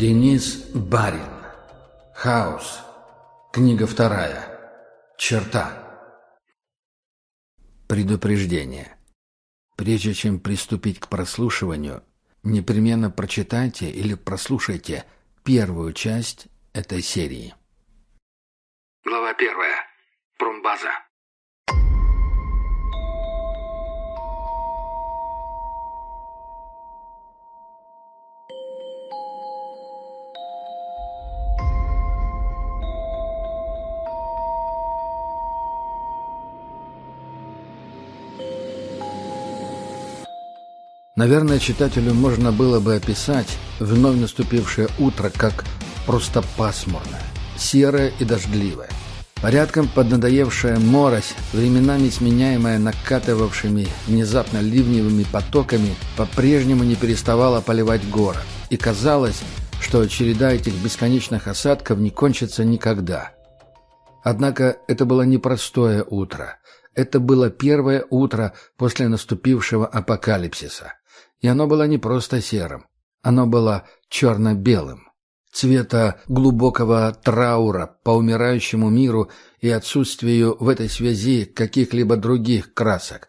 Денис Барин. Хаос. Книга вторая. Черта. Предупреждение. Прежде чем приступить к прослушиванию, непременно прочитайте или прослушайте первую часть этой серии. Глава первая. Промбаза. Наверное, читателю можно было бы описать вновь наступившее утро как просто пасмурное, серое и дождливое. Порядком поднадоевшая морось, временами сменяемая накатывавшими внезапно ливневыми потоками, по-прежнему не переставала поливать город. И казалось, что череда этих бесконечных осадков не кончится никогда. Однако это было непростое утро. Это было первое утро после наступившего апокалипсиса. И оно было не просто серым. Оно было черно-белым. Цвета глубокого траура по умирающему миру и отсутствию в этой связи каких-либо других красок.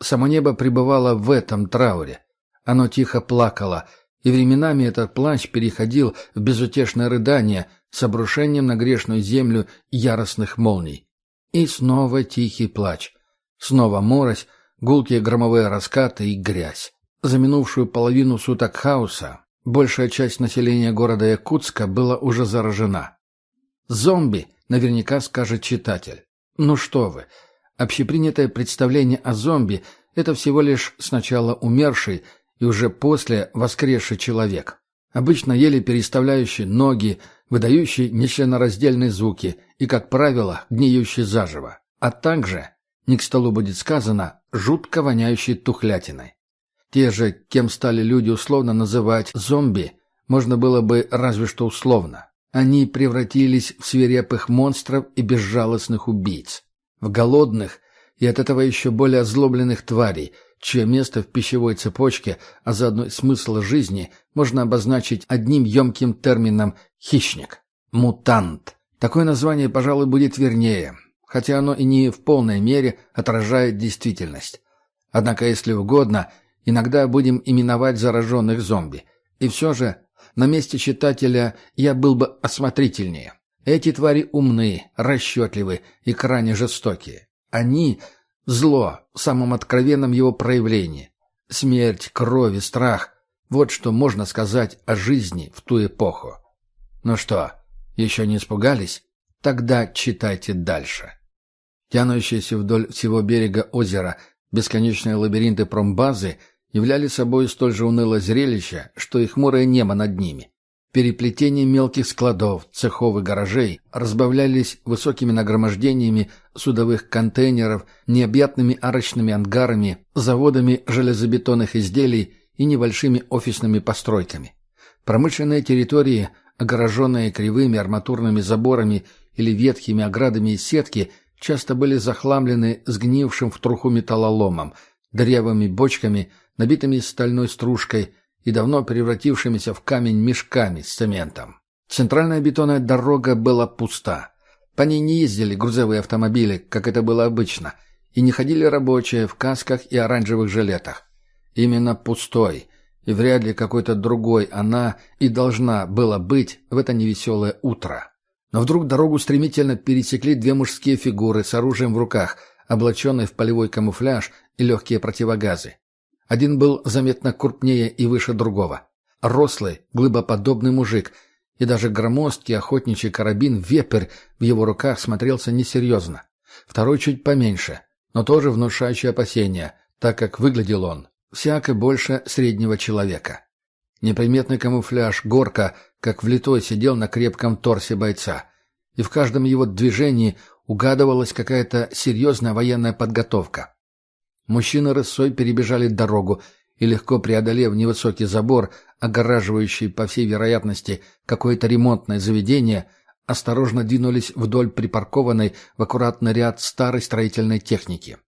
Само небо пребывало в этом трауре. Оно тихо плакало, и временами этот плач переходил в безутешное рыдание с обрушением на грешную землю яростных молний. И снова тихий плач. Снова морось, гулкие громовые раскаты и грязь. За минувшую половину суток хаоса большая часть населения города Якутска была уже заражена. «Зомби», — наверняка скажет читатель. Ну что вы, общепринятое представление о зомби — это всего лишь сначала умерший и уже после воскресший человек. Обычно еле переставляющий ноги, выдающий нечленораздельные звуки и, как правило, гниющий заживо. А также, не к столу будет сказано, жутко воняющий тухлятиной. Те же, кем стали люди условно называть зомби, можно было бы разве что условно. Они превратились в свирепых монстров и безжалостных убийц. В голодных и от этого еще более озлобленных тварей, чье место в пищевой цепочке, а заодно и смысл жизни, можно обозначить одним емким термином «хищник». Мутант. Такое название, пожалуй, будет вернее, хотя оно и не в полной мере отражает действительность. Однако, если угодно, Иногда будем именовать зараженных зомби. И все же, на месте читателя я был бы осмотрительнее. Эти твари умны, расчетливы и крайне жестокие. Они — зло в самом откровенном его проявлении. Смерть, кровь и страх — вот что можно сказать о жизни в ту эпоху. Ну что, еще не испугались? Тогда читайте дальше. Тянущиеся вдоль всего берега озера бесконечные лабиринты промбазы являли собой столь же унылое зрелище, что и хмурое небо над ними. Переплетение мелких складов, цехов и гаражей разбавлялись высокими нагромождениями судовых контейнеров, необъятными арочными ангарами, заводами железобетонных изделий и небольшими офисными постройками. Промышленные территории, огороженные кривыми арматурными заборами или ветхими оградами из сетки, часто были захламлены сгнившим в труху металлоломом, древами бочками, набитыми стальной стружкой и давно превратившимися в камень мешками с цементом. Центральная бетонная дорога была пуста. По ней не ездили грузовые автомобили, как это было обычно, и не ходили рабочие в касках и оранжевых жилетах. Именно пустой, и вряд ли какой-то другой она и должна была быть в это невеселое утро. Но вдруг дорогу стремительно пересекли две мужские фигуры с оружием в руках, облаченные в полевой камуфляж и легкие противогазы. Один был заметно крупнее и выше другого. Рослый, глыбоподобный мужик, и даже громоздкий охотничий карабин «Вепрь» в его руках смотрелся несерьезно. Второй чуть поменьше, но тоже внушающий опасения, так как выглядел он всяко больше среднего человека. Неприметный камуфляж горка, как влитой, сидел на крепком торсе бойца, и в каждом его движении угадывалась какая-то серьезная военная подготовка. Мужчины рысой перебежали дорогу и, легко преодолев невысокий забор, огораживающий, по всей вероятности, какое-то ремонтное заведение, осторожно двинулись вдоль припаркованной в аккуратный ряд старой строительной техники.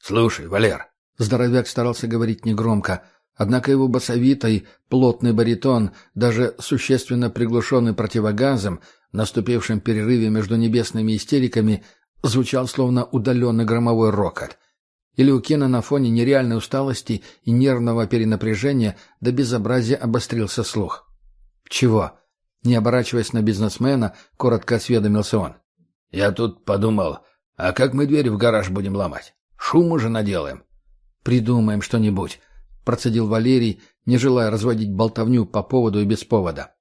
«Слушай, Валер!» Здоровяк старался говорить негромко, Однако его басовитый, плотный баритон, даже существенно приглушенный противогазом, в наступившем перерыве между небесными истериками, звучал словно удаленный громовой рокот. Или у Кена на фоне нереальной усталости и нервного перенапряжения до безобразия обострился слух. «Чего?» Не оборачиваясь на бизнесмена, коротко осведомился он. «Я тут подумал, а как мы дверь в гараж будем ломать? Шум уже наделаем». «Придумаем что-нибудь», процедил Валерий, не желая разводить болтовню по поводу и без повода.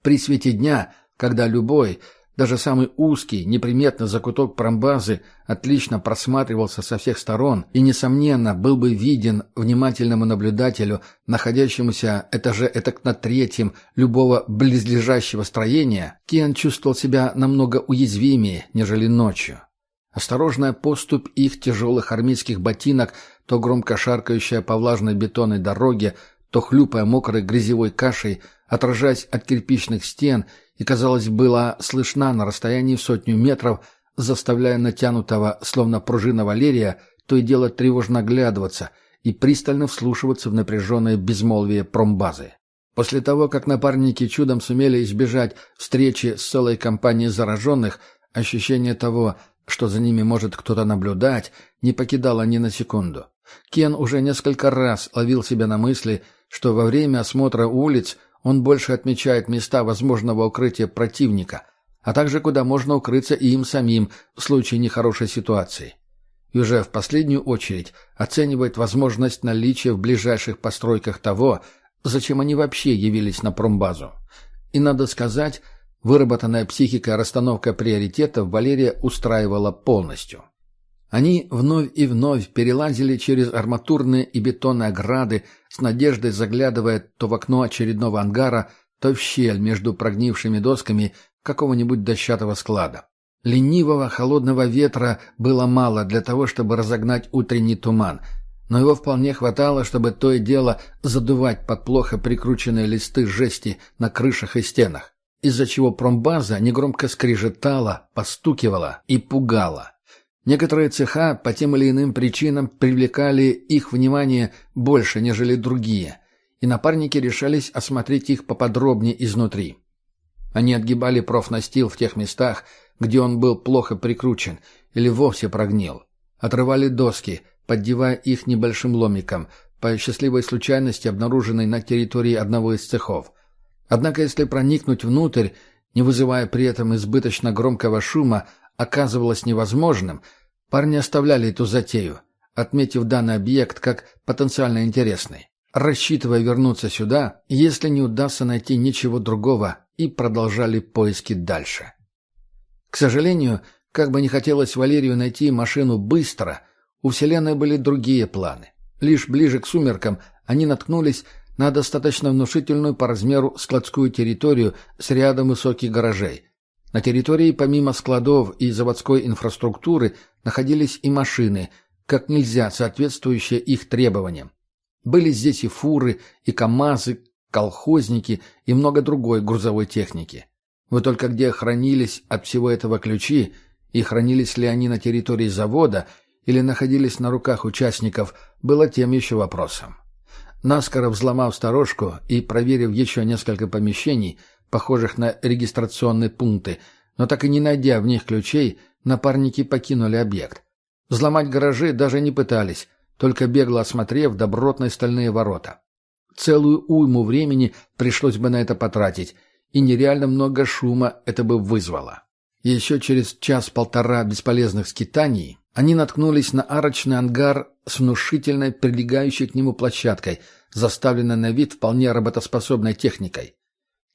При свете дня, когда любой, даже самый узкий, неприметный закуток промбазы отлично просматривался со всех сторон и, несомненно, был бы виден внимательному наблюдателю, находящемуся этаже этак на третьем любого близлежащего строения, Кен чувствовал себя намного уязвимее, нежели ночью. Осторожная поступь их тяжелых армейских ботинок, то громко шаркающая по влажной бетонной дороге, то хлюпая мокрой грязевой кашей, отражаясь от кирпичных стен и, казалось, была слышна на расстоянии в сотню метров, заставляя натянутого, словно пружина Валерия, то и дело тревожно оглядываться и пристально вслушиваться в напряженное безмолвие промбазы. После того, как напарники чудом сумели избежать встречи с целой компанией зараженных, ощущение того, что за ними может кто-то наблюдать, не покидало ни на секунду. Кен уже несколько раз ловил себя на мысли, что во время осмотра улиц он больше отмечает места возможного укрытия противника, а также куда можно укрыться и им самим в случае нехорошей ситуации. И уже в последнюю очередь оценивает возможность наличия в ближайших постройках того, зачем они вообще явились на промбазу. И надо сказать, Выработанная психика расстановка приоритетов Валерия устраивала полностью. Они вновь и вновь перелазили через арматурные и бетонные ограды, с надеждой заглядывая то в окно очередного ангара, то в щель между прогнившими досками какого-нибудь дощатого склада. Ленивого холодного ветра было мало для того, чтобы разогнать утренний туман, но его вполне хватало, чтобы то и дело задувать под плохо прикрученные листы жести на крышах и стенах из-за чего промбаза негромко скрежетала, постукивала и пугала. Некоторые цеха по тем или иным причинам привлекали их внимание больше, нежели другие, и напарники решались осмотреть их поподробнее изнутри. Они отгибали профнастил в тех местах, где он был плохо прикручен или вовсе прогнил. Отрывали доски, поддевая их небольшим ломиком, по счастливой случайности обнаруженной на территории одного из цехов – Однако если проникнуть внутрь, не вызывая при этом избыточно громкого шума, оказывалось невозможным, парни оставляли эту затею, отметив данный объект как потенциально интересный, рассчитывая вернуться сюда, если не удастся найти ничего другого, и продолжали поиски дальше. К сожалению, как бы не хотелось Валерию найти машину быстро, у Вселенной были другие планы. Лишь ближе к сумеркам они наткнулись на достаточно внушительную по размеру складскую территорию с рядом высоких гаражей. На территории помимо складов и заводской инфраструктуры находились и машины, как нельзя соответствующие их требованиям. Были здесь и фуры, и КАМАЗы, колхозники и много другой грузовой техники. Вот только где хранились от всего этого ключи, и хранились ли они на территории завода или находились на руках участников, было тем еще вопросом. Наскоро взломав сторожку и проверив еще несколько помещений, похожих на регистрационные пункты, но так и не найдя в них ключей, напарники покинули объект. Взломать гаражи даже не пытались, только бегло осмотрев добротные стальные ворота. Целую уйму времени пришлось бы на это потратить, и нереально много шума это бы вызвало. Еще через час-полтора бесполезных скитаний они наткнулись на арочный ангар с внушительной прилегающей к нему площадкой, заставленной на вид вполне работоспособной техникой.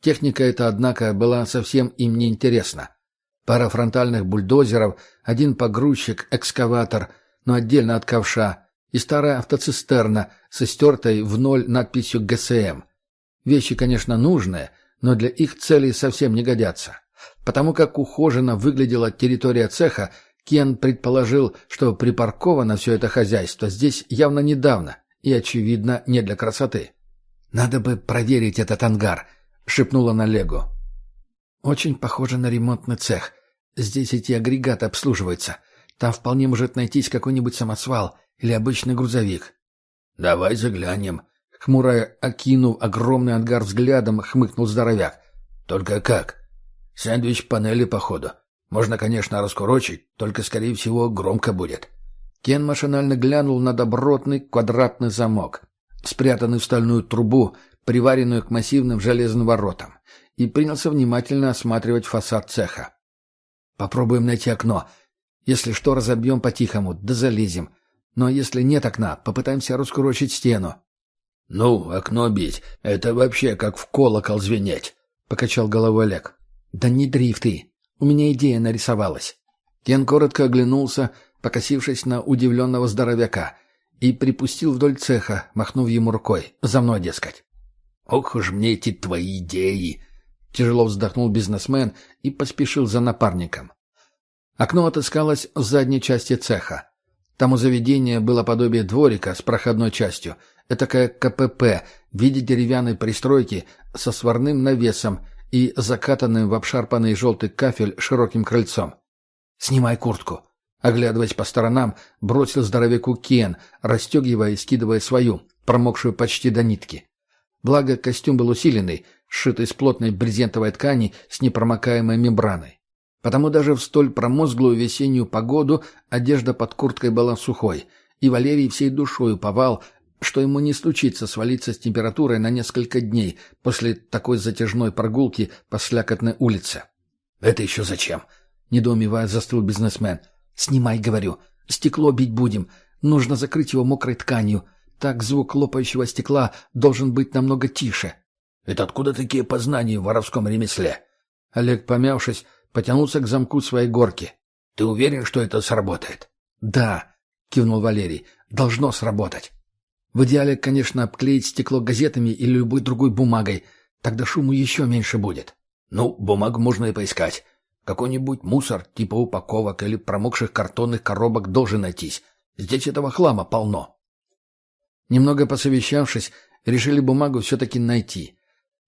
Техника эта, однако, была совсем им не интересна. Пара фронтальных бульдозеров, один погрузчик, экскаватор, но отдельно от ковша, и старая автоцистерна со стертой в ноль надписью «ГСМ». Вещи, конечно, нужные, но для их целей совсем не годятся. Потому как ухоженно выглядела территория цеха, Кен предположил, что припарковано все это хозяйство здесь явно недавно и, очевидно, не для красоты. «Надо бы проверить этот ангар», — шепнула на Лего. «Очень похоже на ремонтный цех. Здесь эти агрегаты обслуживаются. Там вполне может найтись какой-нибудь самосвал или обычный грузовик». «Давай заглянем», Хмуро окинув огромный ангар взглядом, хмыкнул здоровяк. «Только как? Сэндвич панели, походу. Можно, конечно, раскурочить, только, скорее всего, громко будет». Кен машинально глянул на добротный квадратный замок, спрятанный в стальную трубу, приваренную к массивным железным воротам, и принялся внимательно осматривать фасад цеха. «Попробуем найти окно. Если что, разобьем по-тихому, да залезем. Но если нет окна, попытаемся раскурочить стену». «Ну, окно бить — это вообще как в колокол звенеть», — покачал головой Олег. «Да не дрифты. У меня идея нарисовалась». Кен коротко оглянулся, покосившись на удивленного здоровяка, и припустил вдоль цеха, махнув ему рукой. «За мной, дескать». «Ох уж мне эти твои идеи!» Тяжело вздохнул бизнесмен и поспешил за напарником. Окно отыскалось в задней части цеха. Там у заведения было подобие дворика с проходной частью. Этакое КПП в виде деревянной пристройки со сварным навесом и закатанным в обшарпанный желтый кафель широким крыльцом. «Снимай куртку», Оглядываясь по сторонам, бросил здоровяку Кен, расстегивая и скидывая свою, промокшую почти до нитки. Благо, костюм был усиленный, сшитый из плотной брезентовой ткани с непромокаемой мембраной. Потому даже в столь промозглую весеннюю погоду одежда под курткой была сухой, и Валерий всей душой уповал, что ему не случится свалиться с температурой на несколько дней после такой затяжной прогулки по слякотной улице. «Это еще зачем?» — недоумевая застыл бизнесмен — «Снимай, говорю. Стекло бить будем. Нужно закрыть его мокрой тканью. Так звук лопающего стекла должен быть намного тише». «Это откуда такие познания в воровском ремесле?» Олег, помявшись, потянулся к замку своей горки. «Ты уверен, что это сработает?» «Да», — кивнул Валерий. «Должно сработать. В идеале, конечно, обклеить стекло газетами или любой другой бумагой. Тогда шуму еще меньше будет». «Ну, бумагу можно и поискать. Какой-нибудь мусор, типа упаковок или промокших картонных коробок, должен найтись. Здесь этого хлама полно. Немного посовещавшись, решили бумагу все-таки найти.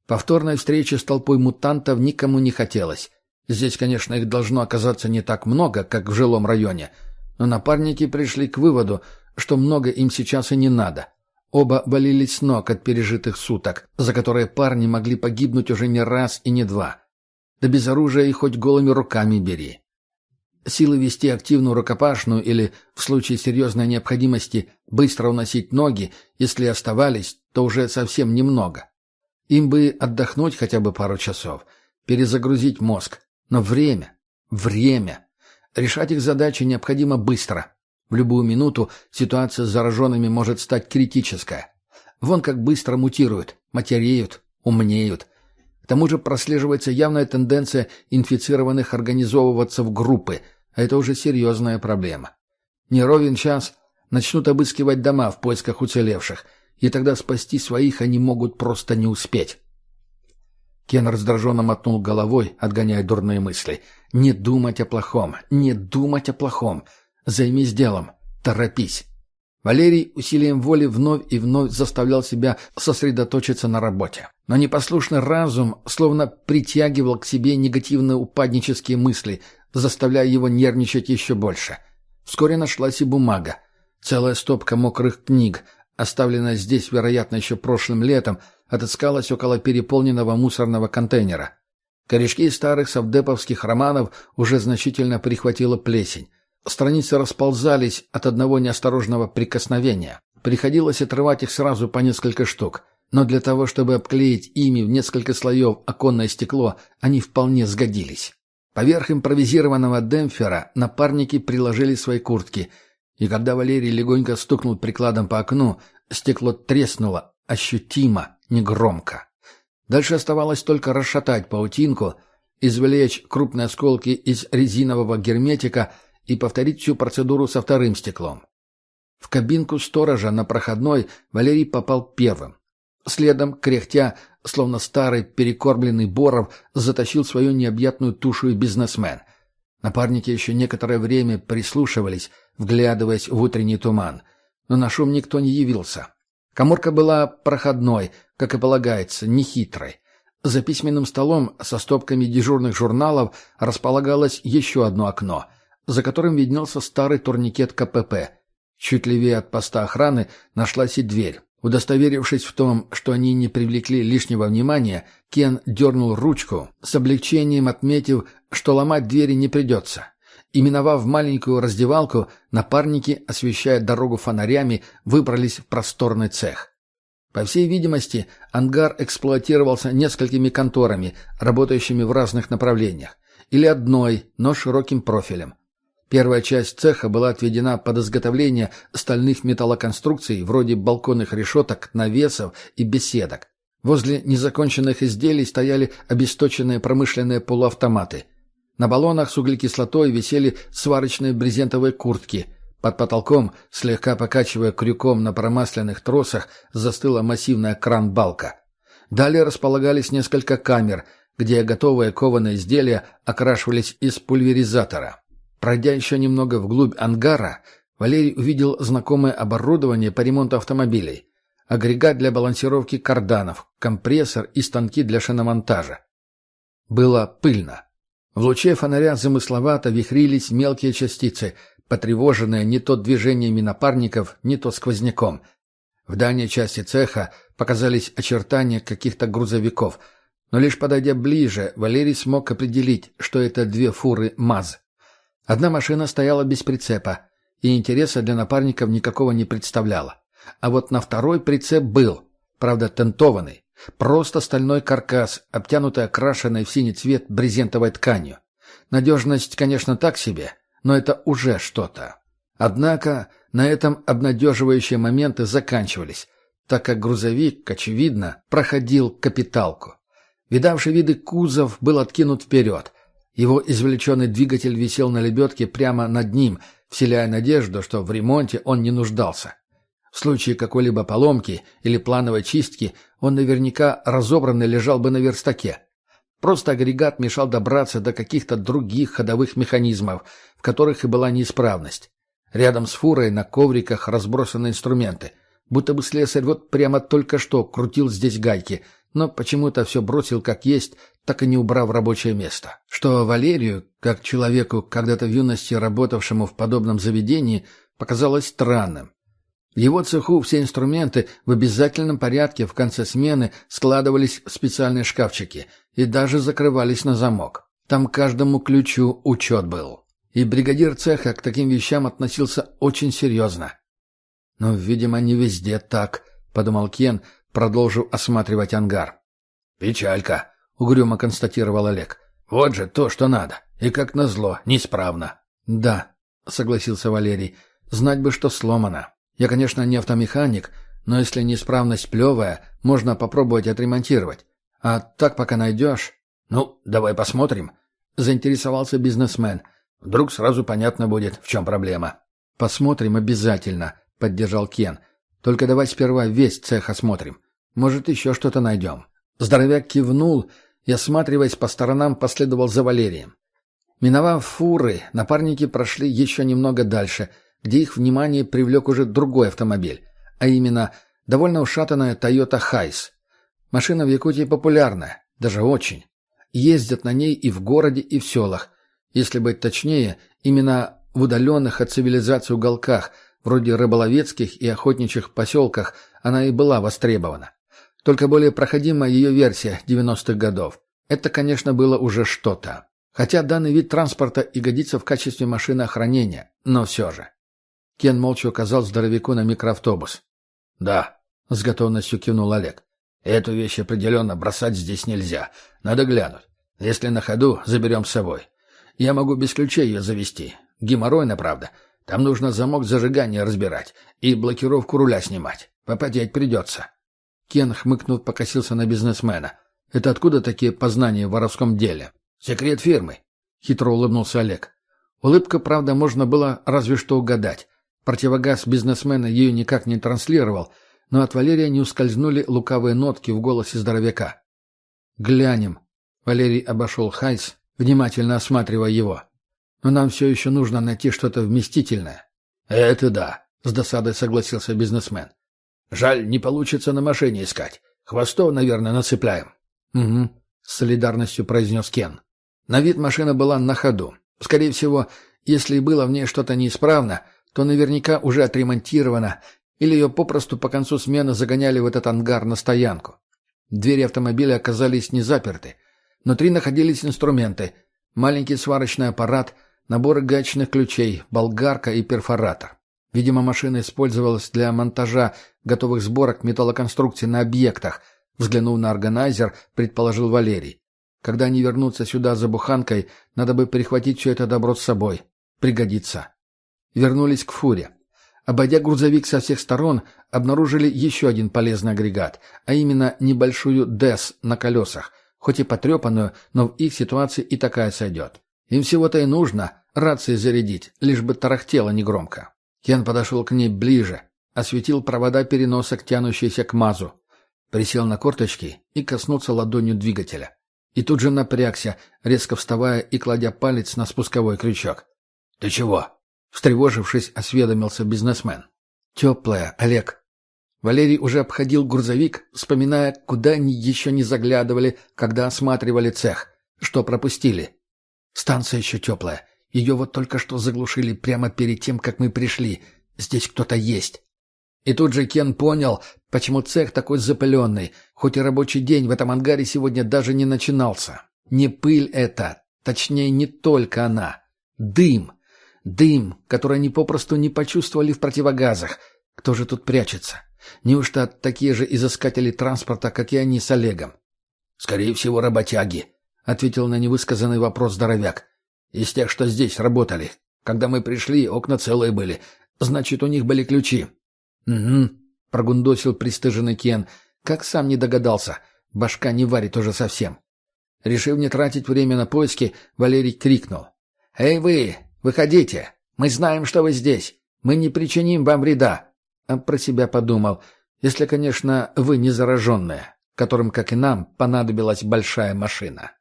Повторной встречи с толпой мутантов никому не хотелось. Здесь, конечно, их должно оказаться не так много, как в жилом районе, но напарники пришли к выводу, что много им сейчас и не надо. Оба валились с ног от пережитых суток, за которые парни могли погибнуть уже не раз и не два. Да без оружия и хоть голыми руками бери. Силы вести активную рукопашную или, в случае серьезной необходимости, быстро уносить ноги, если оставались, то уже совсем немного. Им бы отдохнуть хотя бы пару часов, перезагрузить мозг. Но время, время. Решать их задачи необходимо быстро. В любую минуту ситуация с зараженными может стать критическая. Вон как быстро мутируют, матереют, умнеют – к тому же прослеживается явная тенденция инфицированных организовываться в группы, а это уже серьезная проблема. Не ровен час начнут обыскивать дома в поисках уцелевших, и тогда спасти своих они могут просто не успеть. Кен раздраженно мотнул головой, отгоняя дурные мысли. «Не думать о плохом, не думать о плохом. Займись делом, торопись». Валерий усилием воли вновь и вновь заставлял себя сосредоточиться на работе. Но непослушный разум словно притягивал к себе негативные упаднические мысли, заставляя его нервничать еще больше. Вскоре нашлась и бумага. Целая стопка мокрых книг, оставленная здесь, вероятно, еще прошлым летом, отыскалась около переполненного мусорного контейнера. Корешки старых совдеповских романов уже значительно прихватила плесень. Страницы расползались от одного неосторожного прикосновения. Приходилось отрывать их сразу по несколько штук. Но для того, чтобы обклеить ими в несколько слоев оконное стекло, они вполне сгодились. Поверх импровизированного демпфера напарники приложили свои куртки, и когда Валерий легонько стукнул прикладом по окну, стекло треснуло, ощутимо, негромко. Дальше оставалось только расшатать паутинку, извлечь крупные осколки из резинового герметика — и повторить всю процедуру со вторым стеклом. В кабинку сторожа на проходной Валерий попал первым. Следом, кряхтя, словно старый перекормленный Боров, затащил свою необъятную тушу и бизнесмен. Напарники еще некоторое время прислушивались, вглядываясь в утренний туман. Но на шум никто не явился. Коморка была проходной, как и полагается, нехитрой. За письменным столом со стопками дежурных журналов располагалось еще одно окно — за которым виднелся старый турникет КПП. Чуть левее от поста охраны нашлась и дверь, Удостоверившись в том, что они не привлекли лишнего внимания, Кен дернул ручку, с облегчением отметив, что ломать двери не придется. И миновав маленькую раздевалку, напарники, освещая дорогу фонарями, выбрались в просторный цех. По всей видимости, ангар эксплуатировался несколькими конторами, работающими в разных направлениях, или одной, но широким профилем. Первая часть цеха была отведена под изготовление стальных металлоконструкций вроде балконных решеток, навесов и беседок. Возле незаконченных изделий стояли обесточенные промышленные полуавтоматы. На баллонах с углекислотой висели сварочные брезентовые куртки. Под потолком, слегка покачивая крюком на промасленных тросах, застыла массивная кран-балка. Далее располагались несколько камер, где готовые кованые изделия окрашивались из пульверизатора. Пройдя еще немного вглубь ангара, Валерий увидел знакомое оборудование по ремонту автомобилей. Агрегат для балансировки карданов, компрессор и станки для шиномонтажа. Было пыльно. В луче фонаря замысловато вихрились мелкие частицы, потревоженные не то движениями напарников, не то сквозняком. В дальней части цеха показались очертания каких-то грузовиков, но лишь подойдя ближе, Валерий смог определить, что это две фуры МАЗ. Одна машина стояла без прицепа, и интереса для напарников никакого не представляла. А вот на второй прицеп был, правда тентованный, просто стальной каркас, обтянутый окрашенной в синий цвет брезентовой тканью. Надежность, конечно, так себе, но это уже что-то. Однако на этом обнадеживающие моменты заканчивались, так как грузовик, очевидно, проходил капиталку. Видавший виды кузов был откинут вперед, его извлеченный двигатель висел на лебедке прямо над ним, вселяя надежду, что в ремонте он не нуждался. В случае какой-либо поломки или плановой чистки он наверняка разобранный лежал бы на верстаке. Просто агрегат мешал добраться до каких-то других ходовых механизмов, в которых и была неисправность. Рядом с фурой на ковриках разбросаны инструменты. Будто бы слесарь вот прямо только что крутил здесь гайки, но почему-то все бросил как есть, так и не убрав рабочее место. Что Валерию, как человеку, когда-то в юности работавшему в подобном заведении, показалось странным. В его цеху все инструменты в обязательном порядке в конце смены складывались в специальные шкафчики и даже закрывались на замок. Там каждому ключу учет был. И бригадир цеха к таким вещам относился очень серьезно. «Но, видимо, не везде так», — подумал Кен, продолжив осматривать ангар. «Печалька», — угрюмо констатировал Олег. «Вот же то, что надо. И, как назло, неисправно». «Да», — согласился Валерий. «Знать бы, что сломано. Я, конечно, не автомеханик, но если неисправность плевая, можно попробовать отремонтировать. А так пока найдешь...» «Ну, давай посмотрим», — заинтересовался бизнесмен. «Вдруг сразу понятно будет, в чем проблема». «Посмотрим обязательно», — поддержал Кен. «Только давай сперва весь цех осмотрим. Может, еще что-то найдем». Здоровяк кивнул и, осматриваясь по сторонам, последовал за Валерием. Миновав фуры, напарники прошли еще немного дальше, где их внимание привлек уже другой автомобиль, а именно довольно ушатанная Toyota Хайс. Машина в Якутии популярная, даже очень. Ездят на ней и в городе, и в селах. Если быть точнее, именно в удаленных от цивилизации уголках, вроде рыболовецких и охотничьих поселках, она и была востребована. Только более проходимая ее версия 90-х годов. Это, конечно, было уже что-то. Хотя данный вид транспорта и годится в качестве машины охранения, но все же. Кен молча указал здоровяку на микроавтобус. «Да», — с готовностью кивнул Олег. «Эту вещь определенно бросать здесь нельзя. Надо глянуть. Если на ходу, заберем с собой. Я могу без ключей ее завести. Геморройно, правда. Там нужно замок зажигания разбирать и блокировку руля снимать. Попотеть придется». Кен, хмыкнув, покосился на бизнесмена. «Это откуда такие познания в воровском деле?» «Секрет фирмы», — хитро улыбнулся Олег. Улыбка, правда, можно было разве что угадать. Противогаз бизнесмена ее никак не транслировал, но от Валерия не ускользнули лукавые нотки в голосе здоровяка. «Глянем». Валерий обошел Хайс, внимательно осматривая его. «Но нам все еще нужно найти что-то вместительное». «Это да», — с досадой согласился бизнесмен. Жаль, не получится на машине искать. Хвостов, наверное, нацепляем. Угу, с солидарностью произнес Кен. На вид машина была на ходу. Скорее всего, если было в ней что-то неисправно, то наверняка уже отремонтировано Или ее попросту по концу смены загоняли в этот ангар на стоянку. Двери автомобиля оказались не заперты. Внутри находились инструменты. Маленький сварочный аппарат, наборы гаечных ключей, болгарка и перфоратор. Видимо, машина использовалась для монтажа готовых сборок металлоконструкций на объектах. Взглянув на органайзер, предположил Валерий. Когда они вернутся сюда за буханкой, надо бы перехватить все это добро с собой. Пригодится. Вернулись к фуре. Обойдя грузовик со всех сторон, обнаружили еще один полезный агрегат, а именно небольшую ДЭС на колесах, хоть и потрепанную, но в их ситуации и такая сойдет. Им всего-то и нужно рации зарядить, лишь бы тарахтело негромко. Кен подошел к ней ближе, осветил провода переносок, тянущиеся к МАЗу, присел на корточки и коснулся ладонью двигателя. И тут же напрягся, резко вставая и кладя палец на спусковой крючок. «Ты чего?» Встревожившись, осведомился бизнесмен. «Теплая, Олег». Валерий уже обходил грузовик, вспоминая, куда они еще не заглядывали, когда осматривали цех. Что пропустили. Станция еще теплая. Ее вот только что заглушили прямо перед тем, как мы пришли. Здесь кто-то есть. И тут же Кен понял, почему цех такой запыленный, хоть и рабочий день в этом ангаре сегодня даже не начинался. Не пыль это, точнее, не только она. Дым. Дым, который они попросту не почувствовали в противогазах. Кто же тут прячется? Неужто такие же изыскатели транспорта, как и они с Олегом? «Скорее всего, работяги», — ответил на невысказанный вопрос здоровяк. «Из тех, что здесь работали. Когда мы пришли, окна целые были. Значит, у них были ключи». «Угу», — прогундосил пристыженный Кен. «Как сам не догадался. Башка не варит уже совсем». Решив не тратить время на поиски, Валерий крикнул. «Эй вы, Выходите. Мы знаем, что вы здесь. Мы не причиним вам вреда. А про себя подумал. Если, конечно, вы не зараженные, которым, как и нам, понадобилась большая машина.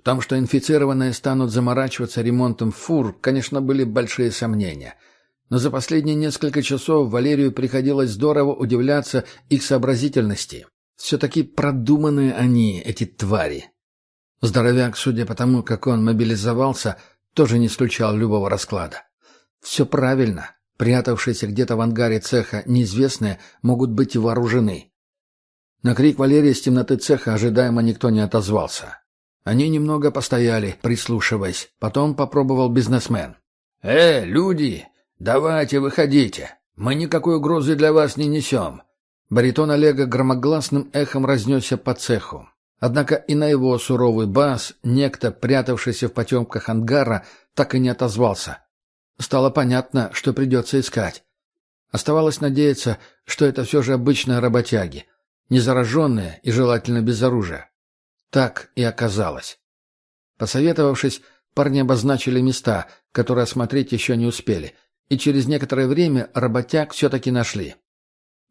В том, что инфицированные станут заморачиваться ремонтом фур, конечно, были большие сомнения. Но за последние несколько часов Валерию приходилось здорово удивляться их сообразительности. Все-таки продуманные они, эти твари. Здоровяк, судя по тому, как он мобилизовался, тоже не исключал любого расклада. Все правильно. Прятавшиеся где-то в ангаре цеха неизвестные могут быть вооружены. На крик Валерия с темноты цеха ожидаемо никто не отозвался. Они немного постояли, прислушиваясь. Потом попробовал бизнесмен. «Э, люди, давайте выходите. Мы никакой угрозы для вас не несем». Баритон Олега громогласным эхом разнесся по цеху. Однако и на его суровый бас некто, прятавшийся в потемках ангара, так и не отозвался. Стало понятно, что придется искать. Оставалось надеяться, что это все же обычные работяги, незараженные и желательно без оружия. Так и оказалось. Посоветовавшись, парни обозначили места, которые осмотреть еще не успели, и через некоторое время работяг все-таки нашли.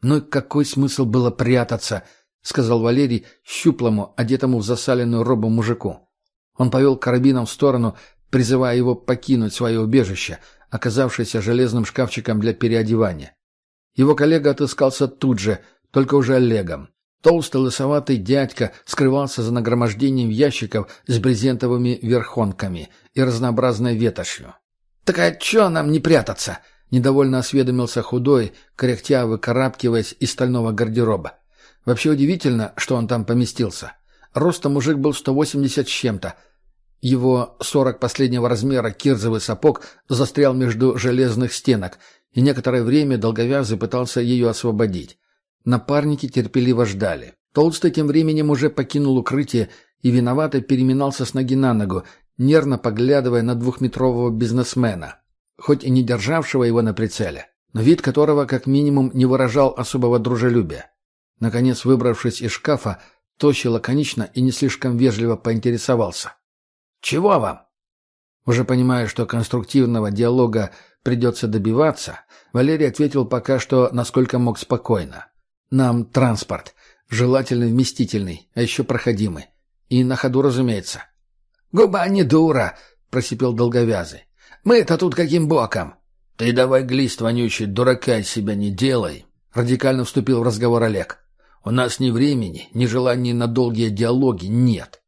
Ну и какой смысл было прятаться —— сказал Валерий щуплому, одетому в засаленную робу мужику. Он повел карабином в сторону, призывая его покинуть свое убежище, оказавшееся железным шкафчиком для переодевания. Его коллега отыскался тут же, только уже Олегом. Толстый лысоватый дядька скрывался за нагромождением ящиков с брезентовыми верхонками и разнообразной ветошью. «Так а чё нам не прятаться?» — недовольно осведомился худой, кряхтя выкарабкиваясь из стального гардероба. Вообще удивительно, что он там поместился. Ростом мужик был 180 с чем-то. Его 40 последнего размера кирзовый сапог застрял между железных стенок, и некоторое время долговязый пытался ее освободить. Напарники терпеливо ждали. Толстый тем временем уже покинул укрытие и виновато переминался с ноги на ногу, нервно поглядывая на двухметрового бизнесмена, хоть и не державшего его на прицеле, но вид которого как минимум не выражал особого дружелюбия. Наконец, выбравшись из шкафа, тощий лаконично и не слишком вежливо поинтересовался. «Чего вам?» Уже понимая, что конструктивного диалога придется добиваться, Валерий ответил пока что, насколько мог спокойно. «Нам транспорт. Желательно вместительный, а еще проходимый. И на ходу, разумеется». «Губа не дура!» — просипел долговязый. «Мы-то тут каким боком?» «Ты давай, глист вонючий, дурака из себя не делай!» — радикально вступил в разговор Олег. У нас ни времени, ни желания на долгие диалоги нет.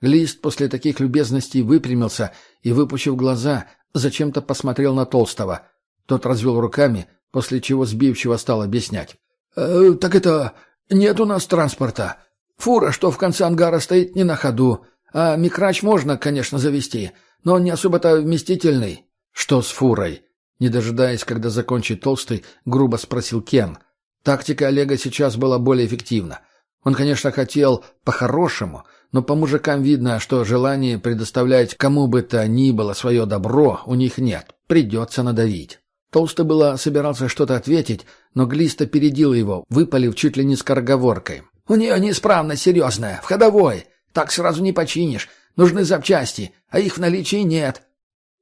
Лист после таких любезностей выпрямился и, выпучив глаза, зачем-то посмотрел на Толстого. Тот развел руками, после чего сбивчиво стал объяснять. «Э, «Так это... нет у нас транспорта. Фура, что в конце ангара стоит, не на ходу. А микрач можно, конечно, завести, но он не особо-то вместительный». «Что с фурой?» Не дожидаясь, когда закончит Толстый, грубо спросил Кен. Тактика Олега сейчас была более эффективна. Он, конечно, хотел по-хорошему, но по мужикам видно, что желание предоставлять кому бы то ни было свое добро у них нет. Придется надавить. Толстый было собирался что-то ответить, но Глист опередил его, выпалив чуть ли не скороговоркой. «У нее неисправность серьезная, в ходовой. Так сразу не починишь. Нужны запчасти, а их в наличии нет».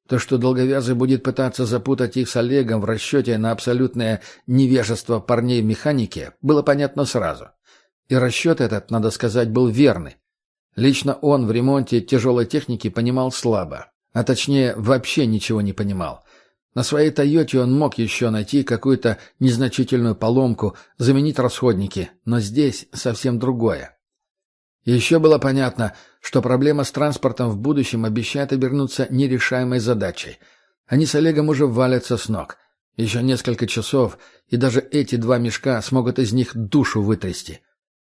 То, что Долговязый будет пытаться запутать их с Олегом в расчете на абсолютное невежество парней в механике, было понятно сразу. И расчет этот, надо сказать, был верный. Лично он в ремонте тяжелой техники понимал слабо. А точнее, вообще ничего не понимал. На своей «Тойоте» он мог еще найти какую-то незначительную поломку, заменить расходники, но здесь совсем другое. Еще было понятно, что проблема с транспортом в будущем обещает обернуться нерешаемой задачей. Они с Олегом уже валятся с ног. Еще несколько часов, и даже эти два мешка смогут из них душу вытрясти.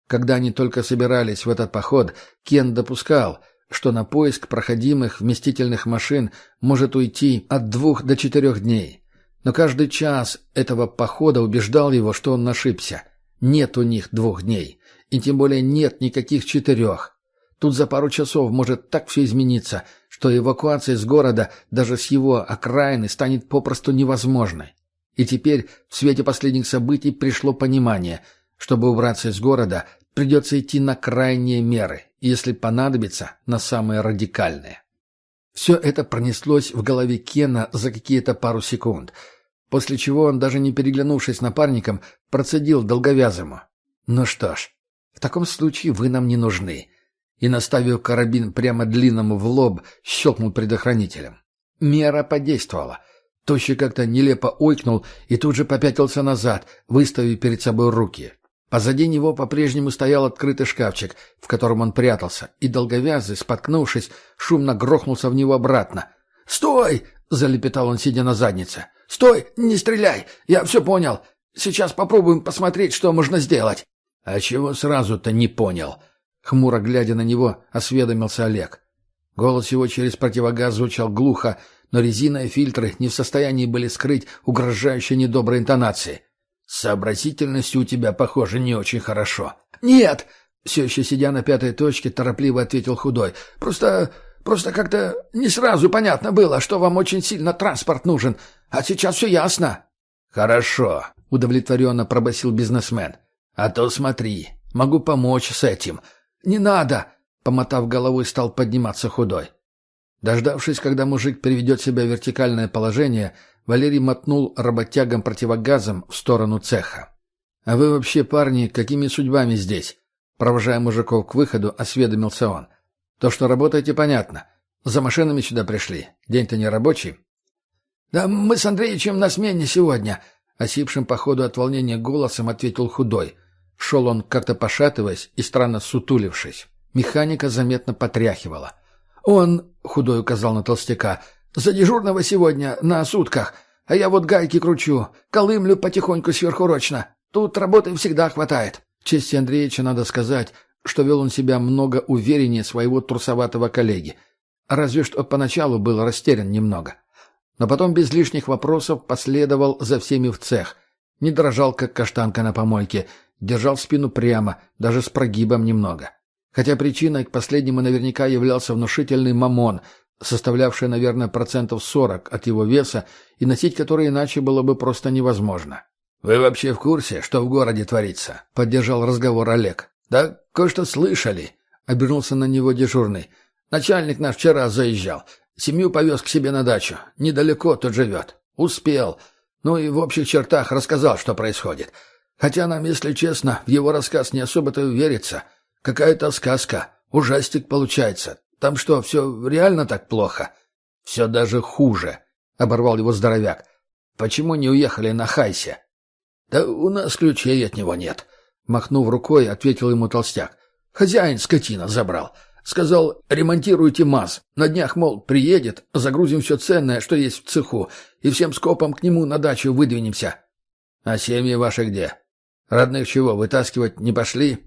Когда они только собирались в этот поход, Кен допускал, что на поиск проходимых вместительных машин может уйти от двух до четырех дней. Но каждый час этого похода убеждал его, что он ошибся. Нет у них двух дней. И тем более нет никаких четырех. Тут за пару часов может так все измениться, что эвакуация из города даже с его окраины станет попросту невозможной. И теперь в свете последних событий пришло понимание, чтобы убраться из города, придется идти на крайние меры, если понадобится, на самые радикальные. Все это пронеслось в голове Кена за какие-то пару секунд, после чего он, даже не переглянувшись напарником, процедил долговязому. «Ну что ж, в таком случае вы нам не нужны. И, наставив карабин прямо длинному в лоб, щелкнул предохранителем. Мера подействовала. Тощий как-то нелепо ойкнул и тут же попятился назад, выставив перед собой руки. Позади него по-прежнему стоял открытый шкафчик, в котором он прятался, и долговязый, споткнувшись, шумно грохнулся в него обратно. «Стой!» — залепетал он, сидя на заднице. «Стой! Не стреляй! Я все понял! Сейчас попробуем посмотреть, что можно сделать!» «А чего сразу-то не понял?» Хмуро глядя на него, осведомился Олег. Голос его через противогаз звучал глухо, но резина и фильтры не в состоянии были скрыть угрожающие недобрые интонации. «С сообразительностью у тебя, похоже, не очень хорошо». «Нет!» — все еще сидя на пятой точке, торопливо ответил худой. «Просто... просто как-то не сразу понятно было, что вам очень сильно транспорт нужен. А сейчас все ясно». «Хорошо», — удовлетворенно пробасил бизнесмен. «А то смотри, могу помочь с этим». «Не надо!» — помотав головой, стал подниматься худой. Дождавшись, когда мужик приведет себя в вертикальное положение, Валерий мотнул работягам противогазом в сторону цеха. «А вы вообще, парни, какими судьбами здесь?» Провожая мужиков к выходу, осведомился он. «То, что работаете, понятно. За машинами сюда пришли. День-то не рабочий». «Да мы с Андреевичем на смене сегодня», — осипшим по ходу от волнения голосом ответил худой — Шел он, как-то пошатываясь и странно сутулившись. Механика заметно потряхивала. «Он, — худой указал на толстяка, — за дежурного сегодня на сутках, а я вот гайки кручу, колымлю потихоньку сверхурочно. Тут работы всегда хватает». Чести Андреевича надо сказать, что вел он себя много увереннее своего трусоватого коллеги. Разве что поначалу был растерян немного. Но потом без лишних вопросов последовал за всеми в цех. Не дрожал, как каштанка на помойке, держал спину прямо, даже с прогибом немного. Хотя причиной к последнему наверняка являлся внушительный мамон, составлявший, наверное, процентов сорок от его веса, и носить который иначе было бы просто невозможно. «Вы вообще в курсе, что в городе творится?» — поддержал разговор Олег. «Да кое-что слышали», — обернулся на него дежурный. «Начальник наш вчера заезжал. Семью повез к себе на дачу. Недалеко тут живет. Успел. Ну и в общих чертах рассказал, что происходит. Хотя нам, если честно, в его рассказ не особо-то верится. Какая-то сказка. Ужастик получается. Там что, все реально так плохо? Все даже хуже, — оборвал его здоровяк. Почему не уехали на Хайсе? Да у нас ключей от него нет. Махнув рукой, ответил ему толстяк. Хозяин скотина забрал. Сказал, ремонтируйте МАЗ. На днях, мол, приедет, загрузим все ценное, что есть в цеху, и всем скопом к нему на дачу выдвинемся. А семьи ваши где? Родных чего, вытаскивать не пошли?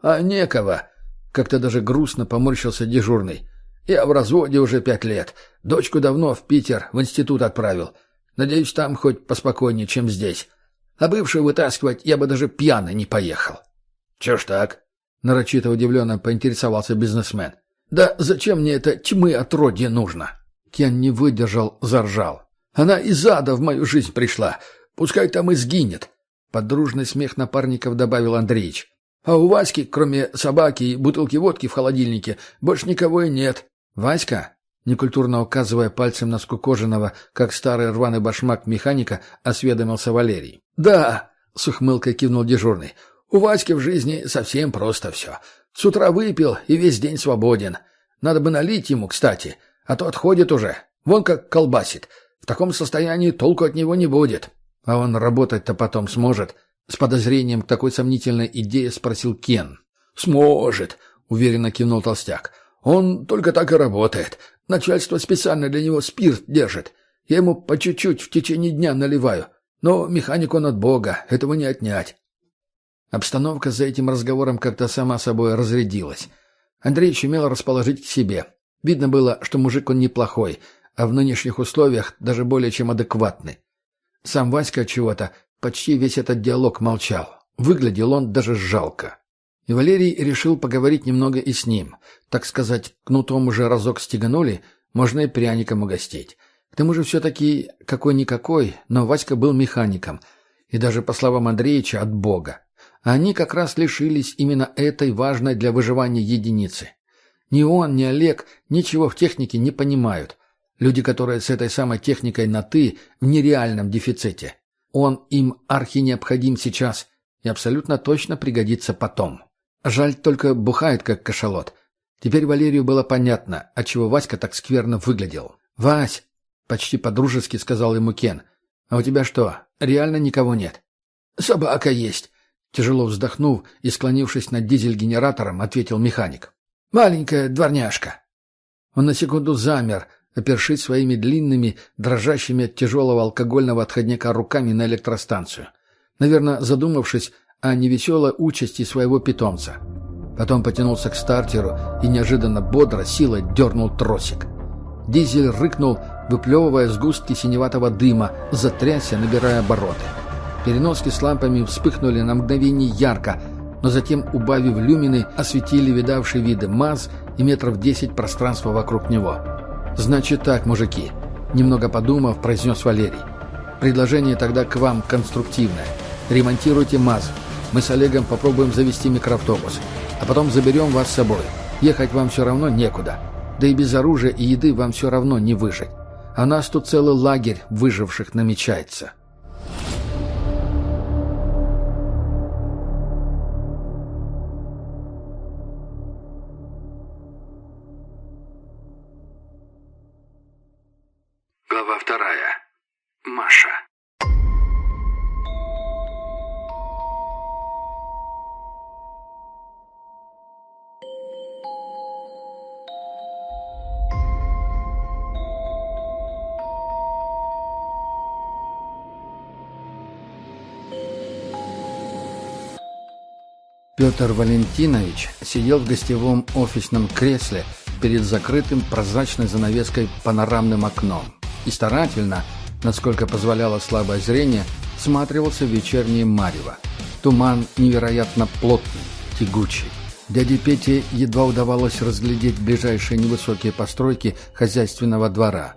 А некого. Как-то даже грустно поморщился дежурный. Я в разводе уже пять лет. Дочку давно в Питер, в институт отправил. Надеюсь, там хоть поспокойнее, чем здесь. А бывшую вытаскивать я бы даже пьяный не поехал. — Чё ж так? — нарочито удивленно поинтересовался бизнесмен. — Да зачем мне это тьмы отродье нужно? Кен не выдержал, заржал. Она из ада в мою жизнь пришла. Пускай там и сгинет. Под дружный смех напарников добавил Андреич. А у Васьки, кроме собаки и бутылки водки в холодильнике, больше никого и нет. Васька, некультурно указывая пальцем на скукоженного, как старый рваный башмак механика, осведомился Валерий. «Да», — с ухмылкой кивнул дежурный, — «у Васьки в жизни совсем просто все. С утра выпил и весь день свободен. Надо бы налить ему, кстати, а то отходит уже. Вон как колбасит. В таком состоянии толку от него не будет. А он работать-то потом сможет?» С подозрением к такой сомнительной идее спросил Кен. «Сможет», — уверенно кивнул толстяк. «Он только так и работает. Начальство специально для него спирт держит. Я ему по чуть-чуть в течение дня наливаю. Но механик он от бога, этого не отнять». Обстановка за этим разговором как-то сама собой разрядилась. Андрей умел расположить к себе. Видно было, что мужик он неплохой, а в нынешних условиях даже более чем адекватный. Сам Васька чего-то почти весь этот диалог молчал. Выглядел он даже жалко. И Валерий решил поговорить немного и с ним. Так сказать, кнутом уже разок стеганули, можно и пряником угостить. К тому же все-таки какой-никакой, но Васька был механиком. И даже, по словам Андреевича, от Бога. Они как раз лишились именно этой важной для выживания единицы. Ни он, ни Олег ничего в технике не понимают. Люди, которые с этой самой техникой на «ты» в нереальном дефиците. Он им архи необходим сейчас и абсолютно точно пригодится потом. Жаль, только бухает, как кашалот. Теперь Валерию было понятно, отчего Васька так скверно выглядел. «Вась!» — почти по-дружески сказал ему Кен. «А у тебя что, реально никого нет?» «Собака есть!» Тяжело вздохнув и склонившись над дизель-генератором, ответил механик. «Маленькая дворняжка». Он на секунду замер, опершись своими длинными, дрожащими от тяжелого алкогольного отходняка руками на электростанцию. Наверное, задумавшись о невеселой участи своего питомца. Потом потянулся к стартеру и неожиданно бодро силой дернул тросик. Дизель рыкнул, выплевывая сгустки синеватого дыма, затрясся, набирая обороты. Переноски с лампами вспыхнули на мгновение ярко, но затем, убавив люмины, осветили видавший виды МАЗ и метров десять пространства вокруг него. «Значит так, мужики», — немного подумав, произнес Валерий. «Предложение тогда к вам конструктивное. Ремонтируйте МАЗ. Мы с Олегом попробуем завести микроавтобус. А потом заберем вас с собой. Ехать вам все равно некуда. Да и без оружия и еды вам все равно не выжить. А нас тут целый лагерь выживших намечается». Петр Валентинович сидел в гостевом офисном кресле перед закрытым прозрачной занавеской панорамным окном и старательно, насколько позволяло слабое зрение, всматривался в вечернее марево. Туман невероятно плотный, тягучий. Дяде Пете едва удавалось разглядеть ближайшие невысокие постройки хозяйственного двора.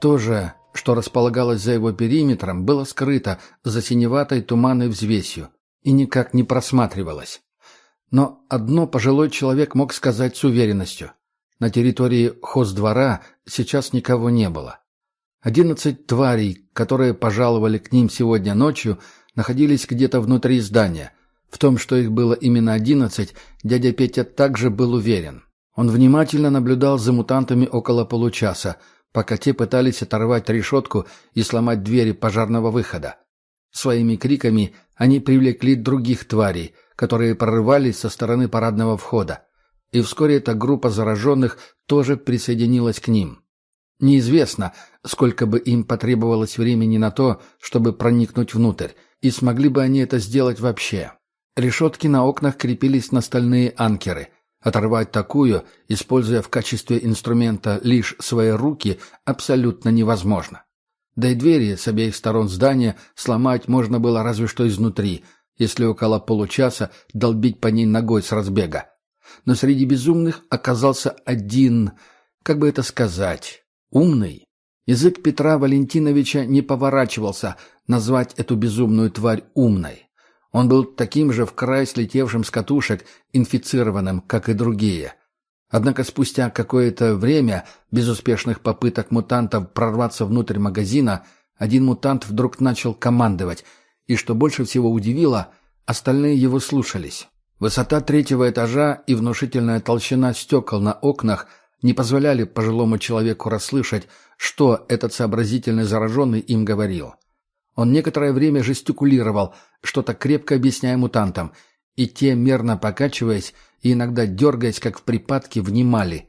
То же, что располагалось за его периметром, было скрыто за синеватой туманной взвесью и никак не просматривалось. Но одно пожилой человек мог сказать с уверенностью. На территории хоздвора сейчас никого не было. Одиннадцать тварей, которые пожаловали к ним сегодня ночью, находились где-то внутри здания. В том, что их было именно одиннадцать, дядя Петя также был уверен. Он внимательно наблюдал за мутантами около получаса, пока те пытались оторвать решетку и сломать двери пожарного выхода. Своими криками они привлекли других тварей – которые прорывались со стороны парадного входа. И вскоре эта группа зараженных тоже присоединилась к ним. Неизвестно, сколько бы им потребовалось времени на то, чтобы проникнуть внутрь, и смогли бы они это сделать вообще. Решетки на окнах крепились на стальные анкеры. Оторвать такую, используя в качестве инструмента лишь свои руки, абсолютно невозможно. Да и двери с обеих сторон здания сломать можно было разве что изнутри, если около получаса долбить по ней ногой с разбега. Но среди безумных оказался один, как бы это сказать, умный. Язык Петра Валентиновича не поворачивался назвать эту безумную тварь умной. Он был таким же в край слетевшим с катушек, инфицированным, как и другие. Однако спустя какое-то время безуспешных попыток мутантов прорваться внутрь магазина, один мутант вдруг начал командовать, и, что больше всего удивило, остальные его слушались. Высота третьего этажа и внушительная толщина стекол на окнах не позволяли пожилому человеку расслышать, что этот сообразительный зараженный им говорил. Он некоторое время жестикулировал, что-то крепко объясняя мутантам, и те, мерно покачиваясь и иногда дергаясь, как в припадке, внимали.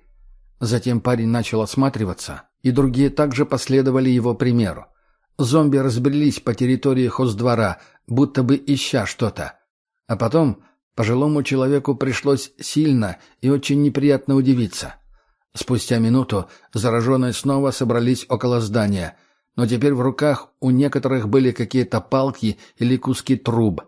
Затем парень начал осматриваться, и другие также последовали его примеру. Зомби разбрелись по территории хоздвора, будто бы ища что-то. А потом пожилому человеку пришлось сильно и очень неприятно удивиться. Спустя минуту зараженные снова собрались около здания, но теперь в руках у некоторых были какие-то палки или куски труб.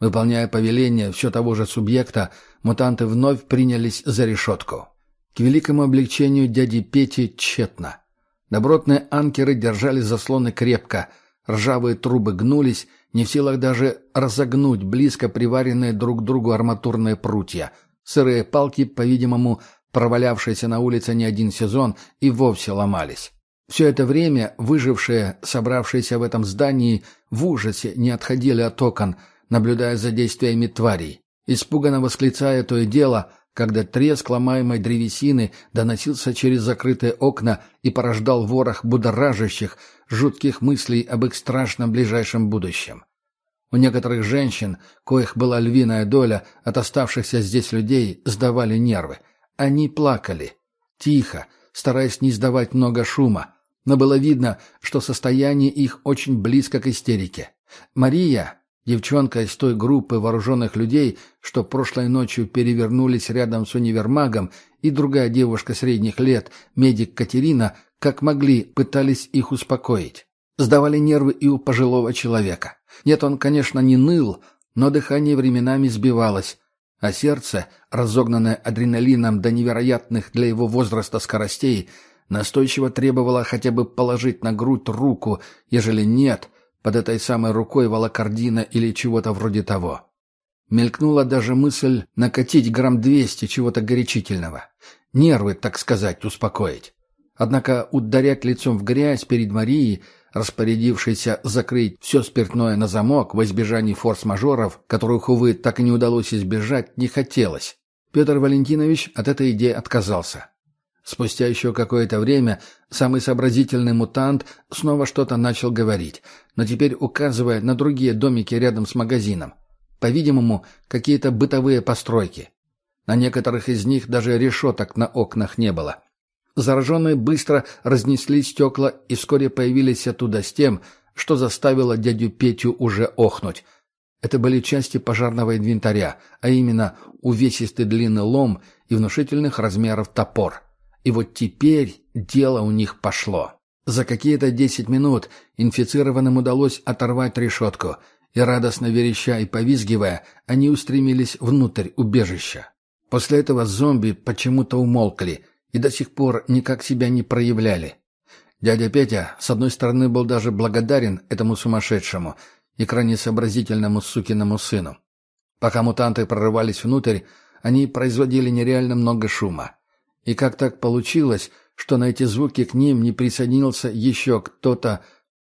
Выполняя повеление все того же субъекта, мутанты вновь принялись за решетку. К великому облегчению дяди Пети тщетно. Добротные анкеры держали заслоны крепко, ржавые трубы гнулись, не в силах даже разогнуть близко приваренные друг к другу арматурные прутья. Сырые палки, по-видимому, провалявшиеся на улице не один сезон, и вовсе ломались. Все это время выжившие, собравшиеся в этом здании, в ужасе не отходили от окон, наблюдая за действиями тварей, испуганно восклицая то и дело, когда треск ломаемой древесины доносился через закрытые окна и порождал ворох будоражащих, жутких мыслей об их страшном ближайшем будущем. У некоторых женщин, коих была львиная доля от оставшихся здесь людей, сдавали нервы. Они плакали. Тихо, стараясь не издавать много шума, но было видно, что состояние их очень близко к истерике. Мария, девчонка из той группы вооруженных людей, что прошлой ночью перевернулись рядом с универмагом, и другая девушка средних лет, медик Катерина, как могли, пытались их успокоить. Сдавали нервы и у пожилого человека. Нет, он, конечно, не ныл, но дыхание временами сбивалось, а сердце, разогнанное адреналином до невероятных для его возраста скоростей, настойчиво требовало хотя бы положить на грудь руку, ежели нет, под этой самой рукой волокордина или чего-то вроде того. Мелькнула даже мысль накатить грамм двести чего-то горячительного. Нервы, так сказать, успокоить. Однако ударять лицом в грязь перед Марией распорядившийся закрыть все спиртное на замок во избежании форс-мажоров, которых, увы, так и не удалось избежать, не хотелось. Петр Валентинович от этой идеи отказался. Спустя еще какое-то время самый сообразительный мутант снова что-то начал говорить, но теперь указывая на другие домики рядом с магазином. По-видимому, какие-то бытовые постройки. На некоторых из них даже решеток на окнах не было. Зараженные быстро разнесли стекла и вскоре появились оттуда с тем, что заставило дядю Петю уже охнуть. Это были части пожарного инвентаря, а именно увесистый длинный лом и внушительных размеров топор. И вот теперь дело у них пошло. За какие-то десять минут инфицированным удалось оторвать решетку, и радостно вереща и повизгивая, они устремились внутрь убежища. После этого зомби почему-то умолкли — и до сих пор никак себя не проявляли. Дядя Петя, с одной стороны, был даже благодарен этому сумасшедшему и крайне сообразительному сукиному сыну. Пока мутанты прорывались внутрь, они производили нереально много шума. И как так получилось, что на эти звуки к ним не присоединился еще кто-то,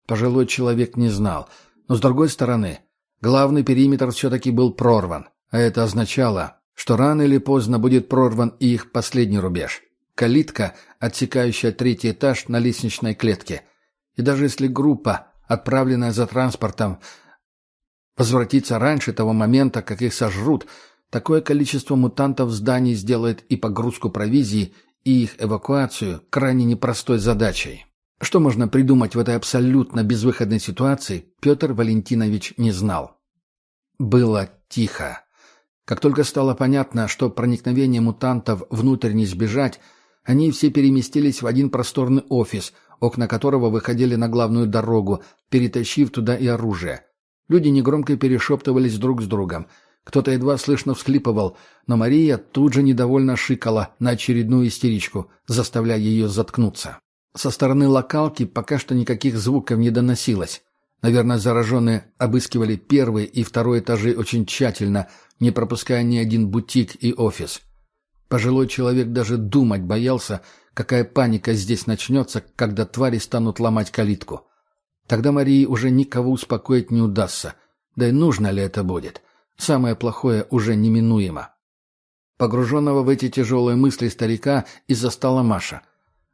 пожилой человек не знал. Но с другой стороны, главный периметр все-таки был прорван, а это означало, что рано или поздно будет прорван и их последний рубеж. Калитка, отсекающая третий этаж на лестничной клетке. И даже если группа, отправленная за транспортом, возвратится раньше того момента, как их сожрут, такое количество мутантов в здании сделает и погрузку провизии, и их эвакуацию крайне непростой задачей. Что можно придумать в этой абсолютно безвыходной ситуации, Петр Валентинович не знал. Было тихо. Как только стало понятно, что проникновение мутантов внутрь не сбежать, они все переместились в один просторный офис, окна которого выходили на главную дорогу, перетащив туда и оружие. Люди негромко перешептывались друг с другом. Кто-то едва слышно всхлипывал, но Мария тут же недовольно шикала на очередную истеричку, заставляя ее заткнуться. Со стороны локалки пока что никаких звуков не доносилось. Наверное, зараженные обыскивали первый и второй этажи очень тщательно, не пропуская ни один бутик и офис. Пожилой человек даже думать боялся, какая паника здесь начнется, когда твари станут ломать калитку. Тогда Марии уже никого успокоить не удастся. Да и нужно ли это будет? Самое плохое уже неминуемо. Погруженного в эти тяжелые мысли старика и застала Маша.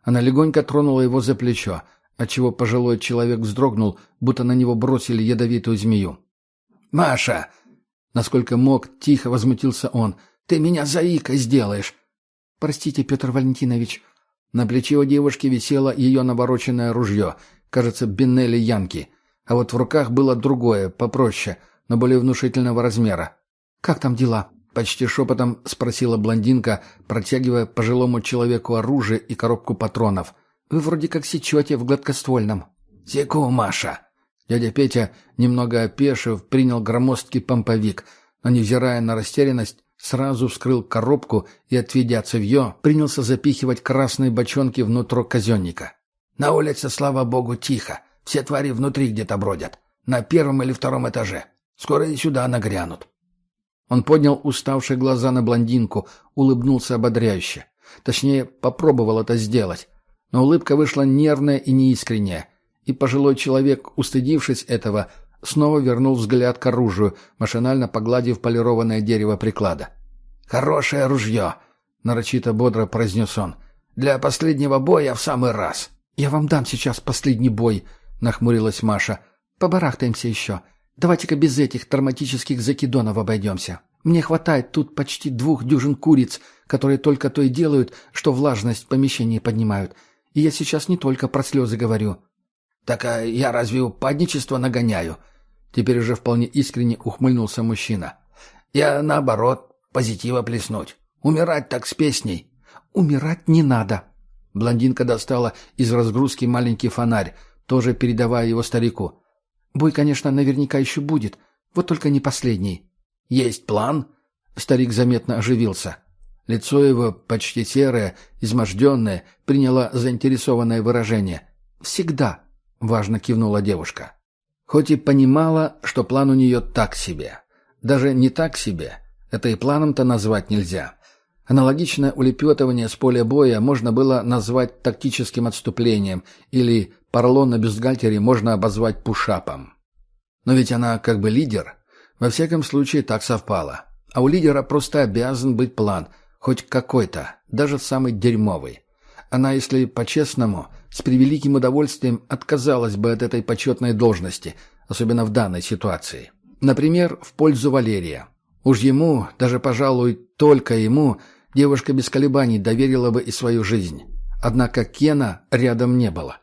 Она легонько тронула его за плечо, отчего пожилой человек вздрогнул, будто на него бросили ядовитую змею. «Маша!» Насколько мог, тихо возмутился он. «Ты меня заикой сделаешь!» «Простите, Петр Валентинович». На плече у девушки висело ее навороченное ружье, кажется, Беннелли Янки. А вот в руках было другое, попроще, но более внушительного размера. «Как там дела?» — почти шепотом спросила блондинка, протягивая пожилому человеку оружие и коробку патронов. «Вы вроде как сечете в гладкоствольном». «Секу, Маша!» Дядя Петя, немного опешив, принял громоздкий помповик, но, невзирая на растерянность, сразу вскрыл коробку и, отведя цевье, принялся запихивать красные бочонки внутрь казенника. «На улице, слава богу, тихо. Все твари внутри где-то бродят. На первом или втором этаже. Скоро и сюда нагрянут». Он поднял уставшие глаза на блондинку, улыбнулся ободряюще. Точнее, попробовал это сделать. Но улыбка вышла нервная и неискренняя, и пожилой человек, устыдившись этого, снова вернул взгляд к оружию, машинально погладив полированное дерево приклада. «Хорошее ружье!» — нарочито бодро произнес он. «Для последнего боя в самый раз!» «Я вам дам сейчас последний бой», — нахмурилась Маша. «Побарахтаемся еще. Давайте-ка без этих травматических закидонов обойдемся. Мне хватает тут почти двух дюжин куриц, которые только то и делают, что влажность в помещении поднимают. И я сейчас не только про слезы говорю. «Так а я разве упадничество нагоняю?» Теперь уже вполне искренне ухмыльнулся мужчина. «Я, наоборот, позитива плеснуть. Умирать так с песней». «Умирать не надо». Блондинка достала из разгрузки маленький фонарь, тоже передавая его старику. «Бой, конечно, наверняка еще будет, вот только не последний». «Есть план?» Старик заметно оживился. Лицо его, почти серое, изможденное, приняло заинтересованное выражение. «Всегда», важно кивнула девушка. Хоть и понимала, что план у нее так себе. Даже не так себе. Это и планом-то назвать нельзя. Аналогичное улепетывание с поля боя можно было назвать тактическим отступлением, или парлон на бюстгальтере можно обозвать пушапом. Но ведь она как бы лидер. Во всяком случае, так совпало. А у лидера просто обязан быть план, хоть какой-то, даже самый дерьмовый. Она, если по-честному, с превеликим удовольствием отказалась бы от этой почетной должности, особенно в данной ситуации. Например, в пользу Валерия. Уж ему, даже, пожалуй, только ему, девушка без колебаний доверила бы и свою жизнь. Однако Кена рядом не было.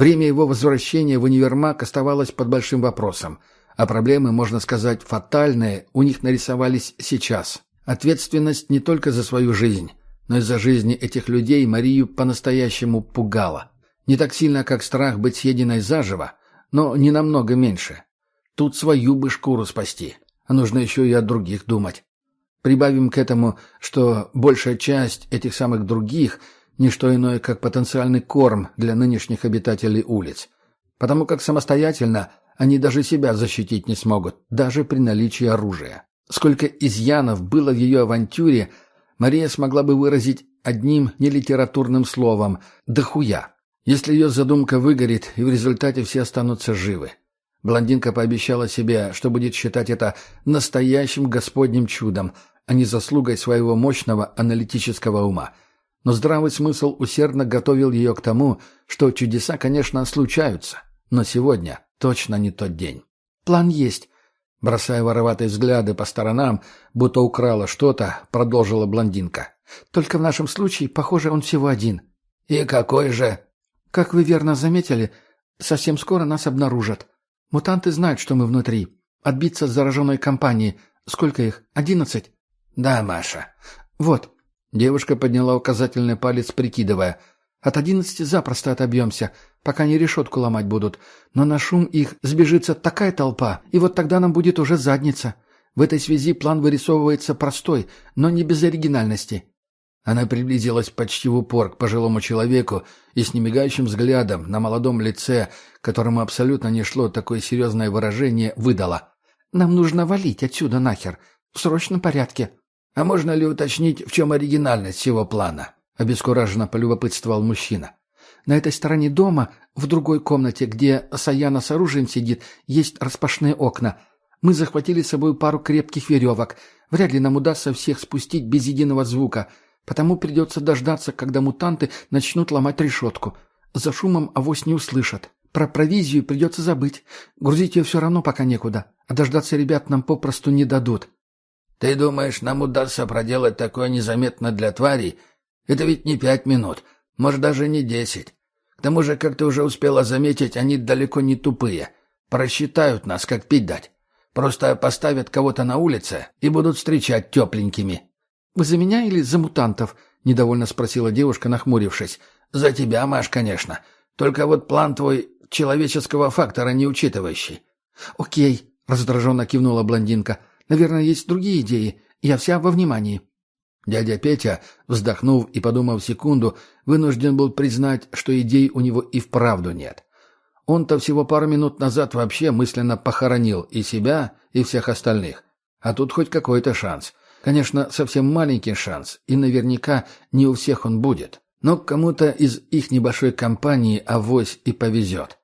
Время его возвращения в универмаг оставалось под большим вопросом, а проблемы, можно сказать, фатальные, у них нарисовались сейчас. Ответственность не только за свою жизнь, но из-за жизни этих людей Марию по-настоящему пугало. Не так сильно, как страх быть съеденной заживо, но не намного меньше. Тут свою бы шкуру спасти, а нужно еще и о других думать. Прибавим к этому, что большая часть этих самых других – не что иное, как потенциальный корм для нынешних обитателей улиц. Потому как самостоятельно они даже себя защитить не смогут, даже при наличии оружия. Сколько изъянов было в ее авантюре – Мария смогла бы выразить одним нелитературным словом «дохуя», если ее задумка выгорит, и в результате все останутся живы. Блондинка пообещала себе, что будет считать это настоящим господним чудом, а не заслугой своего мощного аналитического ума. Но здравый смысл усердно готовил ее к тому, что чудеса, конечно, случаются, но сегодня точно не тот день. «План есть», Бросая вороватые взгляды по сторонам, будто украла что-то, продолжила блондинка. «Только в нашем случае, похоже, он всего один». «И какой же?» Как вы верно заметили, совсем скоро нас обнаружат. Мутанты знают, что мы внутри. Отбиться с зараженной компании. Сколько их? Одиннадцать?» «Да, Маша». «Вот». Девушка подняла указательный палец, прикидывая. «От одиннадцати запросто отобьемся, пока не решетку ломать будут. Но на шум их сбежится такая толпа, и вот тогда нам будет уже задница. В этой связи план вырисовывается простой, но не без оригинальности. Она приблизилась почти в упор к пожилому человеку и с немигающим взглядом на молодом лице, которому абсолютно не шло такое серьезное выражение, выдала. «Нам нужно валить отсюда нахер. В срочном порядке». «А можно ли уточнить, в чем оригинальность всего плана?» — обескураженно полюбопытствовал мужчина. «На этой стороне дома, в другой комнате, где Саяна с оружием сидит, есть распашные окна. Мы захватили с собой пару крепких веревок. Вряд ли нам удастся всех спустить без единого звука». Потому придется дождаться, когда мутанты начнут ломать решетку. За шумом авось не услышат. Про провизию придется забыть. Грузить ее все равно пока некуда. А дождаться ребят нам попросту не дадут. Ты думаешь, нам удастся проделать такое незаметно для тварей? Это ведь не пять минут, может, даже не десять. К тому же, как ты уже успела заметить, они далеко не тупые. Просчитают нас, как пить дать. Просто поставят кого-то на улице и будут встречать тепленькими. «Вы за меня или за мутантов?» — недовольно спросила девушка, нахмурившись. «За тебя, Маш, конечно. Только вот план твой человеческого фактора не учитывающий». «Окей», — раздраженно кивнула блондинка. «Наверное, есть другие идеи. Я вся во внимании». Дядя Петя, вздохнув и подумав секунду, вынужден был признать, что идей у него и вправду нет. Он-то всего пару минут назад вообще мысленно похоронил и себя, и всех остальных. А тут хоть какой-то шанс. Конечно, совсем маленький шанс, и наверняка не у всех он будет. Но кому-то из их небольшой компании авось и повезет.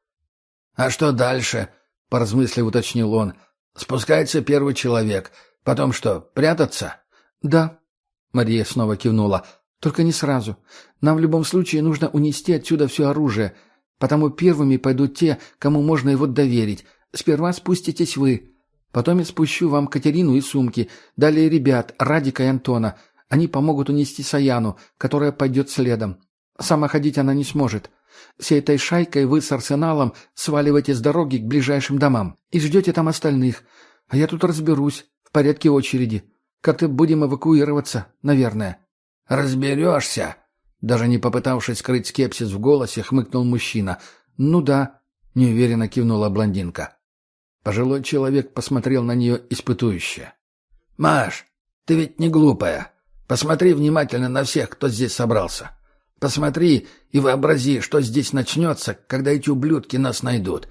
«А что дальше?» — поразмыслив уточнил он. «Спускается первый человек. Потом что, прятаться?» «Да», — Мария снова кивнула. «Только не сразу. Нам в любом случае нужно унести отсюда все оружие. Потому первыми пойдут те, кому можно его доверить. Сперва спуститесь вы. Потом я спущу вам Катерину и сумки. Далее ребят, Радика и Антона. Они помогут унести Саяну, которая пойдет следом. Сама ходить она не сможет. Всей этой шайкой вы с арсеналом сваливаете с дороги к ближайшим домам и ждете там остальных. А я тут разберусь, в порядке очереди. Как-то будем эвакуироваться, наверное». «Разберешься?» Даже не попытавшись скрыть скепсис в голосе, хмыкнул мужчина. «Ну да», — неуверенно кивнула блондинка. Пожилой человек посмотрел на нее испытующе. «Маш, ты ведь не глупая. Посмотри внимательно на всех, кто здесь собрался. Посмотри и вообрази, что здесь начнется, когда эти ублюдки нас найдут.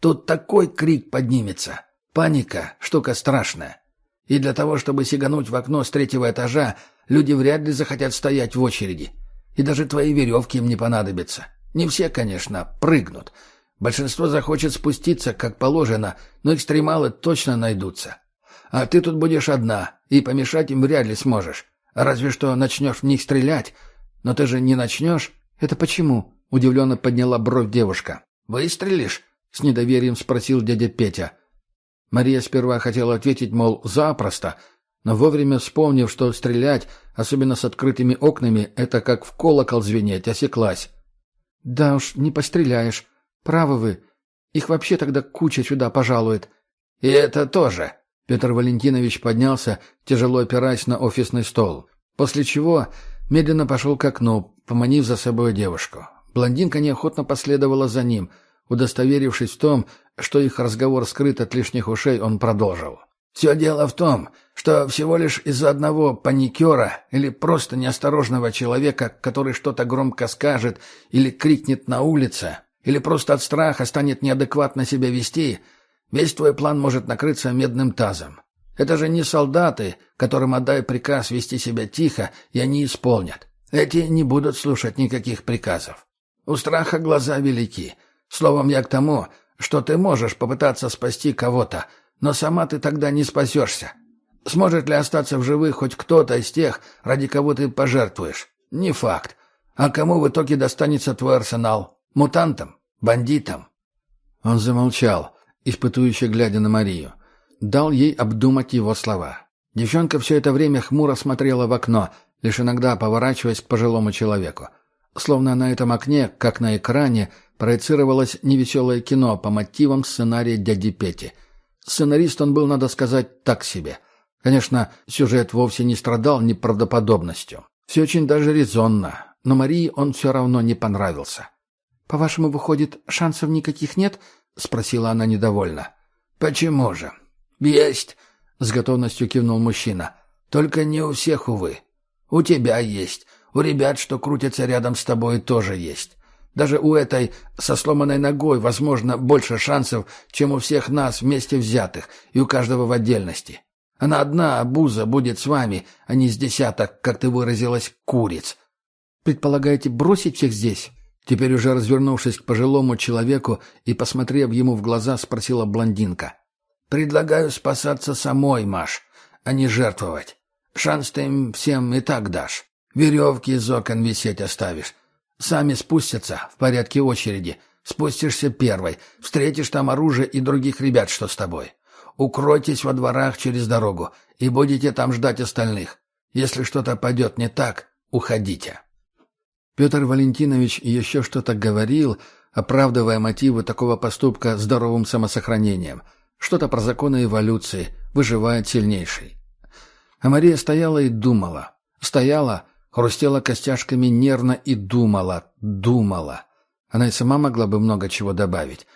Тут такой крик поднимется. Паника — штука страшная. И для того, чтобы сигануть в окно с третьего этажа, люди вряд ли захотят стоять в очереди. И даже твои веревки им не понадобятся. Не все, конечно, прыгнут. Большинство захочет спуститься, как положено, но экстремалы точно найдутся. А ты тут будешь одна, и помешать им вряд ли сможешь. Разве что начнешь в них стрелять. Но ты же не начнешь? Это почему? Удивленно подняла бровь девушка. Выстрелишь? С недоверием спросил дядя Петя. Мария сперва хотела ответить, мол, запросто, но вовремя вспомнив, что стрелять, особенно с открытыми окнами, это как в колокол звенеть, осеклась. «Да уж, не постреляешь», «Правы вы. Их вообще тогда куча сюда пожалует». «И это тоже». Петр Валентинович поднялся, тяжело опираясь на офисный стол. После чего медленно пошел к окну, поманив за собой девушку. Блондинка неохотно последовала за ним. Удостоверившись в том, что их разговор скрыт от лишних ушей, он продолжил. «Все дело в том, что всего лишь из-за одного паникера или просто неосторожного человека, который что-то громко скажет или крикнет на улице, или просто от страха станет неадекватно себя вести, весь твой план может накрыться медным тазом. Это же не солдаты, которым отдай приказ вести себя тихо, и они исполнят. Эти не будут слушать никаких приказов. У страха глаза велики. Словом, я к тому, что ты можешь попытаться спасти кого-то, но сама ты тогда не спасешься. Сможет ли остаться в живых хоть кто-то из тех, ради кого ты пожертвуешь? Не факт. А кому в итоге достанется твой арсенал? Мутантам? Бандитам?» Он замолчал, испытующе глядя на Марию. Дал ей обдумать его слова. Девчонка все это время хмуро смотрела в окно, лишь иногда поворачиваясь к пожилому человеку. Словно на этом окне, как на экране, проецировалось невеселое кино по мотивам сценария дяди Пети. Сценарист он был, надо сказать, так себе. Конечно, сюжет вовсе не страдал неправдоподобностью. Все очень даже резонно, но Марии он все равно не понравился. «По-вашему, выходит, шансов никаких нет?» — спросила она недовольно. «Почему же?» «Есть», — с готовностью кивнул мужчина. «Только не у всех, увы. У тебя есть. У ребят, что крутятся рядом с тобой, тоже есть. Даже у этой со сломанной ногой, возможно, больше шансов, чем у всех нас вместе взятых и у каждого в отдельности. Она одна, обуза, будет с вами, а не с десяток, как ты выразилась, куриц. Предполагаете бросить всех здесь? Теперь уже развернувшись к пожилому человеку и посмотрев ему в глаза, спросила блондинка. «Предлагаю спасаться самой, Маш, а не жертвовать. Шанс ты им всем и так дашь. Веревки из окон висеть оставишь. Сами спустятся в порядке очереди. Спустишься первой, встретишь там оружие и других ребят, что с тобой. Укройтесь во дворах через дорогу и будете там ждать остальных. Если что-то пойдет не так, уходите». Петр Валентинович еще что-то говорил, оправдывая мотивы такого поступка здоровым самосохранением. Что-то про законы эволюции, выживает сильнейший. А Мария стояла и думала. Стояла, хрустела костяшками нервно и думала, думала. Она и сама могла бы много чего добавить.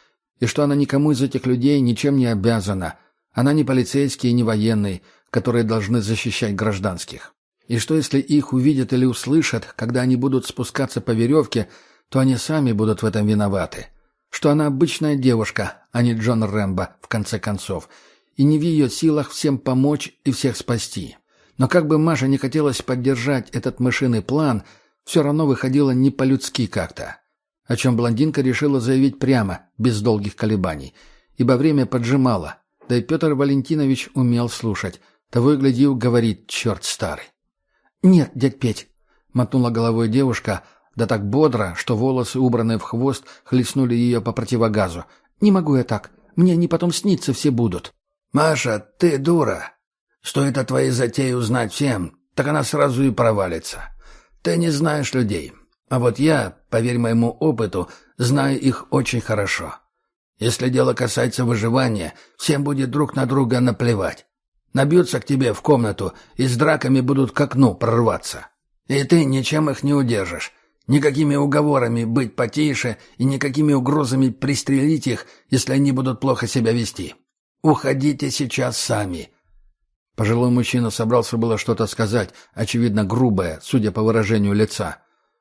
И что она никому из этих людей ничем не обязана. Она не полицейский и не военный, которые должны защищать гражданских. И что если их увидят или услышат, когда они будут спускаться по веревке, то они сами будут в этом виноваты. Что она обычная девушка, а не Джон Рэмбо, в конце концов, и не в ее силах всем помочь и всех спасти. Но как бы Маше не хотелось поддержать этот мышиный план, все равно выходило не по-людски как-то. О чем блондинка решила заявить прямо, без долгих колебаний, ибо время поджимало, да и Петр Валентинович умел слушать, того и глядел, говорит черт старый. «Нет, дядь Петь», — мотнула головой девушка, да так бодро, что волосы, убранные в хвост, хлестнули ее по противогазу. «Не могу я так. Мне они потом сниться все будут». «Маша, ты дура. Стоит о твоей затее узнать всем, так она сразу и провалится. Ты не знаешь людей. А вот я, поверь моему опыту, знаю их очень хорошо. Если дело касается выживания, всем будет друг на друга наплевать. Набьются к тебе в комнату и с драками будут к окну прорваться. И ты ничем их не удержишь. Никакими уговорами быть потише и никакими угрозами пристрелить их, если они будут плохо себя вести. Уходите сейчас сами. Пожилой мужчина собрался было что-то сказать, очевидно грубое, судя по выражению лица,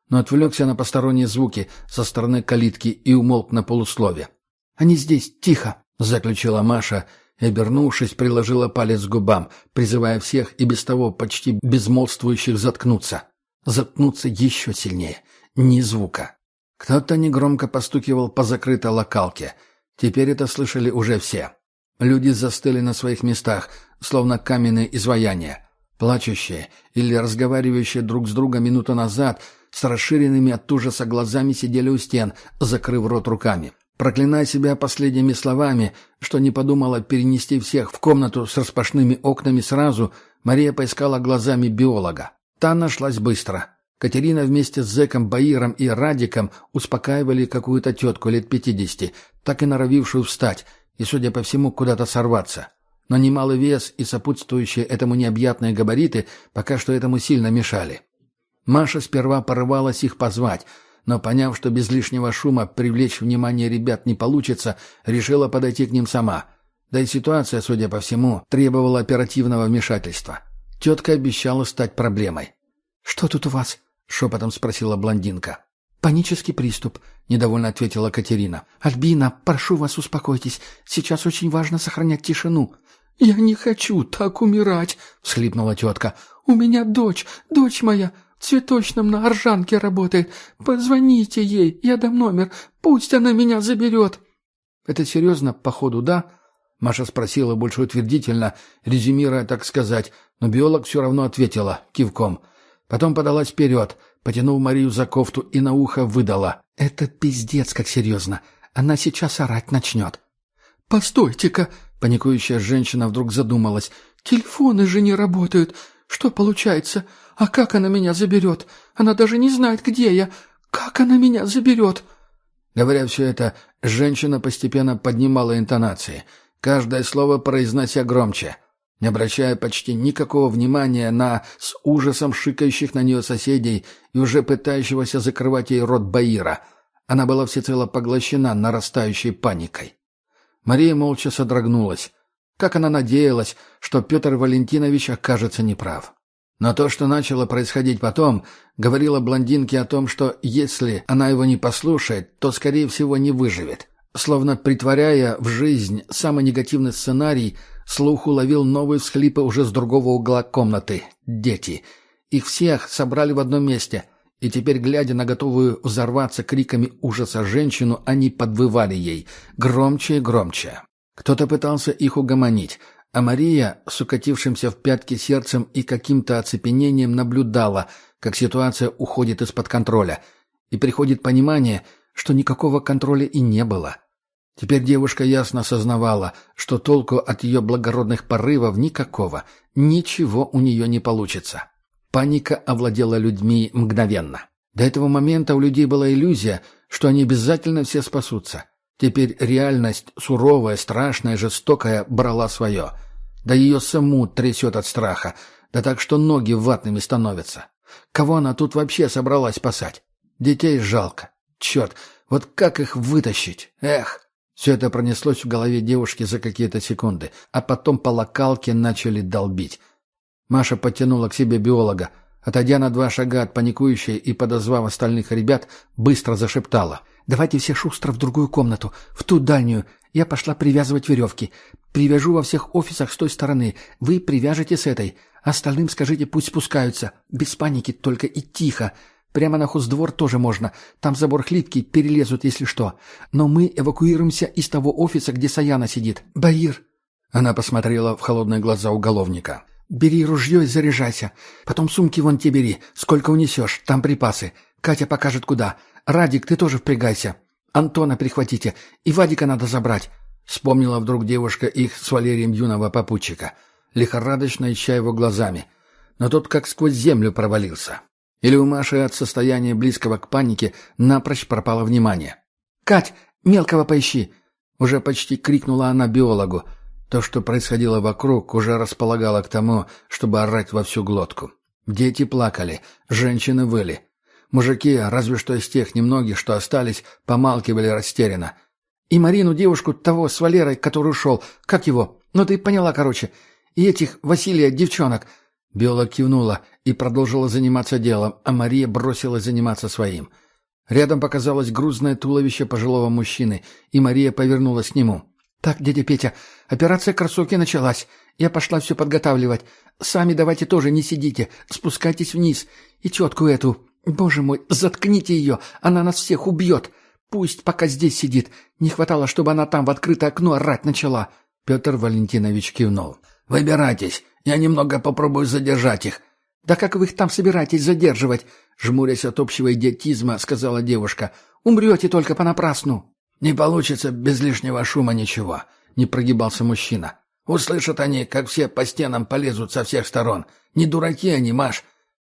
но отвлекся на посторонние звуки со стороны калитки и умолк на полуслове. «Они здесь, тихо!» — заключила Маша и, обернувшись, приложила палец к губам, призывая всех и без того почти безмолвствующих заткнуться. Заткнуться еще сильнее. Ни звука. Кто-то негромко постукивал по закрытой локалке. Теперь это слышали уже все. Люди застыли на своих местах, словно каменные изваяния. Плачущие или разговаривающие друг с другом минуту назад с расширенными от ужаса глазами сидели у стен, закрыв рот руками. Проклиная себя последними словами, что не подумала перенести всех в комнату с распашными окнами сразу, Мария поискала глазами биолога. Та нашлась быстро. Катерина вместе с зэком Баиром и Радиком успокаивали какую-то тетку лет пятидесяти, так и норовившую встать, и, судя по всему, куда-то сорваться. Но немалый вес и сопутствующие этому необъятные габариты пока что этому сильно мешали. Маша сперва порывалась их позвать — но, поняв, что без лишнего шума привлечь внимание ребят не получится, решила подойти к ним сама. Да и ситуация, судя по всему, требовала оперативного вмешательства. Тетка обещала стать проблемой. «Что тут у вас?» — шепотом спросила блондинка. «Панический приступ», — недовольно ответила Катерина. «Альбина, прошу вас, успокойтесь. Сейчас очень важно сохранять тишину». «Я не хочу так умирать», — всхлипнула тетка. «У меня дочь, дочь моя цветочном на Оржанке работает. Позвоните ей, я дам номер. Пусть она меня заберет». «Это серьезно, походу, да?» Маша спросила больше утвердительно, резюмируя, так сказать, но биолог все равно ответила кивком. Потом подалась вперед, потянув Марию за кофту и на ухо выдала. «Это пиздец, как серьезно. Она сейчас орать начнет». «Постойте-ка!» — паникующая женщина вдруг задумалась. «Телефоны же не работают. Что получается? А как она меня заберет? Она даже не знает, где я. «Как она меня заберет?» Говоря все это, женщина постепенно поднимала интонации, каждое слово произнося громче, не обращая почти никакого внимания на с ужасом шикающих на нее соседей и уже пытающегося закрывать ей рот Баира. Она была всецело поглощена нарастающей паникой. Мария молча содрогнулась. Как она надеялась, что Петр Валентинович окажется неправ. Но то, что начало происходить потом, говорило блондинке о том, что если она его не послушает, то, скорее всего, не выживет. Словно притворяя в жизнь самый негативный сценарий, слух уловил новые всхлипы уже с другого угла комнаты. Дети. Их всех собрали в одном месте, и теперь, глядя на готовую взорваться криками ужаса женщину, они подвывали ей. Громче и громче. Кто-то пытался их угомонить, а Мария с укатившимся в пятки сердцем и каким-то оцепенением наблюдала, как ситуация уходит из-под контроля, и приходит понимание, что никакого контроля и не было. Теперь девушка ясно осознавала, что толку от ее благородных порывов никакого, ничего у нее не получится. Паника овладела людьми мгновенно. До этого момента у людей была иллюзия, что они обязательно все спасутся. Теперь реальность, суровая, страшная, жестокая, брала свое. Да ее саму трясет от страха, да так, что ноги ватными становятся. Кого она тут вообще собралась спасать? Детей жалко. Черт, вот как их вытащить? Эх! Все это пронеслось в голове девушки за какие-то секунды, а потом по локалке начали долбить. Маша подтянула к себе биолога. Отойдя на два шага от паникующей и подозвав остальных ребят, быстро зашептала. Давайте все шустро в другую комнату, в ту дальнюю. Я пошла привязывать веревки. Привяжу во всех офисах с той стороны. Вы привяжете с этой. Остальным скажите, пусть спускаются. Без паники, только и тихо. Прямо на хоздвор тоже можно. Там забор хлипкий, перелезут, если что. Но мы эвакуируемся из того офиса, где Саяна сидит. Баир!» Она посмотрела в холодные глаза уголовника. «Бери ружье и заряжайся. Потом сумки вон те бери. Сколько унесешь, там припасы. Катя покажет, куда. «Радик, ты тоже впрягайся. Антона прихватите. И Вадика надо забрать». Вспомнила вдруг девушка их с Валерием юного попутчика, лихорадочно ища его глазами. Но тот как сквозь землю провалился. Или у Маши от состояния близкого к панике напрочь пропало внимание. «Кать, мелкого поищи!» Уже почти крикнула она биологу. То, что происходило вокруг, уже располагало к тому, чтобы орать во всю глотку. Дети плакали, женщины выли. Мужики, разве что из тех немногих, что остались, помалкивали растерянно. И Марину, девушку того с Валерой, который ушел, как его? Ну ты поняла, короче. И этих, Василия, девчонок. Биолог кивнула и продолжила заниматься делом, а Мария бросилась заниматься своим. Рядом показалось грузное туловище пожилого мужчины, и Мария повернулась к нему. «Так, дядя Петя, операция «Красоки» началась. Я пошла все подготавливать. Сами давайте тоже не сидите, спускайтесь вниз. И тетку эту, «Боже мой, заткните ее! Она нас всех убьет! Пусть пока здесь сидит. Не хватало, чтобы она там в открытое окно орать начала!» Петр Валентинович кивнул. «Выбирайтесь. Я немного попробую задержать их». «Да как вы их там собираетесь задерживать?» Жмурясь от общего идиотизма, сказала девушка. «Умрете только понапрасну». «Не получится без лишнего шума ничего», — не прогибался мужчина. «Услышат они, как все по стенам полезут со всех сторон. Не дураки они, Маш.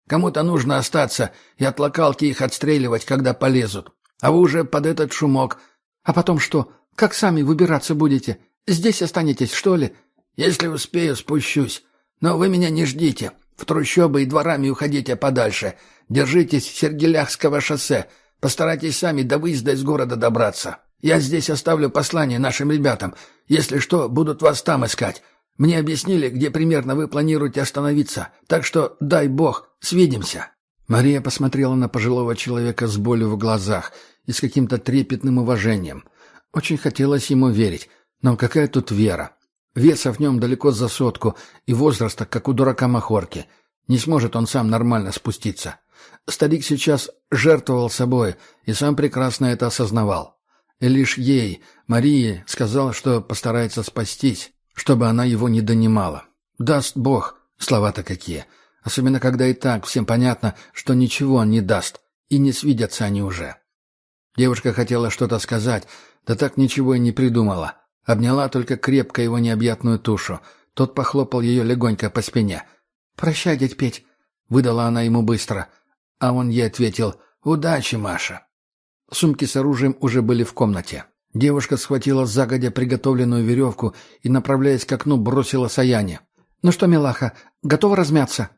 Кому-то нужно остаться и от локалки их отстреливать, когда полезут. А вы уже под этот шумок. А потом что? Как сами выбираться будете? Здесь останетесь, что ли? Если успею, спущусь. Но вы меня не ждите. В трущобы и дворами уходите подальше. Держитесь Сергеляхского шоссе. Постарайтесь сами до выезда из города добраться. Я здесь оставлю послание нашим ребятам. Если что, будут вас там искать. Мне объяснили, где примерно вы планируете остановиться, так что, дай бог, свидимся». Мария посмотрела на пожилого человека с болью в глазах и с каким-то трепетным уважением. Очень хотелось ему верить, но какая тут вера? Веса в нем далеко за сотку и возраста, как у дурака Махорки. Не сможет он сам нормально спуститься. Старик сейчас жертвовал собой и сам прекрасно это осознавал. И лишь ей, Марии, сказал, что постарается спастись, чтобы она его не донимала. «Даст Бог!» Слова-то какие. Особенно, когда и так всем понятно, что ничего он не даст, и не свидятся они уже. Девушка хотела что-то сказать, да так ничего и не придумала. Обняла только крепко его необъятную тушу. Тот похлопал ее легонько по спине. «Прощай, дядь Петь», — выдала она ему быстро. А он ей ответил «Удачи, Маша!» Сумки с оружием уже были в комнате. Девушка схватила загодя приготовленную веревку и, направляясь к окну, бросила Саяне. «Ну что, милаха, готова размяться?»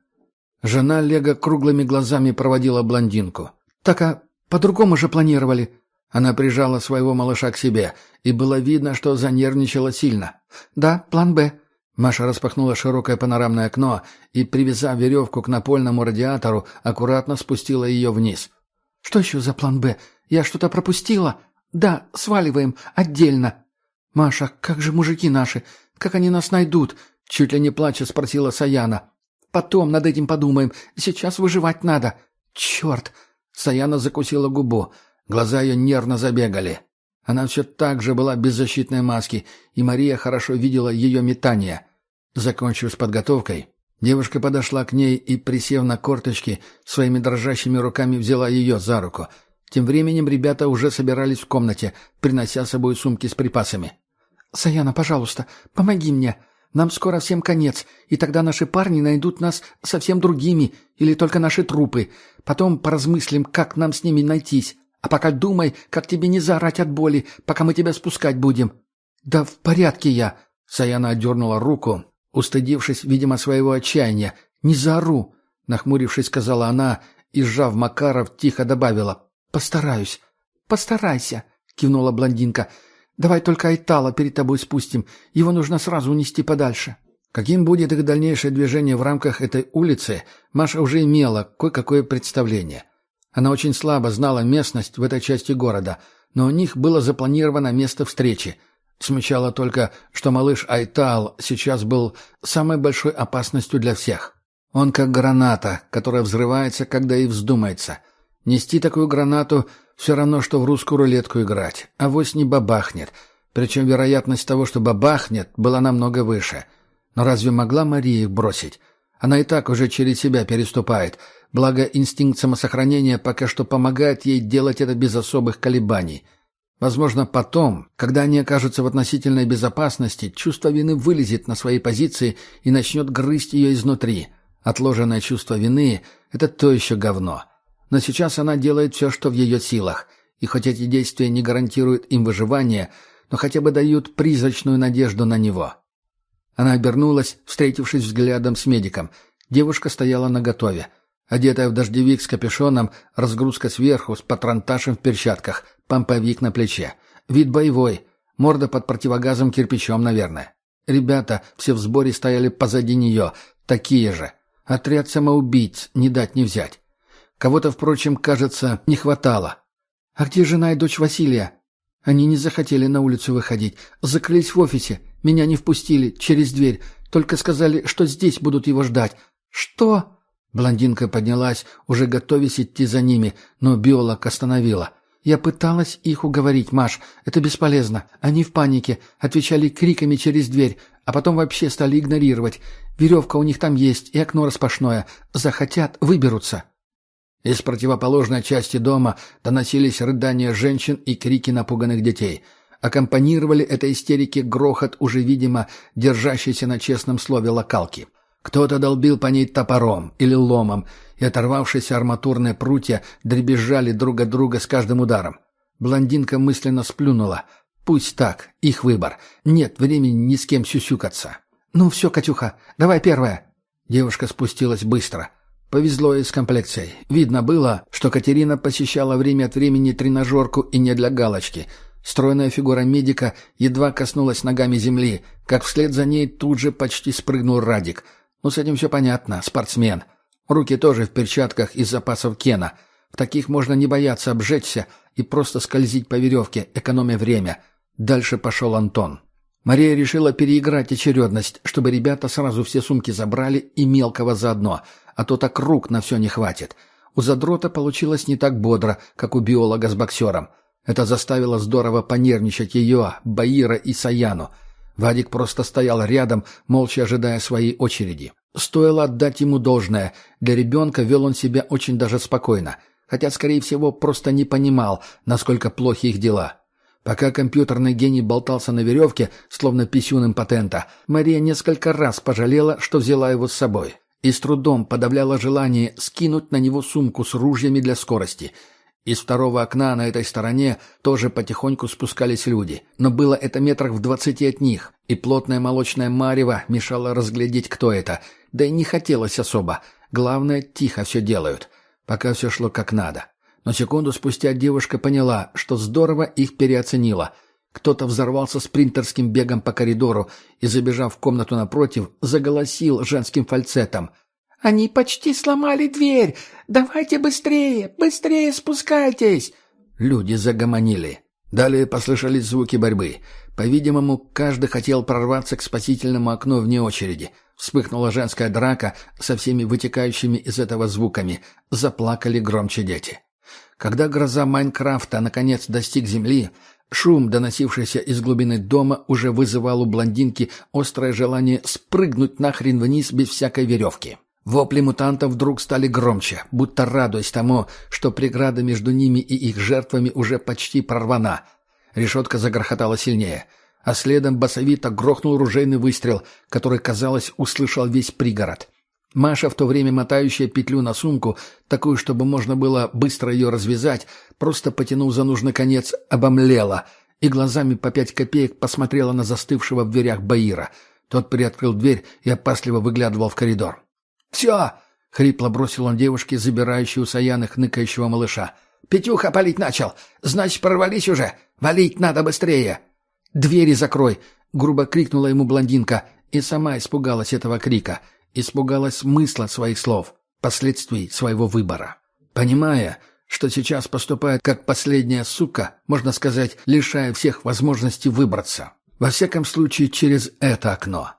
Жена Лего круглыми глазами проводила блондинку. «Так, а по-другому же планировали». Она прижала своего малыша к себе, и было видно, что занервничала сильно. «Да, план «Б». Маша распахнула широкое панорамное окно и, привязав веревку к напольному радиатору, аккуратно спустила ее вниз. «Что еще за план «Б»? Я что-то пропустила?» «Да, сваливаем. Отдельно». «Маша, как же мужики наши? Как они нас найдут?» Чуть ли не плача спросила Саяна. «Потом над этим подумаем. Сейчас выживать надо». «Черт!» Саяна закусила губу. Глаза ее нервно забегали. Она все так же была без защитной маски, и Мария хорошо видела ее метание. Закончив с подготовкой, девушка подошла к ней и, присев на корточки, своими дрожащими руками взяла ее за руку — тем временем ребята уже собирались в комнате, принося с собой сумки с припасами. «Саяна, пожалуйста, помоги мне. Нам скоро всем конец, и тогда наши парни найдут нас совсем другими, или только наши трупы. Потом поразмыслим, как нам с ними найтись. А пока думай, как тебе не заорать от боли, пока мы тебя спускать будем». «Да в порядке я», — Саяна отдернула руку, устыдившись, видимо, своего отчаяния. «Не заору», — нахмурившись, сказала она, и, сжав Макаров, тихо добавила. «Постараюсь. Постарайся», — кивнула блондинка. «Давай только Айтала перед тобой спустим. Его нужно сразу унести подальше». Каким будет их дальнейшее движение в рамках этой улицы, Маша уже имела кое-какое представление. Она очень слабо знала местность в этой части города, но у них было запланировано место встречи. Смущало только, что малыш Айтал сейчас был самой большой опасностью для всех. Он как граната, которая взрывается, когда и вздумается. Нести такую гранату все равно, что в русскую рулетку играть. а Авось не бабахнет. Причем вероятность того, что бабахнет, была намного выше. Но разве могла Мария их бросить? Она и так уже через себя переступает. Благо, инстинкт самосохранения пока что помогает ей делать это без особых колебаний. Возможно, потом, когда они окажутся в относительной безопасности, чувство вины вылезет на своей позиции и начнет грызть ее изнутри. Отложенное чувство вины — это то еще говно. Но сейчас она делает все, что в ее силах. И хоть эти действия не гарантируют им выживание, но хотя бы дают призрачную надежду на него. Она обернулась, встретившись взглядом с медиком. Девушка стояла наготове. Одетая в дождевик с капюшоном, разгрузка сверху, с патронташем в перчатках, помповик на плече. Вид боевой, морда под противогазом кирпичом, наверное. Ребята все в сборе стояли позади нее, такие же. Отряд самоубийц, не дать не взять. Кого-то, впрочем, кажется, не хватало. «А где жена и дочь Василия?» Они не захотели на улицу выходить. Закрылись в офисе. Меня не впустили через дверь. Только сказали, что здесь будут его ждать. «Что?» Блондинка поднялась, уже готовясь идти за ними, но биолог остановила. «Я пыталась их уговорить, Маш. Это бесполезно. Они в панике. Отвечали криками через дверь, а потом вообще стали игнорировать. Веревка у них там есть и окно распашное. Захотят — выберутся». Из противоположной части дома доносились рыдания женщин и крики напуганных детей. Аккомпанировали этой истерике грохот, уже, видимо, держащийся на честном слове локалки. Кто-то долбил по ней топором или ломом, и оторвавшиеся арматурные прутья дребезжали друг от друга с каждым ударом. Блондинка мысленно сплюнула. «Пусть так, их выбор. Нет времени ни с кем сюсюкаться». «Ну все, Катюха, давай первая». Девушка спустилась быстро. Повезло и с комплекцией. Видно было, что Катерина посещала время от времени тренажерку и не для галочки. Стройная фигура медика едва коснулась ногами земли, как вслед за ней тут же почти спрыгнул Радик. Ну, с этим все понятно, спортсмен. Руки тоже в перчатках из запасов Кена. В таких можно не бояться обжечься и просто скользить по веревке, экономя время. Дальше пошел Антон. Мария решила переиграть очередность, чтобы ребята сразу все сумки забрали и мелкого заодно — а то так рук на все не хватит. У задрота получилось не так бодро, как у биолога с боксером. Это заставило здорово понервничать ее, Баира и Саяну. Вадик просто стоял рядом, молча ожидая своей очереди. Стоило отдать ему должное. Для ребенка вел он себя очень даже спокойно. Хотя, скорее всего, просто не понимал, насколько плохи их дела. Пока компьютерный гений болтался на веревке, словно писюн импотента, Мария несколько раз пожалела, что взяла его с собой и с трудом подавляла желание скинуть на него сумку с ружьями для скорости. Из второго окна на этой стороне тоже потихоньку спускались люди, но было это метрах в двадцати от них, и плотная молочная марево мешала разглядеть, кто это, да и не хотелось особо. Главное, тихо все делают, пока все шло как надо. Но секунду спустя девушка поняла, что здорово их переоценила. Кто-то взорвался спринтерским бегом по коридору и, забежав в комнату напротив, заголосил женским фальцетом — «Они почти сломали дверь! Давайте быстрее! Быстрее спускайтесь!» Люди загомонили. Далее послышались звуки борьбы. По-видимому, каждый хотел прорваться к спасительному окну вне очереди. Вспыхнула женская драка со всеми вытекающими из этого звуками. Заплакали громче дети. Когда гроза Майнкрафта наконец достиг земли, шум, доносившийся из глубины дома, уже вызывал у блондинки острое желание спрыгнуть нахрен вниз без всякой веревки. Вопли мутантов вдруг стали громче, будто радуясь тому, что преграда между ними и их жертвами уже почти прорвана. Решетка загрохотала сильнее, а следом басовито грохнул ружейный выстрел, который, казалось, услышал весь пригород. Маша, в то время мотающая петлю на сумку, такую, чтобы можно было быстро ее развязать, просто потянув за нужный конец, обомлела и глазами по пять копеек посмотрела на застывшего в дверях Баира. Тот приоткрыл дверь и опасливо выглядывал в коридор. «Все!» — хрипло бросил он девушке, забирающей у Саяны хныкающего малыша. «Петюха палить начал! Значит, прорвались уже! Валить надо быстрее!» «Двери закрой!» — грубо крикнула ему блондинка, и сама испугалась этого крика. Испугалась смысла своих слов, последствий своего выбора. Понимая, что сейчас поступает как последняя сука, можно сказать, лишая всех возможности выбраться. Во всяком случае, через это окно.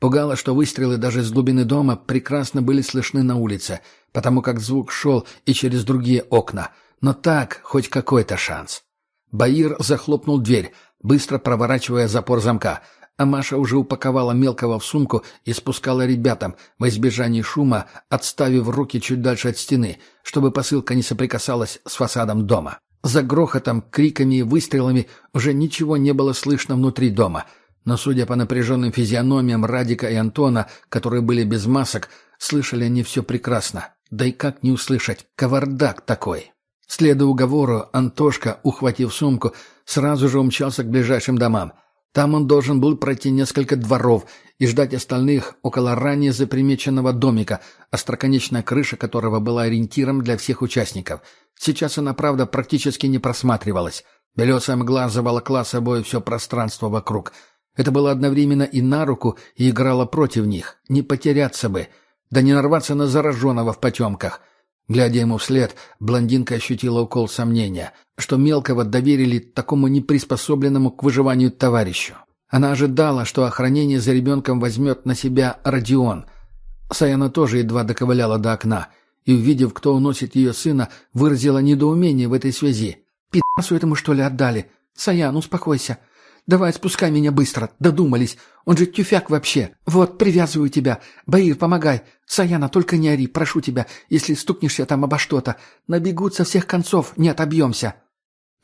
Пугало, что выстрелы даже с глубины дома прекрасно были слышны на улице, потому как звук шел и через другие окна. Но так, хоть какой-то шанс. Баир захлопнул дверь, быстро проворачивая запор замка, а Маша уже упаковала мелкого в сумку и спускала ребятам, во избежание шума, отставив руки чуть дальше от стены, чтобы посылка не соприкасалась с фасадом дома. За грохотом, криками и выстрелами уже ничего не было слышно внутри дома — но, судя по напряженным физиономиям Радика и Антона, которые были без масок, слышали они все прекрасно. Да и как не услышать? Кавардак такой. Следуя уговору, Антошка, ухватив сумку, сразу же умчался к ближайшим домам. Там он должен был пройти несколько дворов и ждать остальных около ранее запримеченного домика, остроконечная крыша которого была ориентиром для всех участников. Сейчас она, правда, практически не просматривалась. Белесая мгла заволокла собой все пространство вокруг — это было одновременно и на руку, и играло против них. Не потеряться бы, да не нарваться на зараженного в потемках. Глядя ему вслед, блондинка ощутила укол сомнения, что мелкого доверили такому неприспособленному к выживанию товарищу. Она ожидала, что охранение за ребенком возьмет на себя Родион. Саяна тоже едва доковыляла до окна и, увидев, кто уносит ее сына, выразила недоумение в этой связи. «Пи***су этому, что ли, отдали? Саян, успокойся. Давай, спускай меня быстро. Додумались. Он же тюфяк вообще. Вот, привязываю тебя. Баир, помогай. Саяна, только не ори, прошу тебя, если стукнешься там обо что-то. Набегут со всех концов, не отобьемся».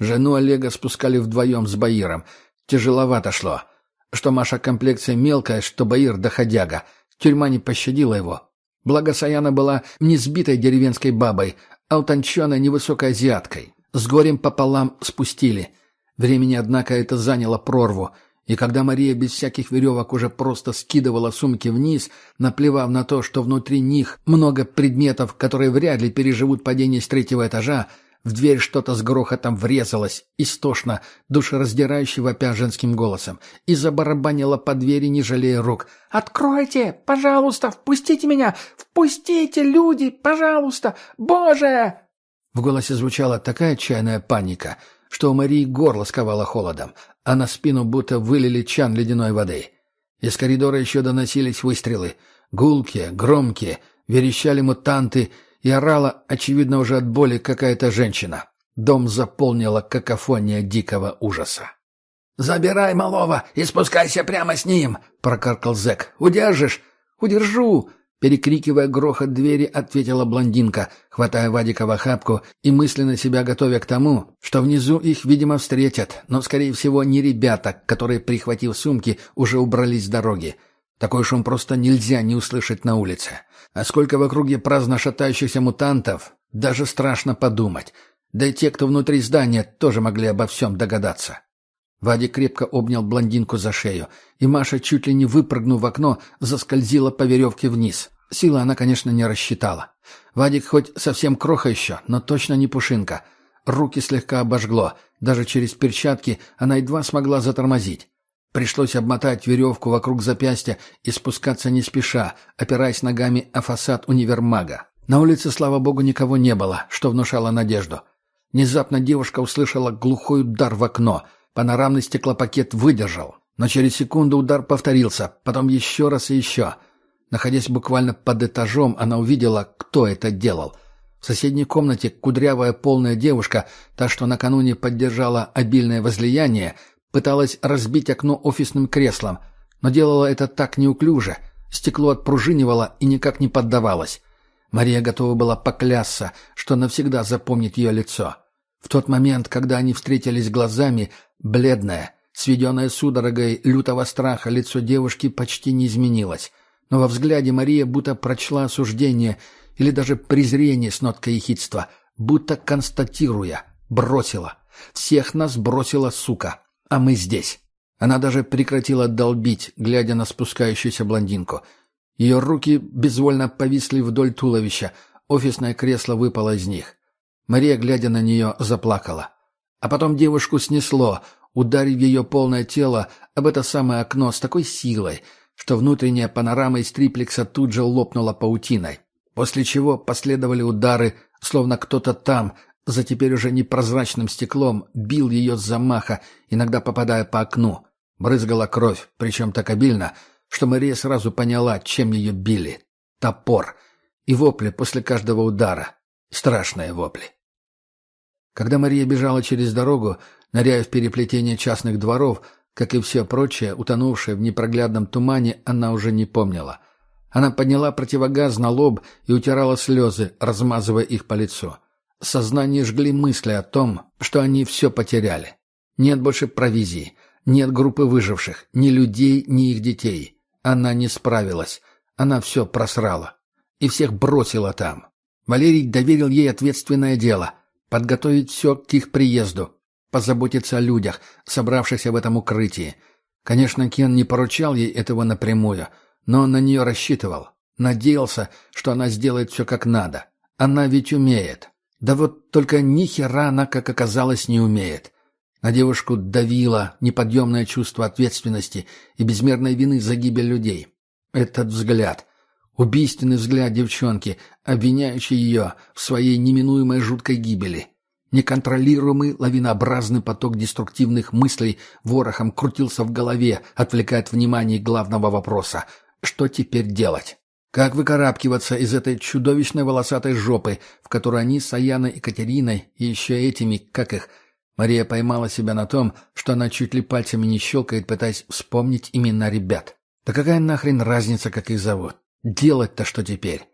Жену Олега спускали вдвоем с Баиром. Тяжеловато шло. Что Маша комплекция мелкая, что Баир доходяга. Тюрьма не пощадила его. Благо Саяна была не сбитой деревенской бабой, а утонченной невысокой азиаткой. С горем пополам спустили — Времени, однако, это заняло прорву, и когда Мария без всяких веревок уже просто скидывала сумки вниз, наплевав на то, что внутри них много предметов, которые вряд ли переживут падение с третьего этажа, в дверь что-то с грохотом врезалось, истошно, душераздирающе вопя женским голосом, и забарабанила по двери, не жалея рук. «Откройте! Пожалуйста, впустите меня! Впустите, люди! Пожалуйста! Боже!» В голосе звучала такая отчаянная паника — что у Марии горло сковало холодом, а на спину будто вылили чан ледяной воды. Из коридора еще доносились выстрелы. Гулкие, громкие, верещали мутанты, и орала, очевидно, уже от боли какая-то женщина. Дом заполнила какофония дикого ужаса. «Забирай малого и спускайся прямо с ним!» — прокаркал зэк. «Удержишь?» «Удержу!» Перекрикивая грохот двери, ответила блондинка, хватая Вадика в охапку и мысленно себя готовя к тому, что внизу их, видимо, встретят, но, скорее всего, не ребята, которые, прихватив сумки, уже убрались с дороги. Такой шум просто нельзя не услышать на улице. А сколько в округе праздно шатающихся мутантов, даже страшно подумать. Да и те, кто внутри здания, тоже могли обо всем догадаться. Вадик крепко обнял блондинку за шею, и Маша, чуть ли не выпрыгнув в окно, заскользила по веревке вниз. Силы она, конечно, не рассчитала. Вадик хоть совсем кроха еще, но точно не пушинка. Руки слегка обожгло. Даже через перчатки она едва смогла затормозить. Пришлось обмотать веревку вокруг запястья и спускаться не спеша, опираясь ногами о фасад универмага. На улице, слава богу, никого не было, что внушало надежду. Внезапно девушка услышала глухой удар в окно. Панорамный стеклопакет выдержал. Но через секунду удар повторился, потом еще раз и еще. Находясь буквально под этажом, она увидела, кто это делал. В соседней комнате кудрявая полная девушка, та, что накануне поддержала обильное возлияние, пыталась разбить окно офисным креслом, но делала это так неуклюже. Стекло отпружинивало и никак не поддавалось. Мария готова была поклясться, что навсегда запомнит ее лицо. В тот момент, когда они встретились глазами, бледное, сведенное судорогой лютого страха лицо девушки почти не изменилось. Но во взгляде Мария будто прочла осуждение или даже презрение с ноткой ехидства, будто констатируя, бросила. «Всех нас бросила сука, а мы здесь». Она даже прекратила долбить, глядя на спускающуюся блондинку. Ее руки безвольно повисли вдоль туловища, офисное кресло выпало из них. Мария, глядя на нее, заплакала. А потом девушку снесло, ударив ее полное тело об это самое окно с такой силой, что внутренняя панорама из триплекса тут же лопнула паутиной. После чего последовали удары, словно кто-то там, за теперь уже непрозрачным стеклом, бил ее с замаха, иногда попадая по окну. Брызгала кровь, причем так обильно, что Мария сразу поняла, чем ее били. Топор. И вопли после каждого удара. Страшные вопли. Когда Мария бежала через дорогу, ныряя в переплетение частных дворов, как и все прочее, утонувшее в непроглядном тумане, она уже не помнила. Она подняла противогаз на лоб и утирала слезы, размазывая их по лицу. Сознание жгли мысли о том, что они все потеряли. Нет больше провизии, нет группы выживших, ни людей, ни их детей. Она не справилась. Она все просрала. И всех бросила там. Валерий доверил ей ответственное дело — подготовить все к их приезду, позаботиться о людях, собравшихся в этом укрытии. Конечно, Кен не поручал ей этого напрямую, но он на нее рассчитывал. Надеялся, что она сделает все как надо. Она ведь умеет. Да вот только ни хера она, как оказалось, не умеет. На девушку давило неподъемное чувство ответственности и безмерной вины за гибель людей. Этот взгляд, Убийственный взгляд девчонки, обвиняющий ее в своей неминуемой жуткой гибели. Неконтролируемый лавинообразный поток деструктивных мыслей ворохом крутился в голове, отвлекая от внимания главного вопроса. Что теперь делать? Как выкарабкиваться из этой чудовищной волосатой жопы, в которой они с Аяной и Катериной, и еще этими, как их... Мария поймала себя на том, что она чуть ли пальцами не щелкает, пытаясь вспомнить имена ребят. Да какая нахрен разница, как их зовут? Делать-то что теперь?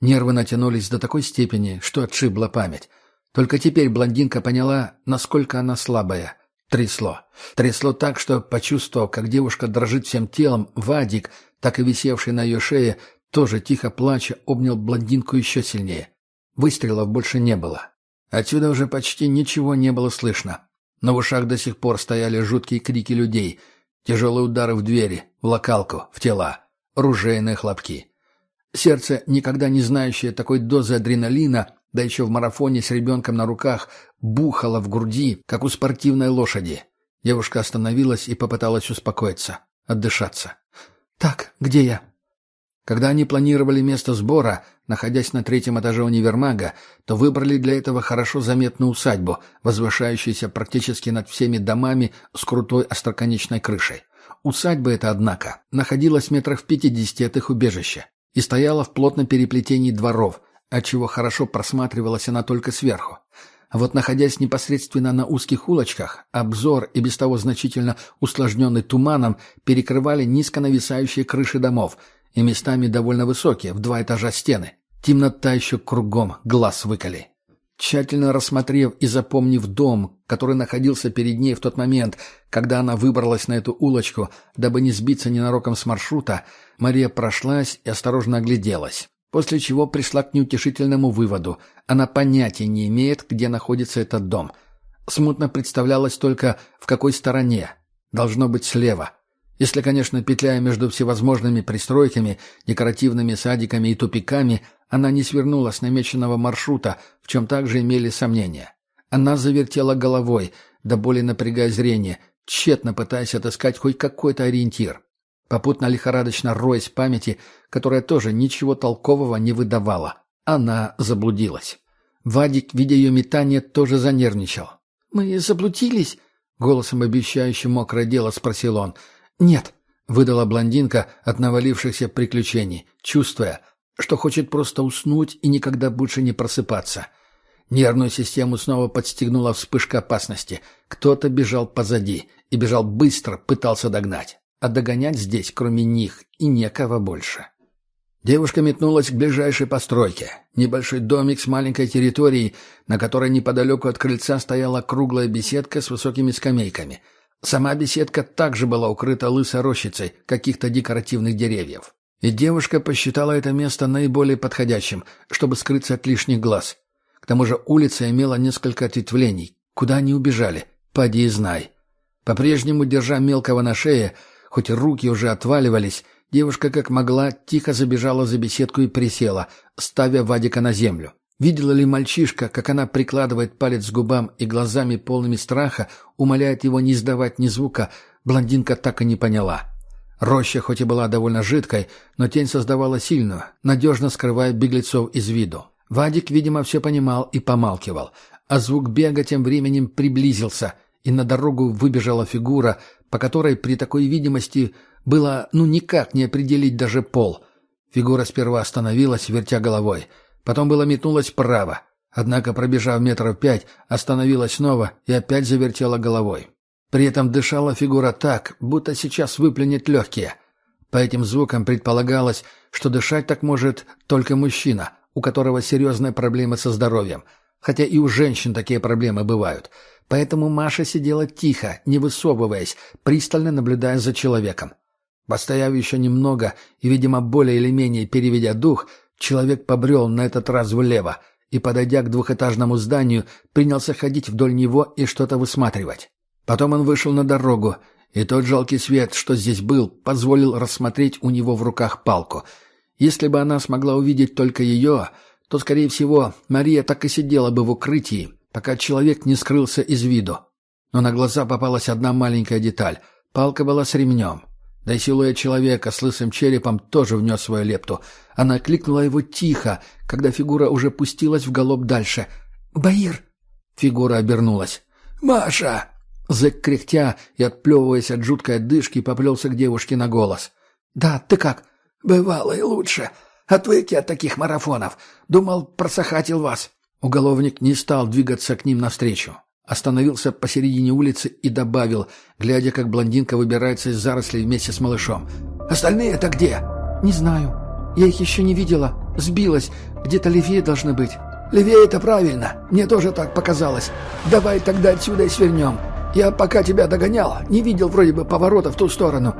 Нервы натянулись до такой степени, что отшибла память. Только теперь блондинка поняла, насколько она слабая. Трясло. Трясло так, что, почувствовав, как девушка дрожит всем телом, Вадик, так и висевший на ее шее, тоже тихо плача, обнял блондинку еще сильнее. Выстрелов больше не было. Отсюда уже почти ничего не было слышно. Но в ушах до сих пор стояли жуткие крики людей, тяжелые удары в двери, в локалку, в тела ружейные хлопки. Сердце, никогда не знающее такой дозы адреналина, да еще в марафоне с ребенком на руках, бухало в груди, как у спортивной лошади. Девушка остановилась и попыталась успокоиться, отдышаться. «Так, где я?» Когда они планировали место сбора, находясь на третьем этаже универмага, то выбрали для этого хорошо заметную усадьбу, возвышающуюся практически над всеми домами с крутой остроконечной крышей. Усадьба эта, однако, находилась метрах в пятидесяти от их убежища и стояла в плотном переплетении дворов, отчего хорошо просматривалась она только сверху. А вот находясь непосредственно на узких улочках, обзор и без того значительно усложненный туманом перекрывали низко нависающие крыши домов и местами довольно высокие, в два этажа стены. Темнота еще кругом, глаз выколи. Тщательно рассмотрев и запомнив дом, который находился перед ней в тот момент, когда она выбралась на эту улочку, дабы не сбиться ненароком с маршрута, Мария прошлась и осторожно огляделась. после чего пришла к неутешительному выводу. Она понятия не имеет, где находится этот дом. Смутно представлялось только, в какой стороне. Должно быть слева. Если, конечно, петляя между всевозможными пристройками, декоративными садиками и тупиками, она не свернула с намеченного маршрута, в чем также имели сомнения. Она завертела головой, до боли напрягая зрение, тщетно пытаясь отыскать хоть какой-то ориентир попутно лихорадочно роясь в памяти, которая тоже ничего толкового не выдавала. Она заблудилась. Вадик, видя ее метание, тоже занервничал. «Мы заблудились?» — голосом обещающим мокрое дело спросил он. «Нет», — выдала блондинка от навалившихся приключений, чувствуя, что хочет просто уснуть и никогда больше не просыпаться. Нервную систему снова подстегнула вспышка опасности. Кто-то бежал позади и бежал быстро, пытался догнать а догонять здесь, кроме них, и некого больше. Девушка метнулась к ближайшей постройке. Небольшой домик с маленькой территорией, на которой неподалеку от крыльца стояла круглая беседка с высокими скамейками. Сама беседка также была укрыта лысой рощицей каких-то декоративных деревьев. И девушка посчитала это место наиболее подходящим, чтобы скрыться от лишних глаз. К тому же улица имела несколько ответвлений. Куда они убежали? Поди и знай. По-прежнему, держа мелкого на шее, Хоть руки уже отваливались, девушка как могла тихо забежала за беседку и присела, ставя Вадика на землю. Видела ли мальчишка, как она прикладывает палец к губам и глазами полными страха умоляет его не издавать ни звука, блондинка так и не поняла. Роща хоть и была довольно жидкой, но тень создавала сильную, надежно скрывая беглецов из виду. Вадик, видимо, все понимал и помалкивал, а звук бега тем временем приблизился, и на дорогу выбежала фигура, по которой при такой видимости было ну никак не определить даже пол. Фигура сперва остановилась, вертя головой. Потом было метнулась вправо. Однако, пробежав метров пять, остановилась снова и опять завертела головой. При этом дышала фигура так, будто сейчас выплюнет легкие. По этим звукам предполагалось, что дышать так может только мужчина, у которого серьезная проблема со здоровьем. Хотя и у женщин такие проблемы бывают – Поэтому Маша сидела тихо, не высовываясь, пристально наблюдая за человеком. Постояв еще немного и, видимо, более или менее переведя дух, человек побрел на этот раз влево и, подойдя к двухэтажному зданию, принялся ходить вдоль него и что-то высматривать. Потом он вышел на дорогу, и тот жалкий свет, что здесь был, позволил рассмотреть у него в руках палку. Если бы она смогла увидеть только ее, то, скорее всего, Мария так и сидела бы в укрытии, пока человек не скрылся из виду. Но на глаза попалась одна маленькая деталь. Палка была с ремнем. Да и силуэт человека с лысым черепом тоже внес свою лепту. Она кликнула его тихо, когда фигура уже пустилась в галоп дальше. «Баир!» Фигура обернулась. «Маша!» Зэк кряхтя и отплевываясь от жуткой отдышки, поплелся к девушке на голос. «Да, ты как?» «Бывало и лучше. Отвыки от таких марафонов. Думал, просохатил вас. Уголовник не стал двигаться к ним навстречу. Остановился посередине улицы и добавил, глядя, как блондинка выбирается из зарослей вместе с малышом. «Остальные-то где?» «Не знаю. Я их еще не видела. Сбилась. Где-то левее должны быть». «Левее это правильно. Мне тоже так показалось. Давай тогда отсюда и свернем. Я пока тебя догонял, не видел вроде бы поворота в ту сторону».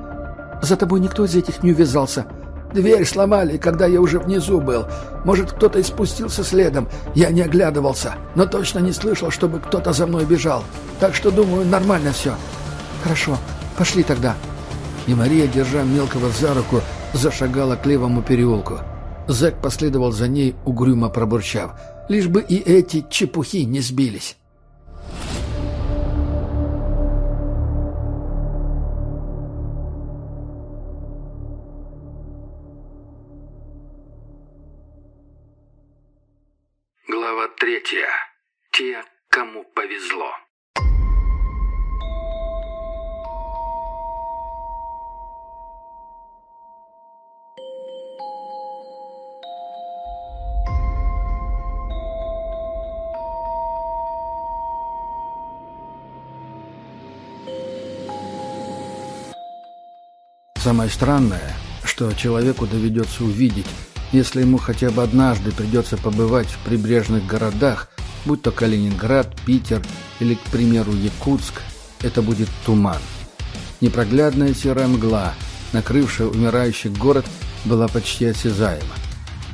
«За тобой никто из этих не увязался. Дверь сломали, когда я уже внизу был. Может, кто-то и спустился следом. Я не оглядывался, но точно не слышал, чтобы кто-то за мной бежал. Так что, думаю, нормально все. Хорошо, пошли тогда. И Мария, держа мелкого за руку, зашагала к левому переулку. Зэк последовал за ней, угрюмо пробурчав. Лишь бы и эти чепухи не сбились. Третье. Те, кому повезло. Самое странное, что человеку доведется увидеть если ему хотя бы однажды придется побывать в прибрежных городах, будь то Калининград, Питер или, к примеру, Якутск, это будет туман. Непроглядная серая мгла, накрывшая умирающий город, была почти осязаема.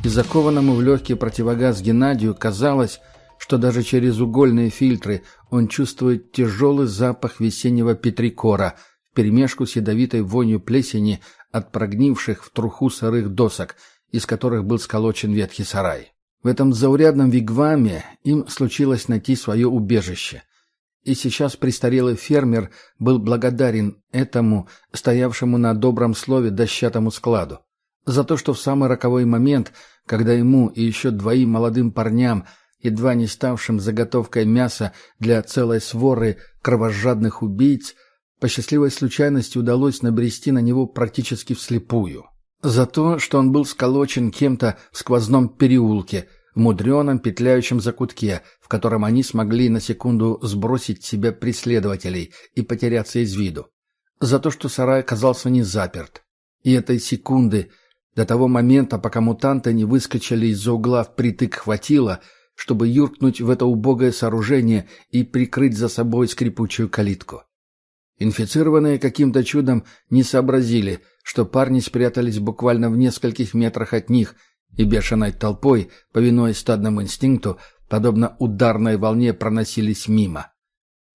и закованному в легкий противогаз Геннадию казалось, что даже через угольные фильтры он чувствует тяжелый запах весеннего петрикора вперемешку с ядовитой вонью плесени от прогнивших в труху сырых досок, из которых был сколочен ветхий сарай. В этом заурядном вигваме им случилось найти свое убежище. И сейчас престарелый фермер был благодарен этому, стоявшему на добром слове дощатому складу, за то, что в самый роковой момент, когда ему и еще двоим молодым парням, едва не ставшим заготовкой мяса для целой своры кровожадных убийц, по счастливой случайности удалось набрести на него практически вслепую. За то, что он был сколочен кем-то в сквозном переулке, в мудреном петляющем закутке, в котором они смогли на секунду сбросить себя преследователей и потеряться из виду. За то, что сарай оказался не заперт. И этой секунды, до того момента, пока мутанты не выскочили из-за угла впритык хватило, чтобы юркнуть в это убогое сооружение и прикрыть за собой скрипучую калитку. Инфицированные каким-то чудом не сообразили, что парни спрятались буквально в нескольких метрах от них и бешеной толпой, повинуясь стадному инстинкту, подобно ударной волне проносились мимо.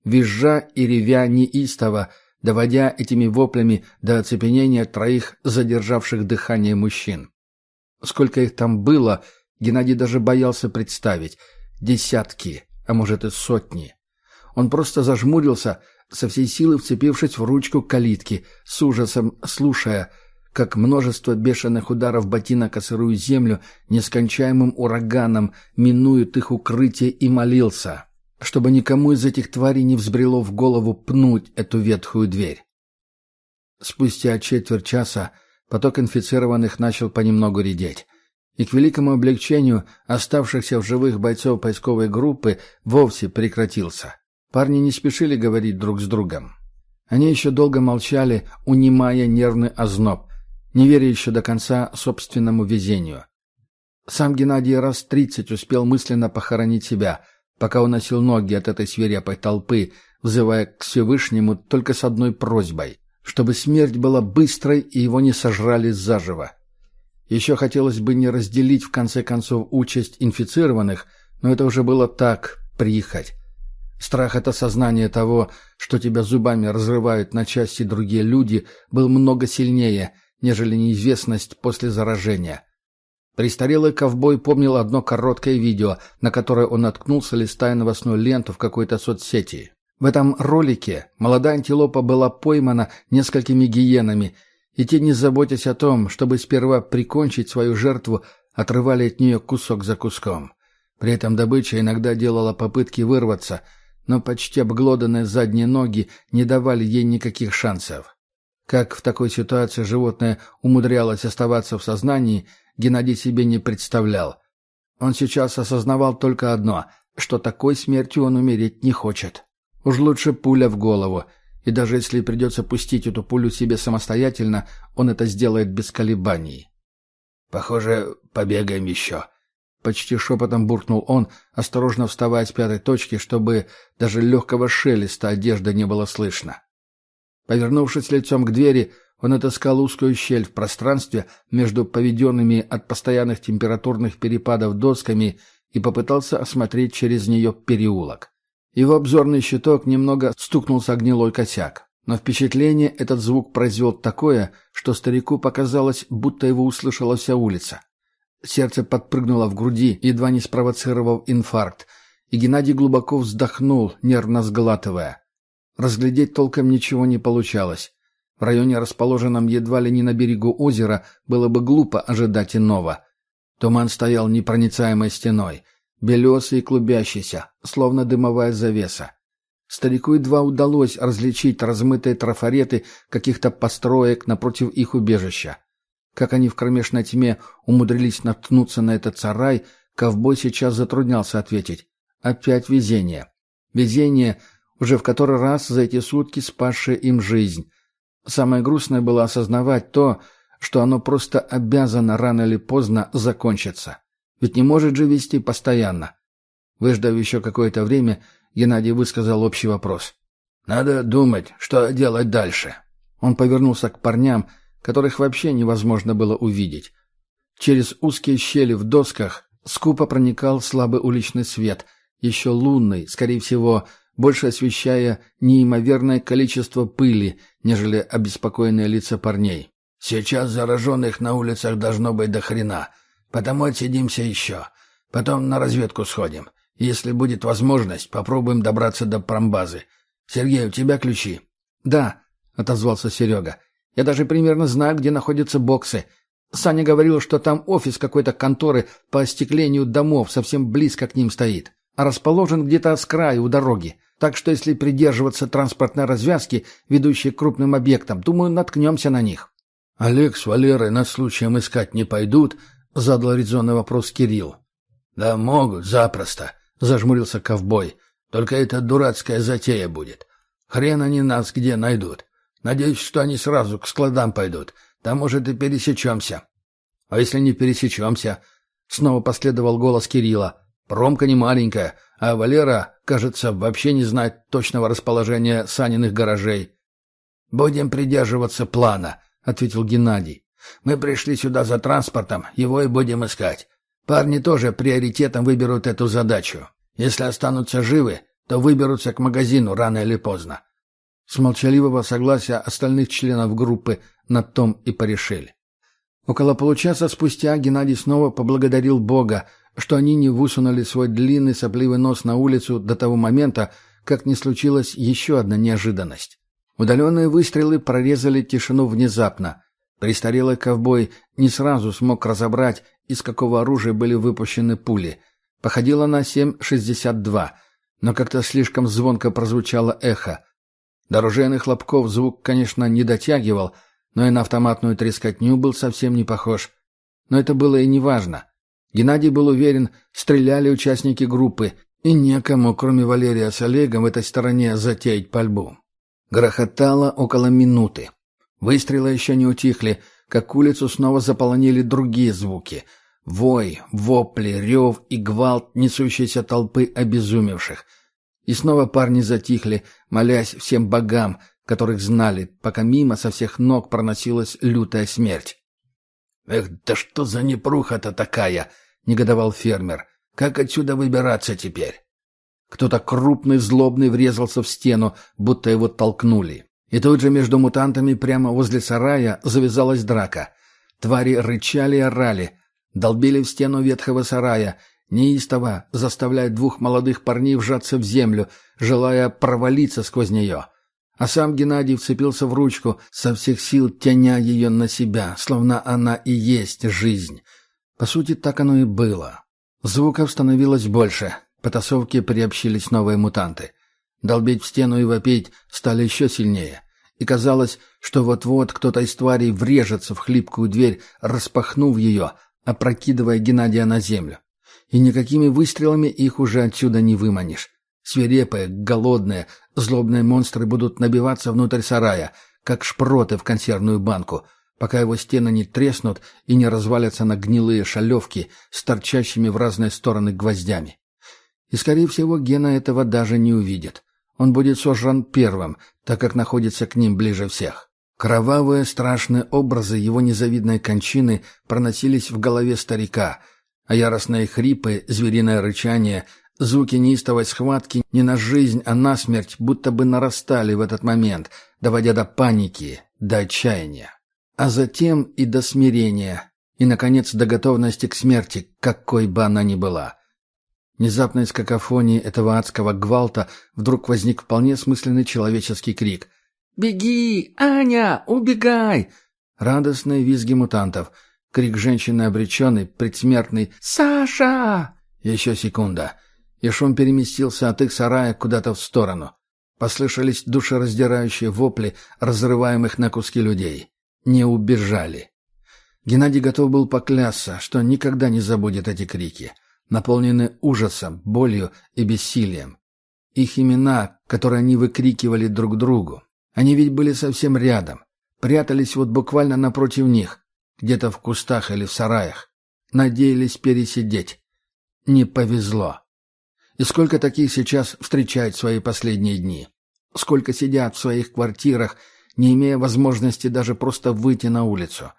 Визжа и ревя неистово, доводя этими воплями до оцепенения троих задержавших дыхание мужчин. Сколько их там было, Геннадий даже боялся представить. Десятки, а может и сотни. Он просто зажмурился, со всей силы вцепившись в ручку калитки, с ужасом слушая, как множество бешеных ударов ботинок о сырую землю нескончаемым ураганом минуют их укрытие и молился, чтобы никому из этих тварей не взбрело в голову пнуть эту ветхую дверь. Спустя четверть часа поток инфицированных начал понемногу редеть, и к великому облегчению оставшихся в живых бойцов поисковой группы вовсе прекратился. Парни не спешили говорить друг с другом. Они еще долго молчали, унимая нервный озноб, не веря еще до конца собственному везению. Сам Геннадий раз тридцать успел мысленно похоронить себя, пока уносил ноги от этой свирепой толпы, взывая к Всевышнему только с одной просьбой, чтобы смерть была быстрой и его не сожрали заживо. Еще хотелось бы не разделить в конце концов участь инфицированных, но это уже было так, приехать. Страх от осознания того, что тебя зубами разрывают на части другие люди, был много сильнее, нежели неизвестность после заражения. Престарелый ковбой помнил одно короткое видео, на которое он наткнулся, листая новостную ленту в какой-то соцсети. В этом ролике молодая антилопа была поймана несколькими гиенами, и те, не заботясь о том, чтобы сперва прикончить свою жертву, отрывали от нее кусок за куском. При этом добыча иногда делала попытки вырваться – но почти обглоданные задние ноги не давали ей никаких шансов. Как в такой ситуации животное умудрялось оставаться в сознании, Геннадий себе не представлял. Он сейчас осознавал только одно, что такой смертью он умереть не хочет. Уж лучше пуля в голову, и даже если придется пустить эту пулю себе самостоятельно, он это сделает без колебаний. «Похоже, побегаем еще», Почти шепотом буркнул он, осторожно вставая с пятой точки, чтобы даже легкого шелеста одежды не было слышно. Повернувшись лицом к двери, он отыскал узкую щель в пространстве между поведенными от постоянных температурных перепадов досками и попытался осмотреть через нее переулок. Его обзорный щиток немного стукнулся гнилой косяк, но впечатление этот звук произвел такое, что старику показалось, будто его услышала вся улица. Сердце подпрыгнуло в груди, едва не спровоцировав инфаркт, и Геннадий глубоко вздохнул, нервно сглатывая. Разглядеть толком ничего не получалось. В районе, расположенном едва ли не на берегу озера, было бы глупо ожидать иного. Туман стоял непроницаемой стеной, белесый и клубящийся, словно дымовая завеса. Старику едва удалось различить размытые трафареты каких-то построек напротив их убежища. Как они в кромешной тьме умудрились наткнуться на этот сарай, ковбой сейчас затруднялся ответить. Опять везение. Везение, уже в который раз за эти сутки спасшее им жизнь. Самое грустное было осознавать то, что оно просто обязано рано или поздно закончиться. Ведь не может же вести постоянно. Выждав еще какое-то время, Геннадий высказал общий вопрос. «Надо думать, что делать дальше». Он повернулся к парням, которых вообще невозможно было увидеть. Через узкие щели в досках скупо проникал слабый уличный свет, еще лунный, скорее всего, больше освещая неимоверное количество пыли, нежели обеспокоенные лица парней. «Сейчас зараженных на улицах должно быть до хрена, потому отсидимся еще. Потом на разведку сходим. Если будет возможность, попробуем добраться до промбазы. Сергей, у тебя ключи?» «Да», — отозвался Серега. «Я даже примерно знаю, где находятся боксы. Саня говорил, что там офис какой-то конторы по остеклению домов совсем близко к ним стоит, а расположен где-то с краю у дороги. Так что если придерживаться транспортной развязки, ведущей к крупным объектам, думаю, наткнемся на них». «Олег с Валерой над случаем искать не пойдут?» — задал резонный вопрос Кирилл. «Да могут, запросто», — зажмурился ковбой. «Только это дурацкая затея будет. Хрен они нас где найдут. Надеюсь, что они сразу к складам пойдут. Там, может, и пересечемся». «А если не пересечемся?» Снова последовал голос Кирилла. «Промка не маленькая, а Валера, кажется, вообще не знает точного расположения Саниных гаражей». «Будем придерживаться плана», — ответил Геннадий. «Мы пришли сюда за транспортом, его и будем искать. Парни тоже приоритетом выберут эту задачу. Если останутся живы, то выберутся к магазину рано или поздно. С молчаливого согласия остальных членов группы на том и порешили. Около получаса спустя Геннадий снова поблагодарил Бога, что они не высунули свой длинный сопливый нос на улицу до того момента, как не случилась еще одна неожиданность. Удаленные выстрелы прорезали тишину внезапно. Престарелый ковбой не сразу смог разобрать, из какого оружия были выпущены пули. Походило на 7,62, но как-то слишком звонко прозвучало эхо. До оружейных хлопков звук, конечно, не дотягивал, но и на автоматную трескотню был совсем не похож. Но это было и не важно. Геннадий был уверен, стреляли участники группы, и некому, кроме Валерия с Олегом, в этой стороне затеять пальбу. Грохотало около минуты. Выстрелы еще не утихли, как улицу снова заполонили другие звуки. Вой, вопли, рев и гвалт несущейся толпы обезумевших. И снова парни затихли, молясь всем богам, которых знали, пока мимо со всех ног проносилась лютая смерть. «Эх, да что за непруха-то такая!» — негодовал фермер. «Как отсюда выбираться теперь?» Кто-то крупный, злобный врезался в стену, будто его толкнули. И тут же между мутантами прямо возле сарая завязалась драка. Твари рычали и орали, долбили в стену ветхого сарая, неистово заставляя двух молодых парней вжаться в землю, желая провалиться сквозь нее. А сам Геннадий вцепился в ручку, со всех сил тяня ее на себя, словно она и есть жизнь. По сути, так оно и было. Звуков становилось больше. Потасовке приобщились новые мутанты. Долбить в стену и вопить стали еще сильнее. И казалось, что вот-вот кто-то из тварей врежется в хлипкую дверь, распахнув ее, опрокидывая Геннадия на землю. И никакими выстрелами их уже отсюда не выманишь. Свирепые, голодные, злобные монстры будут набиваться внутрь сарая, как шпроты в консервную банку, пока его стены не треснут и не развалятся на гнилые шалевки с торчащими в разные стороны гвоздями. И, скорее всего, Гена этого даже не увидит. Он будет сожран первым, так как находится к ним ближе всех. Кровавые страшные образы его незавидной кончины проносились в голове старика, а яростные хрипы, звериное рычание, звуки неистовой схватки не на жизнь, а на смерть будто бы нарастали в этот момент, доводя до паники, до отчаяния. А затем и до смирения, и, наконец, до готовности к смерти, какой бы она ни была. Внезапно из какофонии этого адского гвалта вдруг возник вполне смысленный человеческий крик. «Беги! Аня! Убегай!» Радостные визги мутантов. Крик женщины обреченный, предсмертный «Саша!» Еще секунда. И шум переместился от их сарая куда-то в сторону. Послышались душераздирающие вопли разрываемых на куски людей. Не убежали. Геннадий готов был поклясться, что никогда не забудет эти крики наполнены ужасом, болью и бессилием. Их имена, которые они выкрикивали друг другу. Они ведь были совсем рядом. Прятались вот буквально напротив них, где-то в кустах или в сараях. Надеялись пересидеть. Не повезло. И сколько таких сейчас встречают свои последние дни? Сколько сидят в своих квартирах, не имея возможности даже просто выйти на улицу?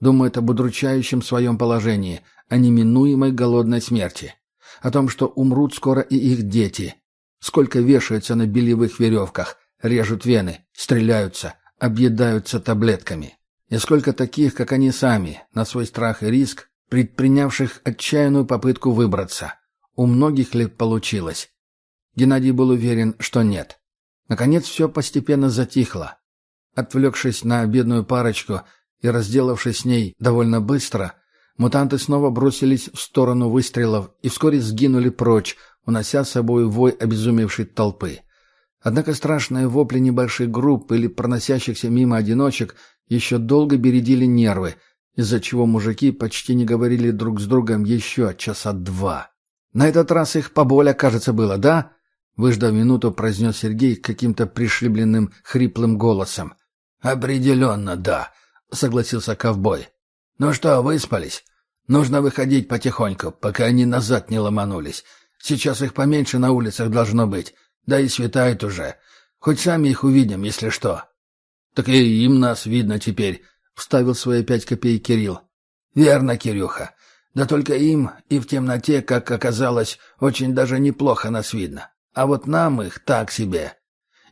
думают об удручающем своем положении, о неминуемой голодной смерти, о том, что умрут скоро и их дети. Сколько вешаются на белевых веревках, режут вены, стреляются, объедаются таблетками. И сколько таких, как они сами, на свой страх и риск, предпринявших отчаянную попытку выбраться. У многих ли получилось? Геннадий был уверен, что нет. Наконец все постепенно затихло. Отвлекшись на бедную парочку и разделавшись с ней довольно быстро, мутанты снова бросились в сторону выстрелов и вскоре сгинули прочь, унося с собой вой обезумевшей толпы. Однако страшные вопли небольших групп или проносящихся мимо одиночек еще долго бередили нервы, из-за чего мужики почти не говорили друг с другом еще часа два. «На этот раз их поболя, кажется, было, да?» Выждав минуту, произнес Сергей каким-то пришибленным, хриплым голосом. «Определенно, да», — согласился ковбой. «Ну что, выспались? Нужно выходить потихоньку, пока они назад не ломанулись. Сейчас их поменьше на улицах должно быть. Да и светает уже. Хоть сами их увидим, если что». «Так и им нас видно теперь», — вставил свои пять копеек Кирилл. «Верно, Кирюха. Да только им и в темноте, как оказалось, очень даже неплохо нас видно. А вот нам их так себе.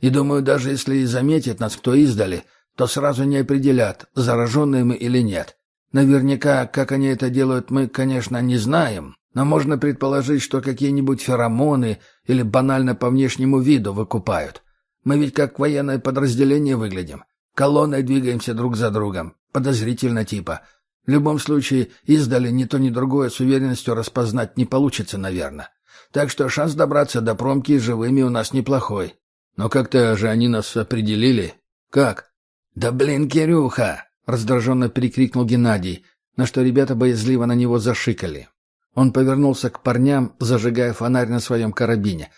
И думаю, даже если и заметит нас кто издали, то сразу не определят, зараженные мы или нет. Наверняка, как они это делают, мы, конечно, не знаем, но можно предположить, что какие-нибудь феромоны или банально по внешнему виду выкупают. Мы ведь как военное подразделение выглядим. Колонной двигаемся друг за другом. Подозрительно типа. В любом случае, издали ни то ни другое с уверенностью распознать не получится, наверное. Так что шанс добраться до промки живыми у нас неплохой. Но как-то же они нас определили. Как? «Да блин, Кирюха!» — раздраженно перекрикнул Геннадий, на что ребята боязливо на него зашикали. Он повернулся к парням, зажигая фонарь на своем карабине.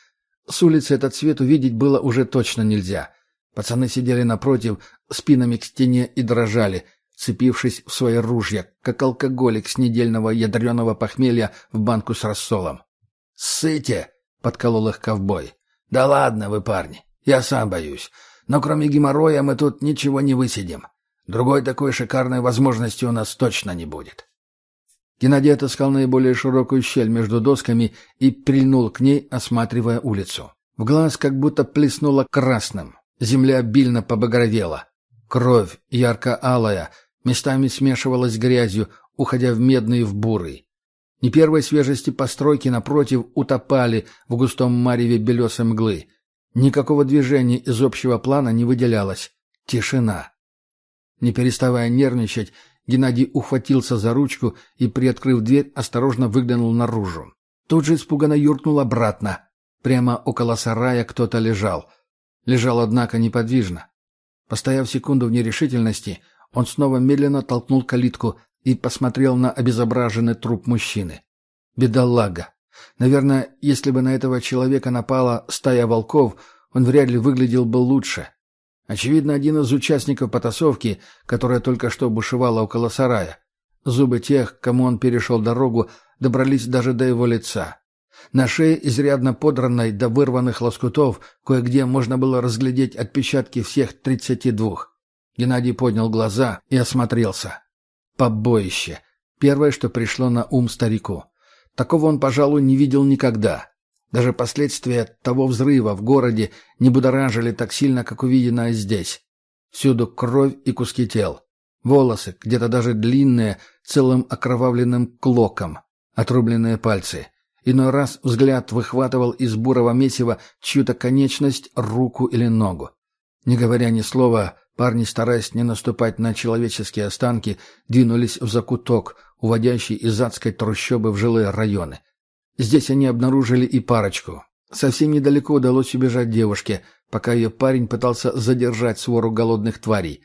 С улицы этот свет увидеть было уже точно нельзя. Пацаны сидели напротив, спинами к стене и дрожали, цепившись в свои ружья, как алкоголик с недельного ядреного похмелья в банку с рассолом. «Ссыте!» — подколол их ковбой. «Да ладно вы, парни, я сам боюсь. Но кроме геморроя мы тут ничего не высидим. Другой такой шикарной возможности у нас точно не будет». Геннадий отыскал наиболее широкую щель между досками и прильнул к ней, осматривая улицу. В глаз как будто плеснуло красным. Земля обильно побагровела. Кровь, ярко-алая, местами смешивалась с грязью, уходя в медный и в бурый. Не первой свежести постройки, напротив, утопали в густом мареве белесой мглы. Никакого движения из общего плана не выделялось. Тишина. Не переставая нервничать, Геннадий ухватился за ручку и, приоткрыв дверь, осторожно выглянул наружу. Тут же испуганно юркнул обратно. Прямо около сарая кто-то лежал. Лежал, однако, неподвижно. Постояв секунду в нерешительности, он снова медленно толкнул калитку и посмотрел на обезображенный труп мужчины. Бедолага. Наверное, если бы на этого человека напала стая волков, он вряд ли выглядел бы лучше. Очевидно, один из участников потасовки, которая только что бушевала около сарая. Зубы тех, кому он перешел дорогу, добрались даже до его лица. На шее, изрядно подранной до вырванных лоскутов, кое-где можно было разглядеть отпечатки всех тридцати двух. Геннадий поднял глаза и осмотрелся. Побоище. Первое, что пришло на ум старику. Такого он, пожалуй, не видел никогда. Даже последствия того взрыва в городе не будоражили так сильно, как увиденное здесь. Всюду кровь и куски тел. Волосы, где-то даже длинные, целым окровавленным клоком. Отрубленные пальцы. Иной раз взгляд выхватывал из бурого месива чью-то конечность, руку или ногу. Не говоря ни слова, парни, стараясь не наступать на человеческие останки, двинулись в закуток, уводящий из адской трущобы в жилые районы. Здесь они обнаружили и парочку. Совсем недалеко удалось убежать девушке, пока ее парень пытался задержать свору голодных тварей.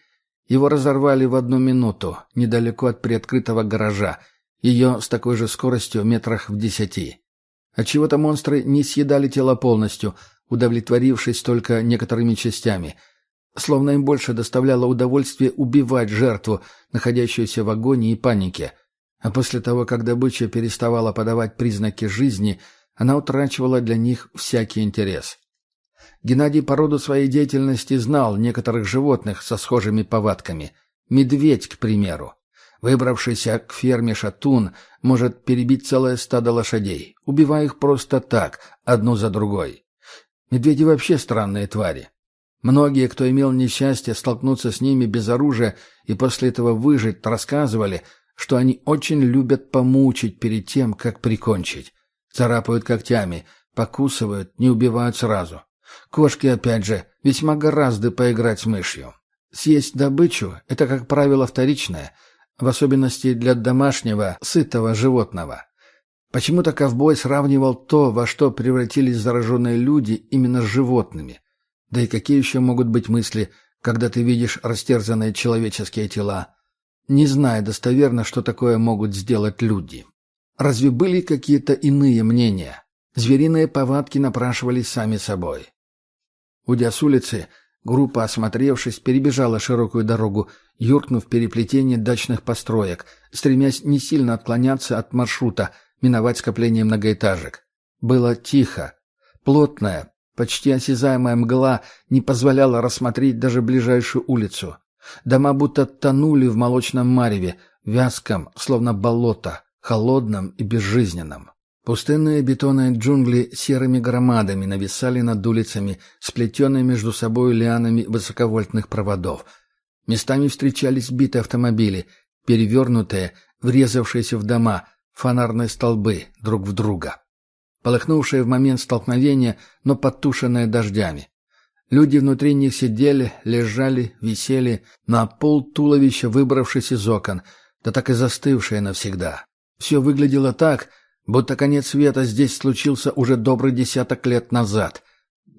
Его разорвали в одну минуту, недалеко от приоткрытого гаража, ее с такой же скоростью метрах в десяти. Отчего-то монстры не съедали тело полностью, удовлетворившись только некоторыми частями. Словно им больше доставляло удовольствие убивать жертву, находящуюся в агонии и панике. А после того, как добыча переставала подавать признаки жизни, она утрачивала для них всякий интерес. Геннадий по роду своей деятельности знал некоторых животных со схожими повадками. Медведь, к примеру. Выбравшийся к ферме шатун может перебить целое стадо лошадей, убивая их просто так, одну за другой. Медведи вообще странные твари. Многие, кто имел несчастье столкнуться с ними без оружия и после этого выжить, рассказывали, что они очень любят помучить перед тем, как прикончить. Царапают когтями, покусывают, не убивают сразу. Кошки, опять же, весьма гораздо поиграть с мышью. Съесть добычу – это, как правило, вторичное, в особенности для домашнего, сытого животного. Почему-то ковбой сравнивал то, во что превратились зараженные люди, именно с животными. Да и какие еще могут быть мысли, когда ты видишь растерзанные человеческие тела, не зная достоверно, что такое могут сделать люди? Разве были какие-то иные мнения? Звериные повадки напрашивались сами собой. Уйдя с улицы, группа, осмотревшись, перебежала широкую дорогу, юркнув в переплетение дачных построек, стремясь не сильно отклоняться от маршрута, миновать скопление многоэтажек. Было тихо. Плотная, почти осязаемая мгла не позволяла рассмотреть даже ближайшую улицу. Дома будто тонули в молочном мареве, вязком, словно болото, холодном и безжизненном. Пустынные бетонные джунгли серыми громадами нависали над улицами, сплетенные между собой лианами высоковольтных проводов. Местами встречались битые автомобили, перевернутые, врезавшиеся в дома, фонарные столбы друг в друга. Полыхнувшие в момент столкновения, но потушенные дождями. Люди внутри них сидели, лежали, висели, на пол туловища выбравшись из окон, да так и застывшие навсегда. Все выглядело так, будто конец света здесь случился уже добрый десяток лет назад.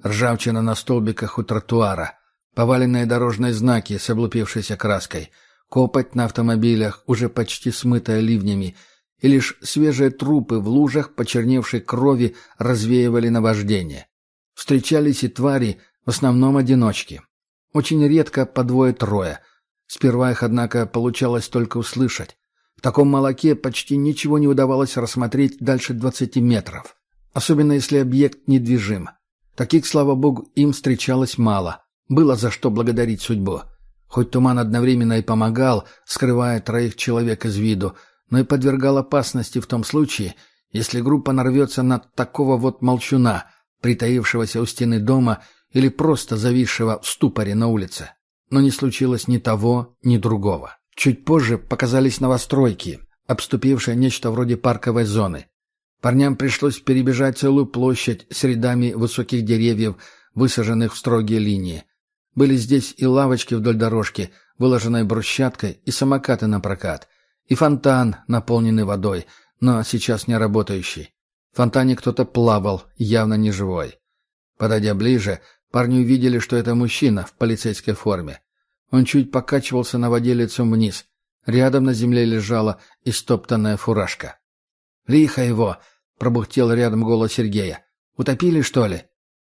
Ржавчина на столбиках у тротуара, поваленные дорожные знаки с облупившейся краской, копоть на автомобилях, уже почти смытая ливнями, и лишь свежие трупы в лужах почерневшей крови развеивали наваждение. Встречались и твари, в основном одиночки. Очень редко по двое-трое. Сперва их, однако, получалось только услышать. В таком молоке почти ничего не удавалось рассмотреть дальше 20 метров. Особенно если объект недвижим. Таких, слава богу, им встречалось мало. Было за что благодарить судьбу. Хоть туман одновременно и помогал, скрывая троих человек из виду, но и подвергал опасности в том случае, если группа нарвется на такого вот молчуна, притаившегося у стены дома или просто зависшего в ступоре на улице. Но не случилось ни того, ни другого. Чуть позже показались новостройки, обступившие нечто вроде парковой зоны. Парням пришлось перебежать целую площадь с рядами высоких деревьев, высаженных в строгие линии. Были здесь и лавочки вдоль дорожки, выложенной брусчаткой, и самокаты на прокат, и фонтан, наполненный водой, но сейчас не работающий. В фонтане кто-то плавал, явно не живой. Подойдя ближе, парни увидели, что это мужчина в полицейской форме. Он чуть покачивался на воде лицом вниз. Рядом на земле лежала истоптанная фуражка. «Лихо его!» — пробухтел рядом голос Сергея. «Утопили, что ли?»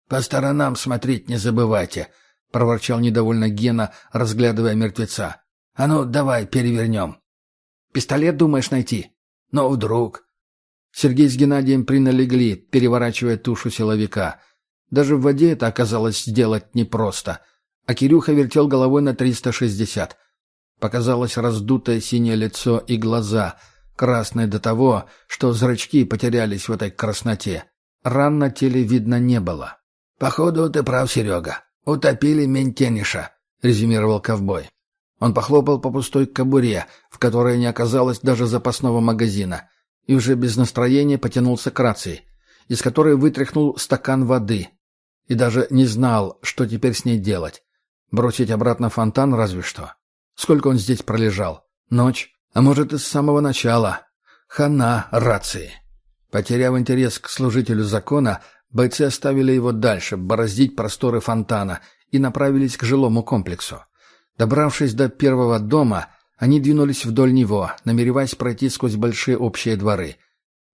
«По сторонам смотреть не забывайте», — проворчал недовольно Гена, разглядывая мертвеца. «А ну, давай, перевернем». «Пистолет думаешь найти?» «Ну, вдруг». Сергей с Геннадием приналегли, переворачивая тушу силовика. Даже в воде это оказалось сделать непросто а Кирюха вертел головой на 360. Показалось раздутое синее лицо и глаза, красные до того, что зрачки потерялись в этой красноте. Ран на теле видно не было. «Походу, ты прав, Серега. Утопили ментениша», — резюмировал ковбой. Он похлопал по пустой кобуре, в которой не оказалось даже запасного магазина, и уже без настроения потянулся к рации, из которой вытряхнул стакан воды, и даже не знал, что теперь с ней делать. Бросить обратно фонтан разве что. Сколько он здесь пролежал? Ночь? А может, и с самого начала? Хана рации. Потеряв интерес к служителю закона, бойцы оставили его дальше, бороздить просторы фонтана, и направились к жилому комплексу. Добравшись до первого дома, они двинулись вдоль него, намереваясь пройти сквозь большие общие дворы.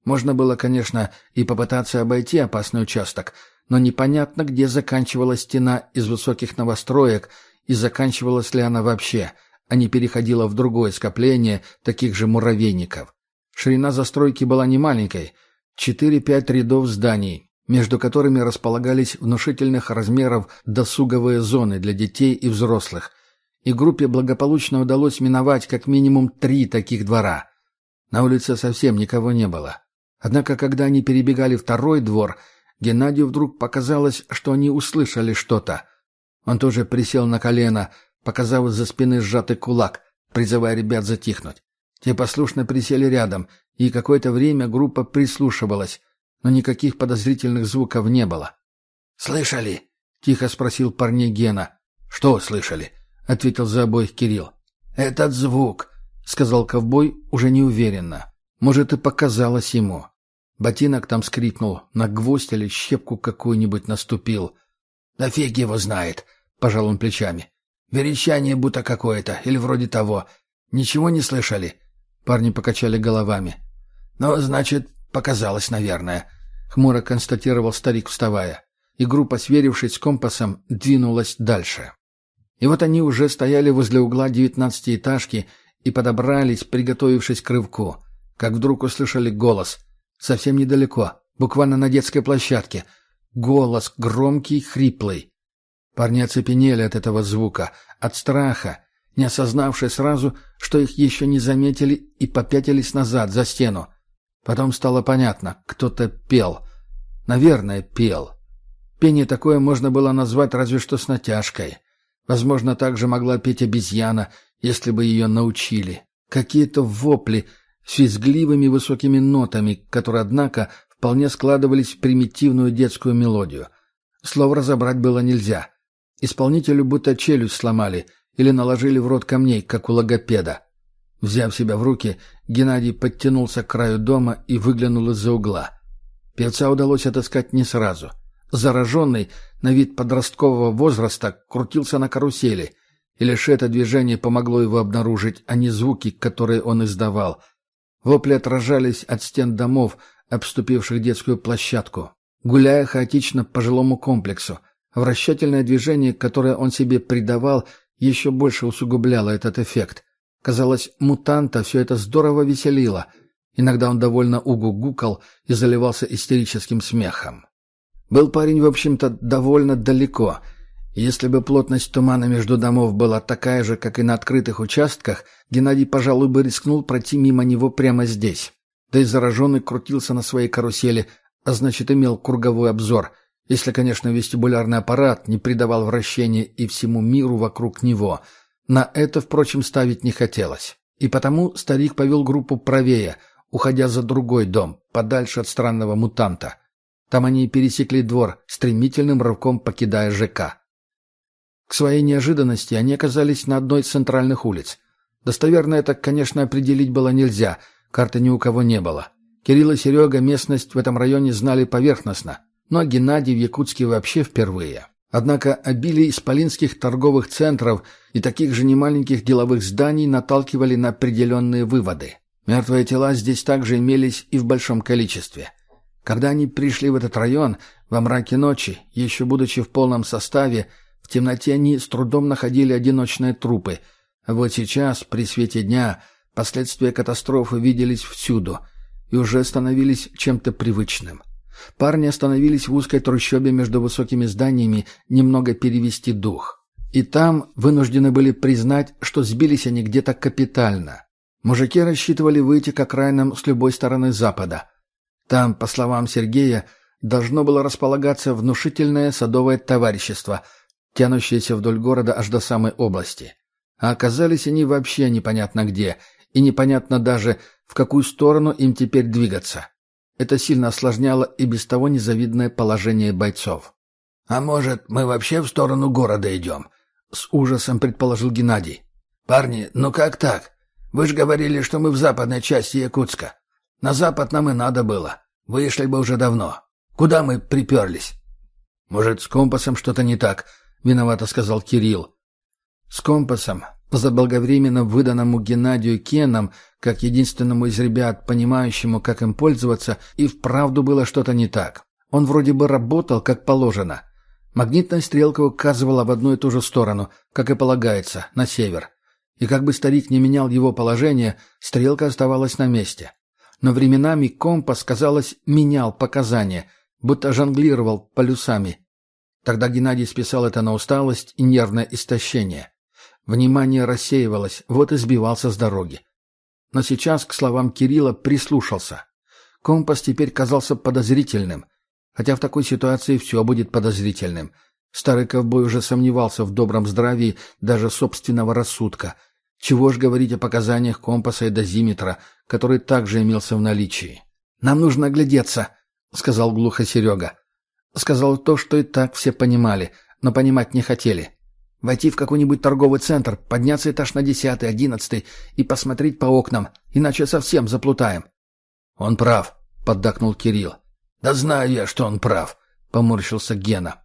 Можно было, конечно, и попытаться обойти опасный участок — но непонятно, где заканчивалась стена из высоких новостроек и заканчивалась ли она вообще, а не переходила в другое скопление таких же муравейников. Ширина застройки была немаленькой — 4-5 рядов зданий, между которыми располагались внушительных размеров досуговые зоны для детей и взрослых, и группе благополучно удалось миновать как минимум три таких двора. На улице совсем никого не было. Однако, когда они перебегали второй двор, Геннадию вдруг показалось, что они услышали что-то. Он тоже присел на колено, показав из-за спины сжатый кулак, призывая ребят затихнуть. Те послушно присели рядом, и какое-то время группа прислушивалась, но никаких подозрительных звуков не было. «Слышали?» — тихо спросил парней Гена. «Что слышали?» — ответил за обоих Кирилл. «Этот звук», — сказал ковбой уже неуверенно. Может, и показалось ему. Ботинок там скрипнул, на гвоздь или щепку какую-нибудь наступил. «Да фиг его знает», — пожал он плечами. «Верещание будто какое-то, или вроде того. Ничего не слышали?» Парни покачали головами. «Ну, значит, показалось, наверное», — хмуро констатировал старик, вставая. И группа, сверившись с компасом, двинулась дальше. И вот они уже стояли возле угла девятнадцатиэтажки и подобрались, приготовившись к рывку, как вдруг услышали голос. Совсем недалеко, буквально на детской площадке. Голос громкий, хриплый. Парни оцепенели от этого звука, от страха, не осознавшие сразу, что их еще не заметили и попятились назад, за стену. Потом стало понятно, кто-то пел. Наверное, пел. Пение такое можно было назвать разве что с натяжкой. Возможно, также могла петь обезьяна, если бы ее научили. Какие-то вопли с визгливыми высокими нотами, которые, однако, вполне складывались в примитивную детскую мелодию. Слов разобрать было нельзя. Исполнителю будто челюсть сломали или наложили в рот камней, как у логопеда. Взяв себя в руки, Геннадий подтянулся к краю дома и выглянул из-за угла. Певца удалось отыскать не сразу — Зараженный, на вид подросткового возраста, крутился на карусели, и лишь это движение помогло его обнаружить, а не звуки, которые он издавал. Вопли отражались от стен домов, обступивших детскую площадку, гуляя хаотично по жилому комплексу. Вращательное движение, которое он себе придавал, еще больше усугубляло этот эффект. Казалось, мутанта все это здорово веселило. Иногда он довольно угу-гукал и заливался истерическим смехом. Был парень, в общем-то, довольно далеко. Если бы плотность тумана между домов была такая же, как и на открытых участках, Геннадий, пожалуй, бы рискнул пройти мимо него прямо здесь. Да и зараженный крутился на своей карусели, а значит, имел круговой обзор, если, конечно, вестибулярный аппарат не придавал вращения и всему миру вокруг него. На это, впрочем, ставить не хотелось. И потому старик повел группу правее, уходя за другой дом, подальше от странного мутанта — там они пересекли двор, стремительным рывком покидая ЖК. К своей неожиданности они оказались на одной из центральных улиц. Достоверно это, конечно, определить было нельзя, карты ни у кого не было. Кирилл и Серега местность в этом районе знали поверхностно, но Геннадий в Якутске вообще впервые. Однако обилие исполинских торговых центров и таких же немаленьких деловых зданий наталкивали на определенные выводы. Мертвые тела здесь также имелись и в большом количестве. Когда они пришли в этот район, во мраке ночи, еще будучи в полном составе, в темноте они с трудом находили одиночные трупы. А вот сейчас, при свете дня, последствия катастрофы виделись всюду и уже становились чем-то привычным. Парни остановились в узкой трущобе между высокими зданиями немного перевести дух. И там вынуждены были признать, что сбились они где-то капитально. Мужики рассчитывали выйти к окраинам с любой стороны запада – там, по словам Сергея, должно было располагаться внушительное садовое товарищество, тянущееся вдоль города аж до самой области. А оказались они вообще непонятно где, и непонятно даже, в какую сторону им теперь двигаться. Это сильно осложняло и без того незавидное положение бойцов. «А может, мы вообще в сторону города идем?» — с ужасом предположил Геннадий. «Парни, ну как так? Вы же говорили, что мы в западной части Якутска. На запад нам и надо было. Вышли бы уже давно. Куда мы приперлись?» «Может, с компасом что-то не так?» — виновато сказал Кирилл. С компасом, заблаговременно выданному Геннадию Кеном, как единственному из ребят, понимающему, как им пользоваться, и вправду было что-то не так. Он вроде бы работал, как положено. Магнитная стрелка указывала в одну и ту же сторону, как и полагается, на север. И как бы старик не менял его положение, стрелка оставалась на месте но временами компас, казалось, менял показания, будто жонглировал полюсами. Тогда Геннадий списал это на усталость и нервное истощение. Внимание рассеивалось, вот и сбивался с дороги. Но сейчас к словам Кирилла прислушался. Компас теперь казался подозрительным, хотя в такой ситуации все будет подозрительным. Старый ковбой уже сомневался в добром здравии даже собственного рассудка. Чего ж говорить о показаниях компаса и дозиметра, который также имелся в наличии. «Нам нужно оглядеться», — сказал глухо Серега. Сказал то, что и так все понимали, но понимать не хотели. Войти в какой-нибудь торговый центр, подняться этаж на десятый, одиннадцатый и посмотреть по окнам, иначе совсем заплутаем. — Он прав, — поддакнул Кирилл. — Да знаю я, что он прав, — поморщился Гена.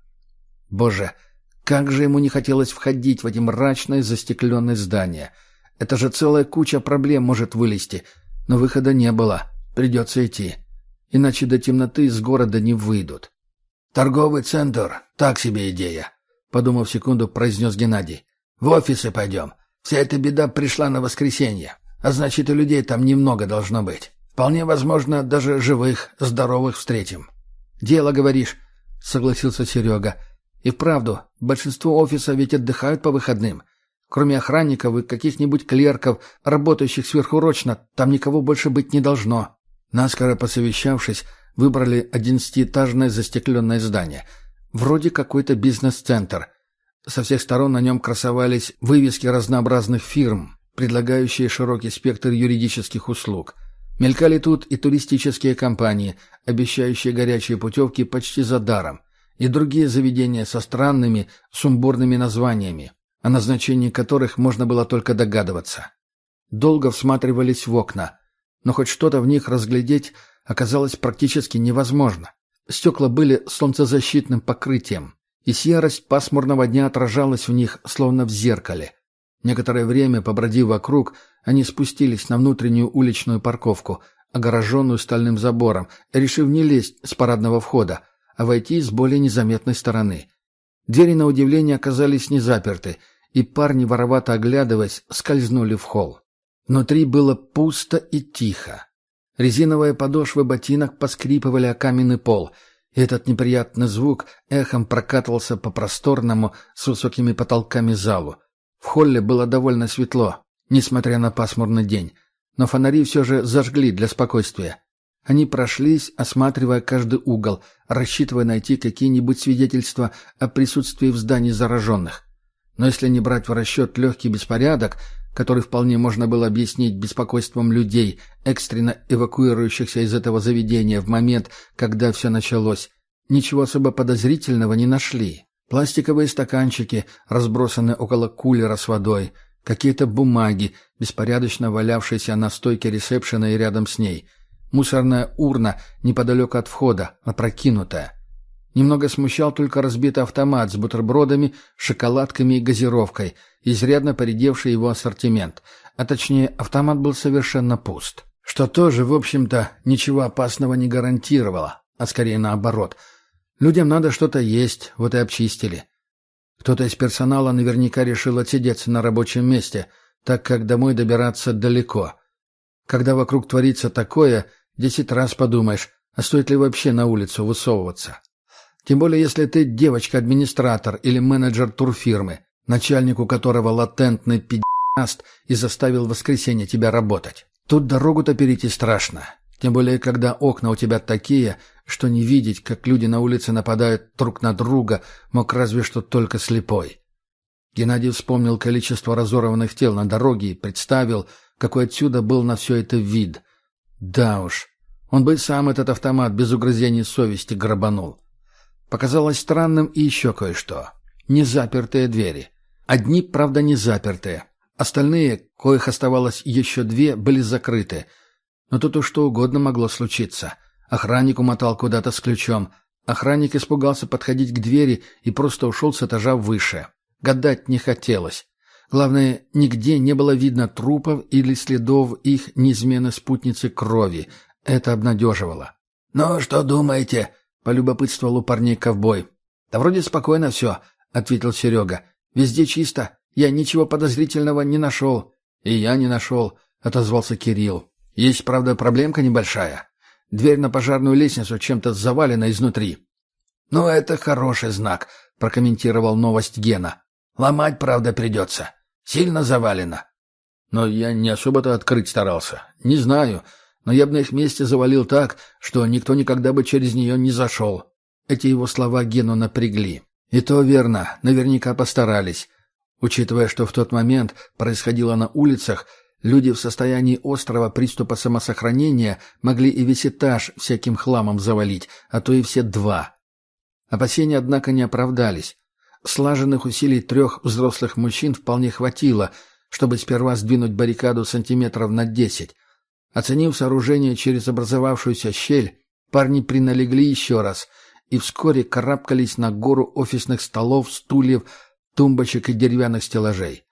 Боже, как же ему не хотелось входить в эти мрачные застекленные здания. Это же целая куча проблем может вылезти, но выхода не было. Придется идти. Иначе до темноты из города не выйдут. «Торговый центр. Так себе идея», — подумав секунду, произнес Геннадий. «В офисы пойдем. Вся эта беда пришла на воскресенье. А значит, и людей там немного должно быть. Вполне возможно, даже живых, здоровых встретим». «Дело, говоришь», — согласился Серега. «И вправду, большинство офисов ведь отдыхают по выходным. Кроме охранников и каких-нибудь клерков, работающих сверхурочно, там никого больше быть не должно». Наскоро посовещавшись, выбрали одиннадцатиэтажное застекленное здание. Вроде какой-то бизнес-центр. Со всех сторон на нем красовались вывески разнообразных фирм, предлагающие широкий спектр юридических услуг. Мелькали тут и туристические компании, обещающие горячие путевки почти за даром, и другие заведения со странными, сумбурными названиями, о назначении которых можно было только догадываться. Долго всматривались в окна, но хоть что-то в них разглядеть оказалось практически невозможно. Стекла были солнцезащитным покрытием, и серость пасмурного дня отражалась в них, словно в зеркале. Некоторое время, побродив вокруг, они спустились на внутреннюю уличную парковку, огороженную стальным забором, решив не лезть с парадного входа, а войти с более незаметной стороны. Двери, на удивление, оказались не заперты, и парни, воровато оглядываясь, скользнули в холл. Внутри было пусто и тихо. Резиновые подошвы ботинок поскрипывали о каменный пол, и этот неприятный звук эхом прокатывался по просторному с высокими потолками залу. В холле было довольно светло, несмотря на пасмурный день, но фонари все же зажгли для спокойствия. Они прошлись, осматривая каждый угол, рассчитывая найти какие-нибудь свидетельства о присутствии в здании зараженных. Но если не брать в расчет легкий беспорядок, который вполне можно было объяснить беспокойством людей, экстренно эвакуирующихся из этого заведения в момент, когда все началось, ничего особо подозрительного не нашли. Пластиковые стаканчики, разбросанные около кулера с водой, какие-то бумаги, беспорядочно валявшиеся на стойке ресепшена и рядом с ней, мусорная урна неподалеку от входа, опрокинутая. Немного смущал только разбитый автомат с бутербродами, шоколадками и газировкой, изрядно поредевший его ассортимент. А точнее, автомат был совершенно пуст. Что тоже, в общем-то, ничего опасного не гарантировало, а скорее наоборот. Людям надо что-то есть, вот и обчистили. Кто-то из персонала наверняка решил отсидеться на рабочем месте, так как домой добираться далеко. Когда вокруг творится такое, десять раз подумаешь, а стоит ли вообще на улицу высовываться. Тем более, если ты девочка-администратор или менеджер турфирмы, начальнику которого латентный пи***аст и заставил в воскресенье тебя работать. Тут дорогу-то перейти страшно. Тем более, когда окна у тебя такие, что не видеть, как люди на улице нападают друг на друга, мог разве что только слепой. Геннадий вспомнил количество разорванных тел на дороге и представил, какой отсюда был на все это вид. Да уж, он бы сам этот автомат без угрызений совести грабанул. Показалось странным и еще кое-что. Незапертые двери. Одни, правда, не запертые. Остальные, коих оставалось еще две, были закрыты. Но тут уж что угодно могло случиться. Охранник умотал куда-то с ключом. Охранник испугался подходить к двери и просто ушел с этажа выше. Гадать не хотелось. Главное, нигде не было видно трупов или следов их неизменной спутницы крови. Это обнадеживало. «Ну, что думаете?» — полюбопытствовал у парней ковбой. «Да вроде спокойно все», — ответил Серега. «Везде чисто. Я ничего подозрительного не нашел». «И я не нашел», — отозвался Кирилл. «Есть, правда, проблемка небольшая. Дверь на пожарную лестницу чем-то завалена изнутри». «Ну, это хороший знак», — прокомментировал новость Гена. «Ломать, правда, придется. Сильно завалено?» «Но я не особо-то открыть старался. Не знаю, но я бы на их месте завалил так, что никто никогда бы через нее не зашел». Эти его слова Гену напрягли. И то верно, наверняка постарались. Учитывая, что в тот момент происходило на улицах, люди в состоянии острого приступа самосохранения могли и весь этаж всяким хламом завалить, а то и все два. Опасения, однако, не оправдались. Слаженных усилий трех взрослых мужчин вполне хватило, чтобы сперва сдвинуть баррикаду сантиметров на десять. Оценив сооружение через образовавшуюся щель, парни приналегли еще раз — и вскоре карабкались на гору офисных столов, стульев, тумбочек и деревянных стеллажей.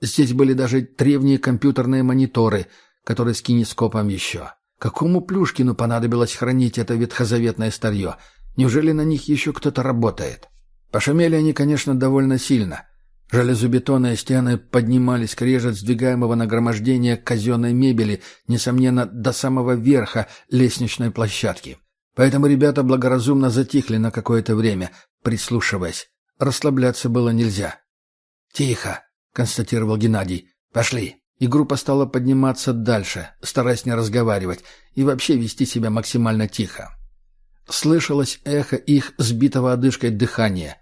Здесь были даже древние компьютерные мониторы, которые с кинескопом еще. Какому Плюшкину понадобилось хранить это ветхозаветное старье? Неужели на них еще кто-то работает? Пошумели они, конечно, довольно сильно. Железобетонные стены поднимались крежет сдвигаемого нагромождения казенной мебели, несомненно, до самого верха лестничной площадки. Поэтому ребята благоразумно затихли на какое-то время, прислушиваясь. Расслабляться было нельзя. «Тихо», — констатировал Геннадий. «Пошли». И группа стала подниматься дальше, стараясь не разговаривать и вообще вести себя максимально тихо. Слышалось эхо их сбитого одышкой дыхания.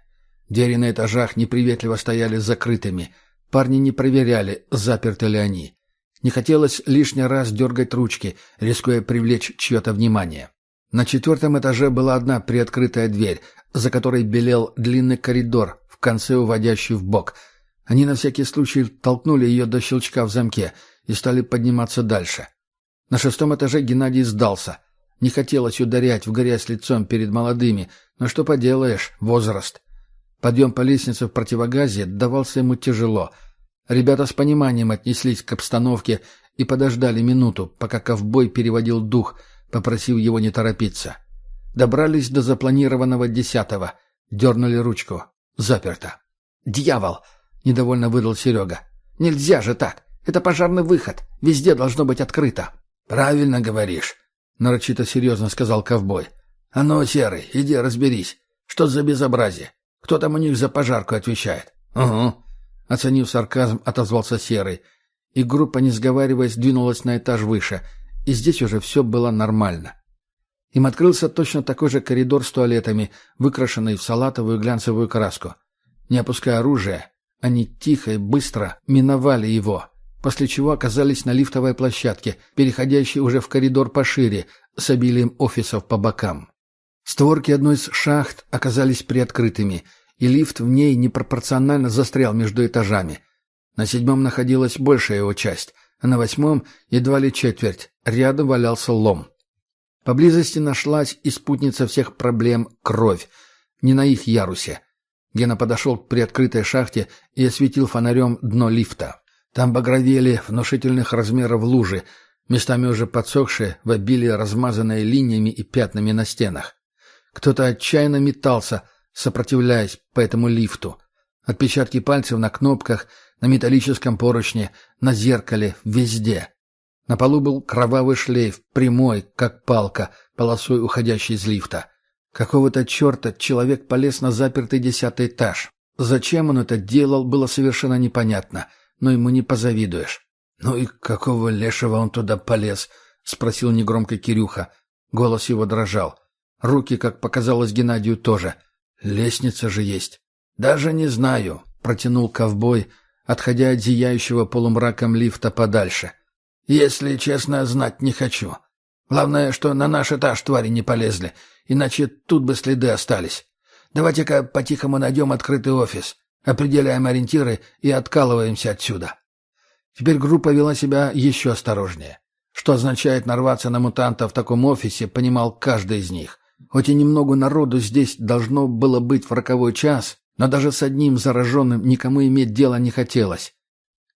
Двери на этажах неприветливо стояли закрытыми. Парни не проверяли, заперты ли они. Не хотелось лишний раз дергать ручки, рискуя привлечь чье-то внимание. На четвертом этаже была одна приоткрытая дверь, за которой белел длинный коридор, в конце уводящий в бок. Они на всякий случай толкнули ее до щелчка в замке и стали подниматься дальше. На шестом этаже Геннадий сдался. Не хотелось ударять в грязь лицом перед молодыми, но что поделаешь, возраст. Подъем по лестнице в противогазе давался ему тяжело. Ребята с пониманием отнеслись к обстановке и подождали минуту, пока ковбой переводил дух — попросив его не торопиться. Добрались до запланированного десятого. Дернули ручку. Заперто. «Дьявол!» — недовольно выдал Серега. «Нельзя же так! Это пожарный выход. Везде должно быть открыто». «Правильно говоришь», — нарочито серьезно сказал ковбой. «А ну, Серый, иди разберись. Что за безобразие? Кто там у них за пожарку отвечает?» «Угу», — оценив сарказм, отозвался Серый. И группа, не сговариваясь, двинулась на этаж выше — и здесь уже все было нормально. Им открылся точно такой же коридор с туалетами, выкрашенный в салатовую глянцевую краску. Не опуская оружие, они тихо и быстро миновали его, после чего оказались на лифтовой площадке, переходящей уже в коридор пошире, с обилием офисов по бокам. Створки одной из шахт оказались приоткрытыми, и лифт в ней непропорционально застрял между этажами. На седьмом находилась большая его часть — а на восьмом едва ли четверть, рядом валялся лом. Поблизости нашлась и спутница всех проблем — кровь, не на их ярусе. Гена подошел к приоткрытой шахте и осветил фонарем дно лифта. Там багровели внушительных размеров лужи, местами уже подсохшие, в обилии размазанные линиями и пятнами на стенах. Кто-то отчаянно метался, сопротивляясь по этому лифту. Отпечатки пальцев на кнопках — на металлическом поручне, на зеркале, везде. На полу был кровавый шлейф, прямой, как палка, полосой уходящий из лифта. Какого-то черта человек полез на запертый десятый этаж. Зачем он это делал, было совершенно непонятно, но ему не позавидуешь. «Ну и какого лешего он туда полез?» — спросил негромко Кирюха. Голос его дрожал. Руки, как показалось Геннадию, тоже. «Лестница же есть». «Даже не знаю», — протянул ковбой, — отходя от зияющего полумраком лифта подальше. «Если честно, знать не хочу. Главное, что на наш этаж твари не полезли, иначе тут бы следы остались. Давайте-ка по-тихому найдем открытый офис, определяем ориентиры и откалываемся отсюда». Теперь группа вела себя еще осторожнее. Что означает нарваться на мутанта в таком офисе, понимал каждый из них. Хоть и немного народу здесь должно было быть в роковой час, но даже с одним зараженным никому иметь дело не хотелось.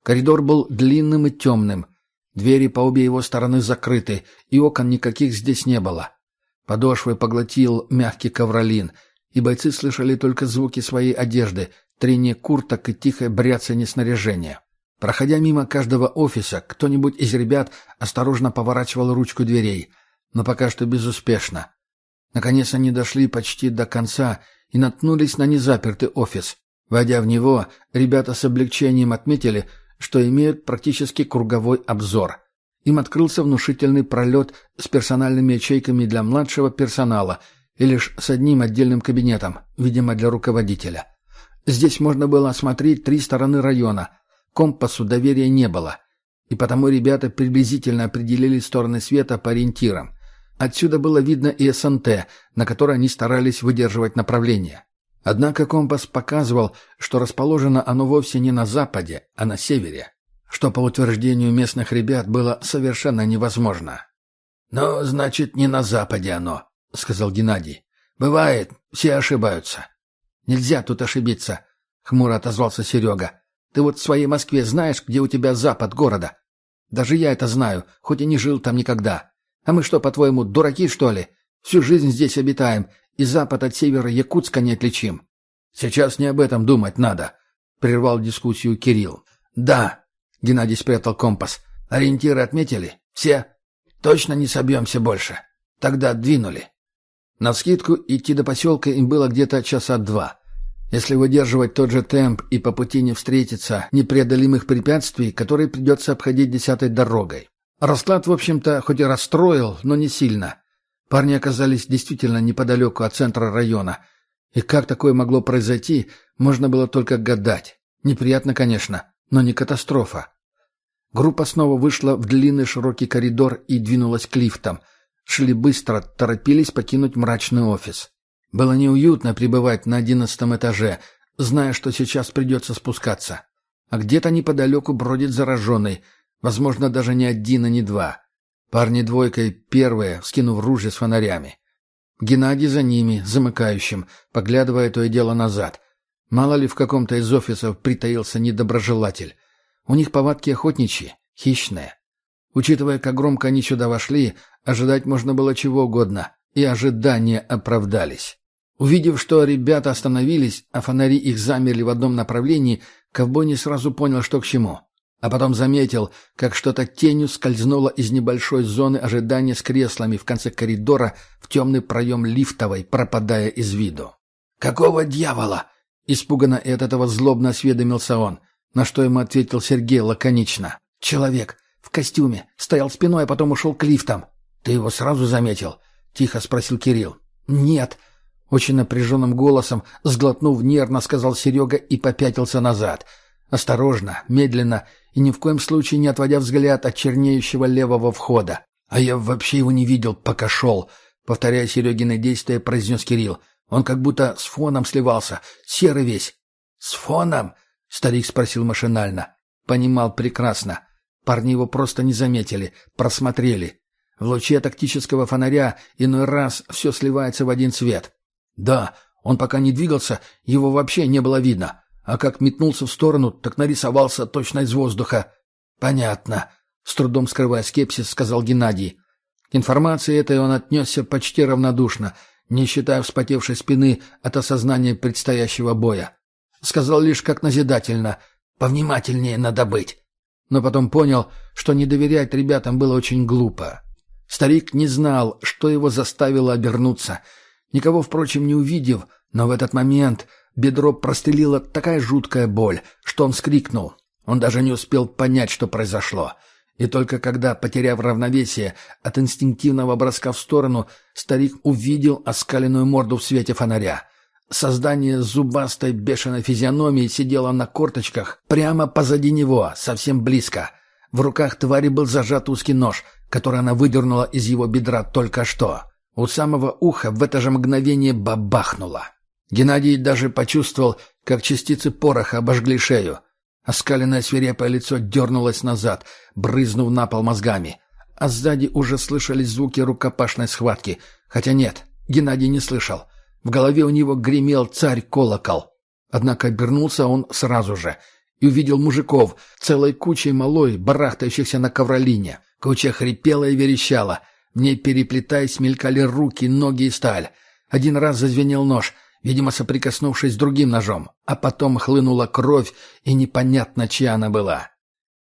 Коридор был длинным и темным. Двери по обе его стороны закрыты, и окон никаких здесь не было. Подошвы поглотил мягкий ковролин, и бойцы слышали только звуки своей одежды, трение курток и тихое бряцание снаряжения. Проходя мимо каждого офиса, кто-нибудь из ребят осторожно поворачивал ручку дверей, но пока что безуспешно. Наконец они дошли почти до конца и наткнулись на незапертый офис. Войдя в него, ребята с облегчением отметили, что имеют практически круговой обзор. Им открылся внушительный пролет с персональными ячейками для младшего персонала и лишь с одним отдельным кабинетом, видимо, для руководителя. Здесь можно было осмотреть три стороны района. Компасу доверия не было. И потому ребята приблизительно определили стороны света по ориентирам. Отсюда было видно и СНТ, на которой они старались выдерживать направление. Однако компас показывал, что расположено оно вовсе не на западе, а на севере, что, по утверждению местных ребят, было совершенно невозможно. «Ну, значит, не на западе оно», — сказал Геннадий. «Бывает, все ошибаются». «Нельзя тут ошибиться», — хмуро отозвался Серега. «Ты вот в своей Москве знаешь, где у тебя запад города? Даже я это знаю, хоть и не жил там никогда. А мы что, по-твоему, дураки, что ли? Всю жизнь здесь обитаем, и запад от севера Якутска не отличим. Сейчас не об этом думать надо, — прервал дискуссию Кирилл. Да, — Геннадий спрятал компас. Ориентиры отметили? Все? Точно не собьемся больше. Тогда двинули. На скидку идти до поселка им было где-то часа два. Если выдерживать тот же темп и по пути не встретиться непреодолимых препятствий, которые придется обходить десятой дорогой. Расклад, в общем-то, хоть и расстроил, но не сильно. Парни оказались действительно неподалеку от центра района. И как такое могло произойти, можно было только гадать. Неприятно, конечно, но не катастрофа. Группа снова вышла в длинный широкий коридор и двинулась к лифтам. Шли быстро, торопились покинуть мрачный офис. Было неуютно пребывать на одиннадцатом этаже, зная, что сейчас придется спускаться. А где-то неподалеку бродит зараженный, возможно, даже не один, а не два. Парни двойкой первые, вскинув ружья с фонарями. Геннадий за ними, замыкающим, поглядывая то и дело назад. Мало ли в каком-то из офисов притаился недоброжелатель. У них повадки охотничьи, хищные. Учитывая, как громко они сюда вошли, ожидать можно было чего угодно, и ожидания оправдались. Увидев, что ребята остановились, а фонари их замерли в одном направлении, ковбой не сразу понял, что к чему. А потом заметил, как что-то тенью скользнуло из небольшой зоны ожидания с креслами в конце коридора в темный проем лифтовой, пропадая из виду. «Какого дьявола?» Испуганно и от этого злобно осведомился он, на что ему ответил Сергей лаконично. «Человек. В костюме. Стоял спиной, а потом ушел к лифтам». «Ты его сразу заметил?» — тихо спросил Кирилл. «Нет». Очень напряженным голосом, сглотнув нервно, сказал Серега и попятился назад. Осторожно, медленно и ни в коем случае не отводя взгляд от чернеющего левого входа. «А я вообще его не видел, пока шел», — повторяя Серегины действия, произнес Кирилл. «Он как будто с фоном сливался, серый весь». «С фоном?» — старик спросил машинально. Понимал прекрасно. Парни его просто не заметили, просмотрели. В луче тактического фонаря иной раз все сливается в один цвет. Да, он пока не двигался, его вообще не было видно а как метнулся в сторону, так нарисовался точно из воздуха. «Понятно», — с трудом скрывая скепсис, сказал Геннадий. К информации этой он отнесся почти равнодушно, не считая вспотевшей спины от осознания предстоящего боя. Сказал лишь как назидательно «повнимательнее надо быть». Но потом понял, что не доверять ребятам было очень глупо. Старик не знал, что его заставило обернуться. Никого, впрочем, не увидев, но в этот момент Бедро прострелила такая жуткая боль, что он вскрикнул. Он даже не успел понять, что произошло. И только когда, потеряв равновесие от инстинктивного броска в сторону, старик увидел оскаленную морду в свете фонаря. Создание зубастой бешеной физиономии сидело на корточках прямо позади него, совсем близко. В руках твари был зажат узкий нож, который она выдернула из его бедра только что. У самого уха в это же мгновение бабахнуло. Геннадий даже почувствовал, как частицы пороха обожгли шею. Оскаленное свирепое лицо дернулось назад, брызнув на пол мозгами. А сзади уже слышались звуки рукопашной схватки. Хотя нет, Геннадий не слышал. В голове у него гремел царь-колокол. Однако обернулся он сразу же и увидел мужиков, целой кучей малой, барахтающихся на ковролине. Куча хрипела и верещала. В ней, переплетаясь, мелькали руки, ноги и сталь. Один раз зазвенел нож — видимо, соприкоснувшись с другим ножом, а потом хлынула кровь, и непонятно, чья она была.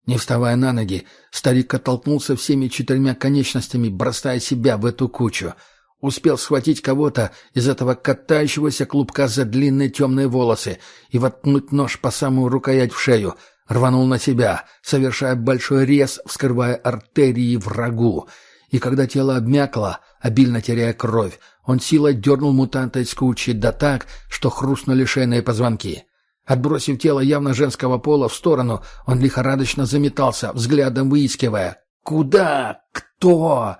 Не вставая на ноги, старик оттолкнулся всеми четырьмя конечностями, бросая себя в эту кучу. Успел схватить кого-то из этого катающегося клубка за длинные темные волосы и воткнуть нож по самую рукоять в шею. Рванул на себя, совершая большой рез, вскрывая артерии врагу. И когда тело обмякло, обильно теряя кровь, он силой дернул мутанта из кучи, да так, что хрустнули шейные позвонки. Отбросив тело явно женского пола в сторону, он лихорадочно заметался, взглядом выискивая. «Куда? Кто?»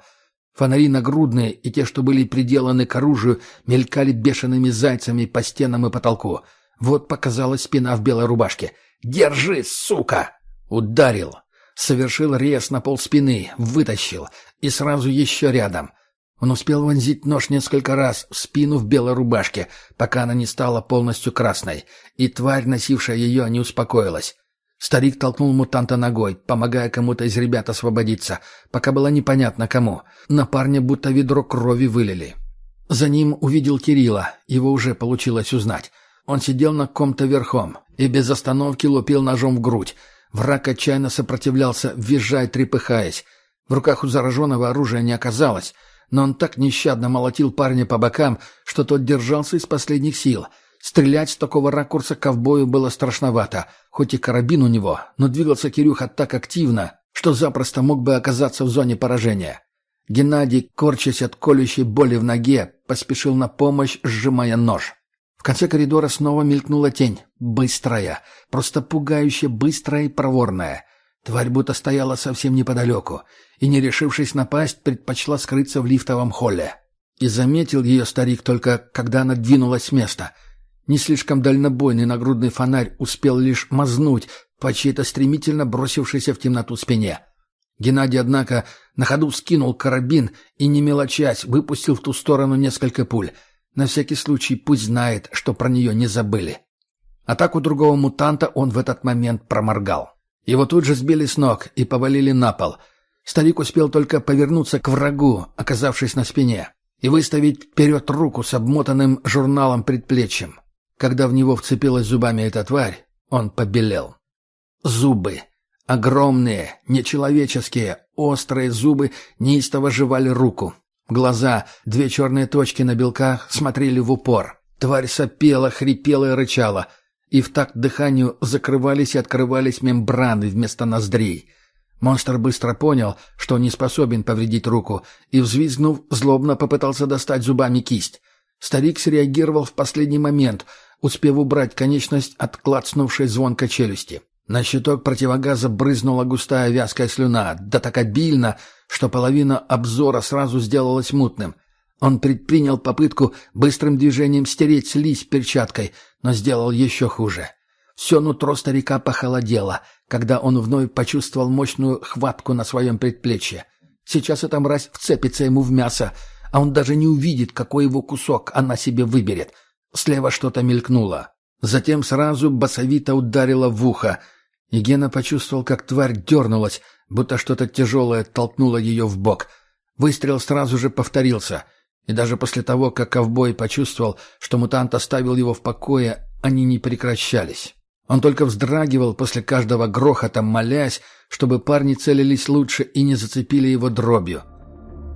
Фонари нагрудные и те, что были приделаны к оружию, мелькали бешеными зайцами по стенам и потолку. Вот показалась спина в белой рубашке. «Держи, сука!» Ударил. Совершил рез на пол спины, вытащил. И сразу еще рядом. Он успел вонзить нож несколько раз в спину в белой рубашке, пока она не стала полностью красной, и тварь, носившая ее, не успокоилась. Старик толкнул мутанта ногой, помогая кому-то из ребят освободиться, пока было непонятно кому. На парня будто ведро крови вылили. За ним увидел Кирилла, его уже получилось узнать. Он сидел на ком-то верхом и без остановки лупил ножом в грудь. Враг отчаянно сопротивлялся, визжая, трепыхаясь. В руках у зараженного оружия не оказалось — но он так нещадно молотил парня по бокам, что тот держался из последних сил. Стрелять с такого ракурса ковбою было страшновато, хоть и карабин у него, но двигался Кирюха так активно, что запросто мог бы оказаться в зоне поражения. Геннадий, корчась от колющей боли в ноге, поспешил на помощь, сжимая нож. В конце коридора снова мелькнула тень. Быстрая. Просто пугающе быстрая и проворная. Тварь будто стояла совсем неподалеку и, не решившись напасть, предпочла скрыться в лифтовом холле. И заметил ее старик только, когда она двинулась с места. Не слишком дальнобойный нагрудный фонарь успел лишь мазнуть по чьей-то стремительно бросившейся в темноту спине. Геннадий, однако, на ходу скинул карабин и, не мелочась, выпустил в ту сторону несколько пуль. На всякий случай пусть знает, что про нее не забыли. Атаку другого мутанта он в этот момент проморгал. Его тут же сбили с ног и повалили на пол. Старик успел только повернуться к врагу, оказавшись на спине, и выставить вперед руку с обмотанным журналом предплечьем. Когда в него вцепилась зубами эта тварь, он побелел. Зубы. Огромные, нечеловеческие, острые зубы неистово жевали руку. Глаза, две черные точки на белках, смотрели в упор. Тварь сопела, хрипела и рычала — и в такт дыханию закрывались и открывались мембраны вместо ноздрей. Монстр быстро понял, что не способен повредить руку, и, взвизгнув, злобно попытался достать зубами кисть. Старик среагировал в последний момент, успев убрать конечность от клацнувшей звонко челюсти. На щиток противогаза брызнула густая вязкая слюна, да так обильно, что половина обзора сразу сделалась мутным — он предпринял попытку быстрым движением стереть слизь перчаткой, но сделал еще хуже. Все нутро старика похолодело, когда он вновь почувствовал мощную хватку на своем предплечье. Сейчас эта мразь вцепится ему в мясо, а он даже не увидит, какой его кусок она себе выберет. Слева что-то мелькнуло. Затем сразу басовито ударило в ухо, и Гена почувствовал, как тварь дернулась, будто что-то тяжелое толкнуло ее в бок. Выстрел сразу же повторился — и даже после того, как ковбой почувствовал, что мутант оставил его в покое, они не прекращались. Он только вздрагивал после каждого грохота, молясь, чтобы парни целились лучше и не зацепили его дробью.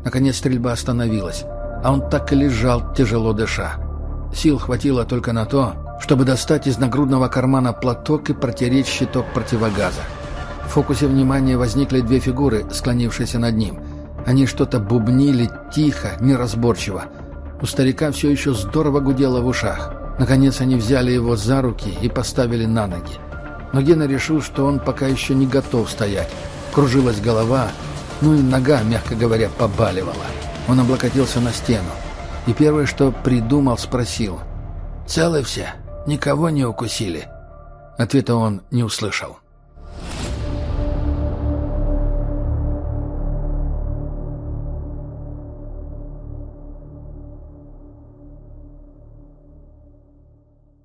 Наконец стрельба остановилась, а он так и лежал, тяжело дыша. Сил хватило только на то, чтобы достать из нагрудного кармана платок и протереть щиток противогаза. В фокусе внимания возникли две фигуры, склонившиеся над ним — они что-то бубнили тихо, неразборчиво. У старика все еще здорово гудело в ушах. Наконец они взяли его за руки и поставили на ноги. Но Гена решил, что он пока еще не готов стоять. Кружилась голова, ну и нога, мягко говоря, побаливала. Он облокотился на стену. И первое, что придумал, спросил. «Целы все? Никого не укусили?» Ответа он не услышал.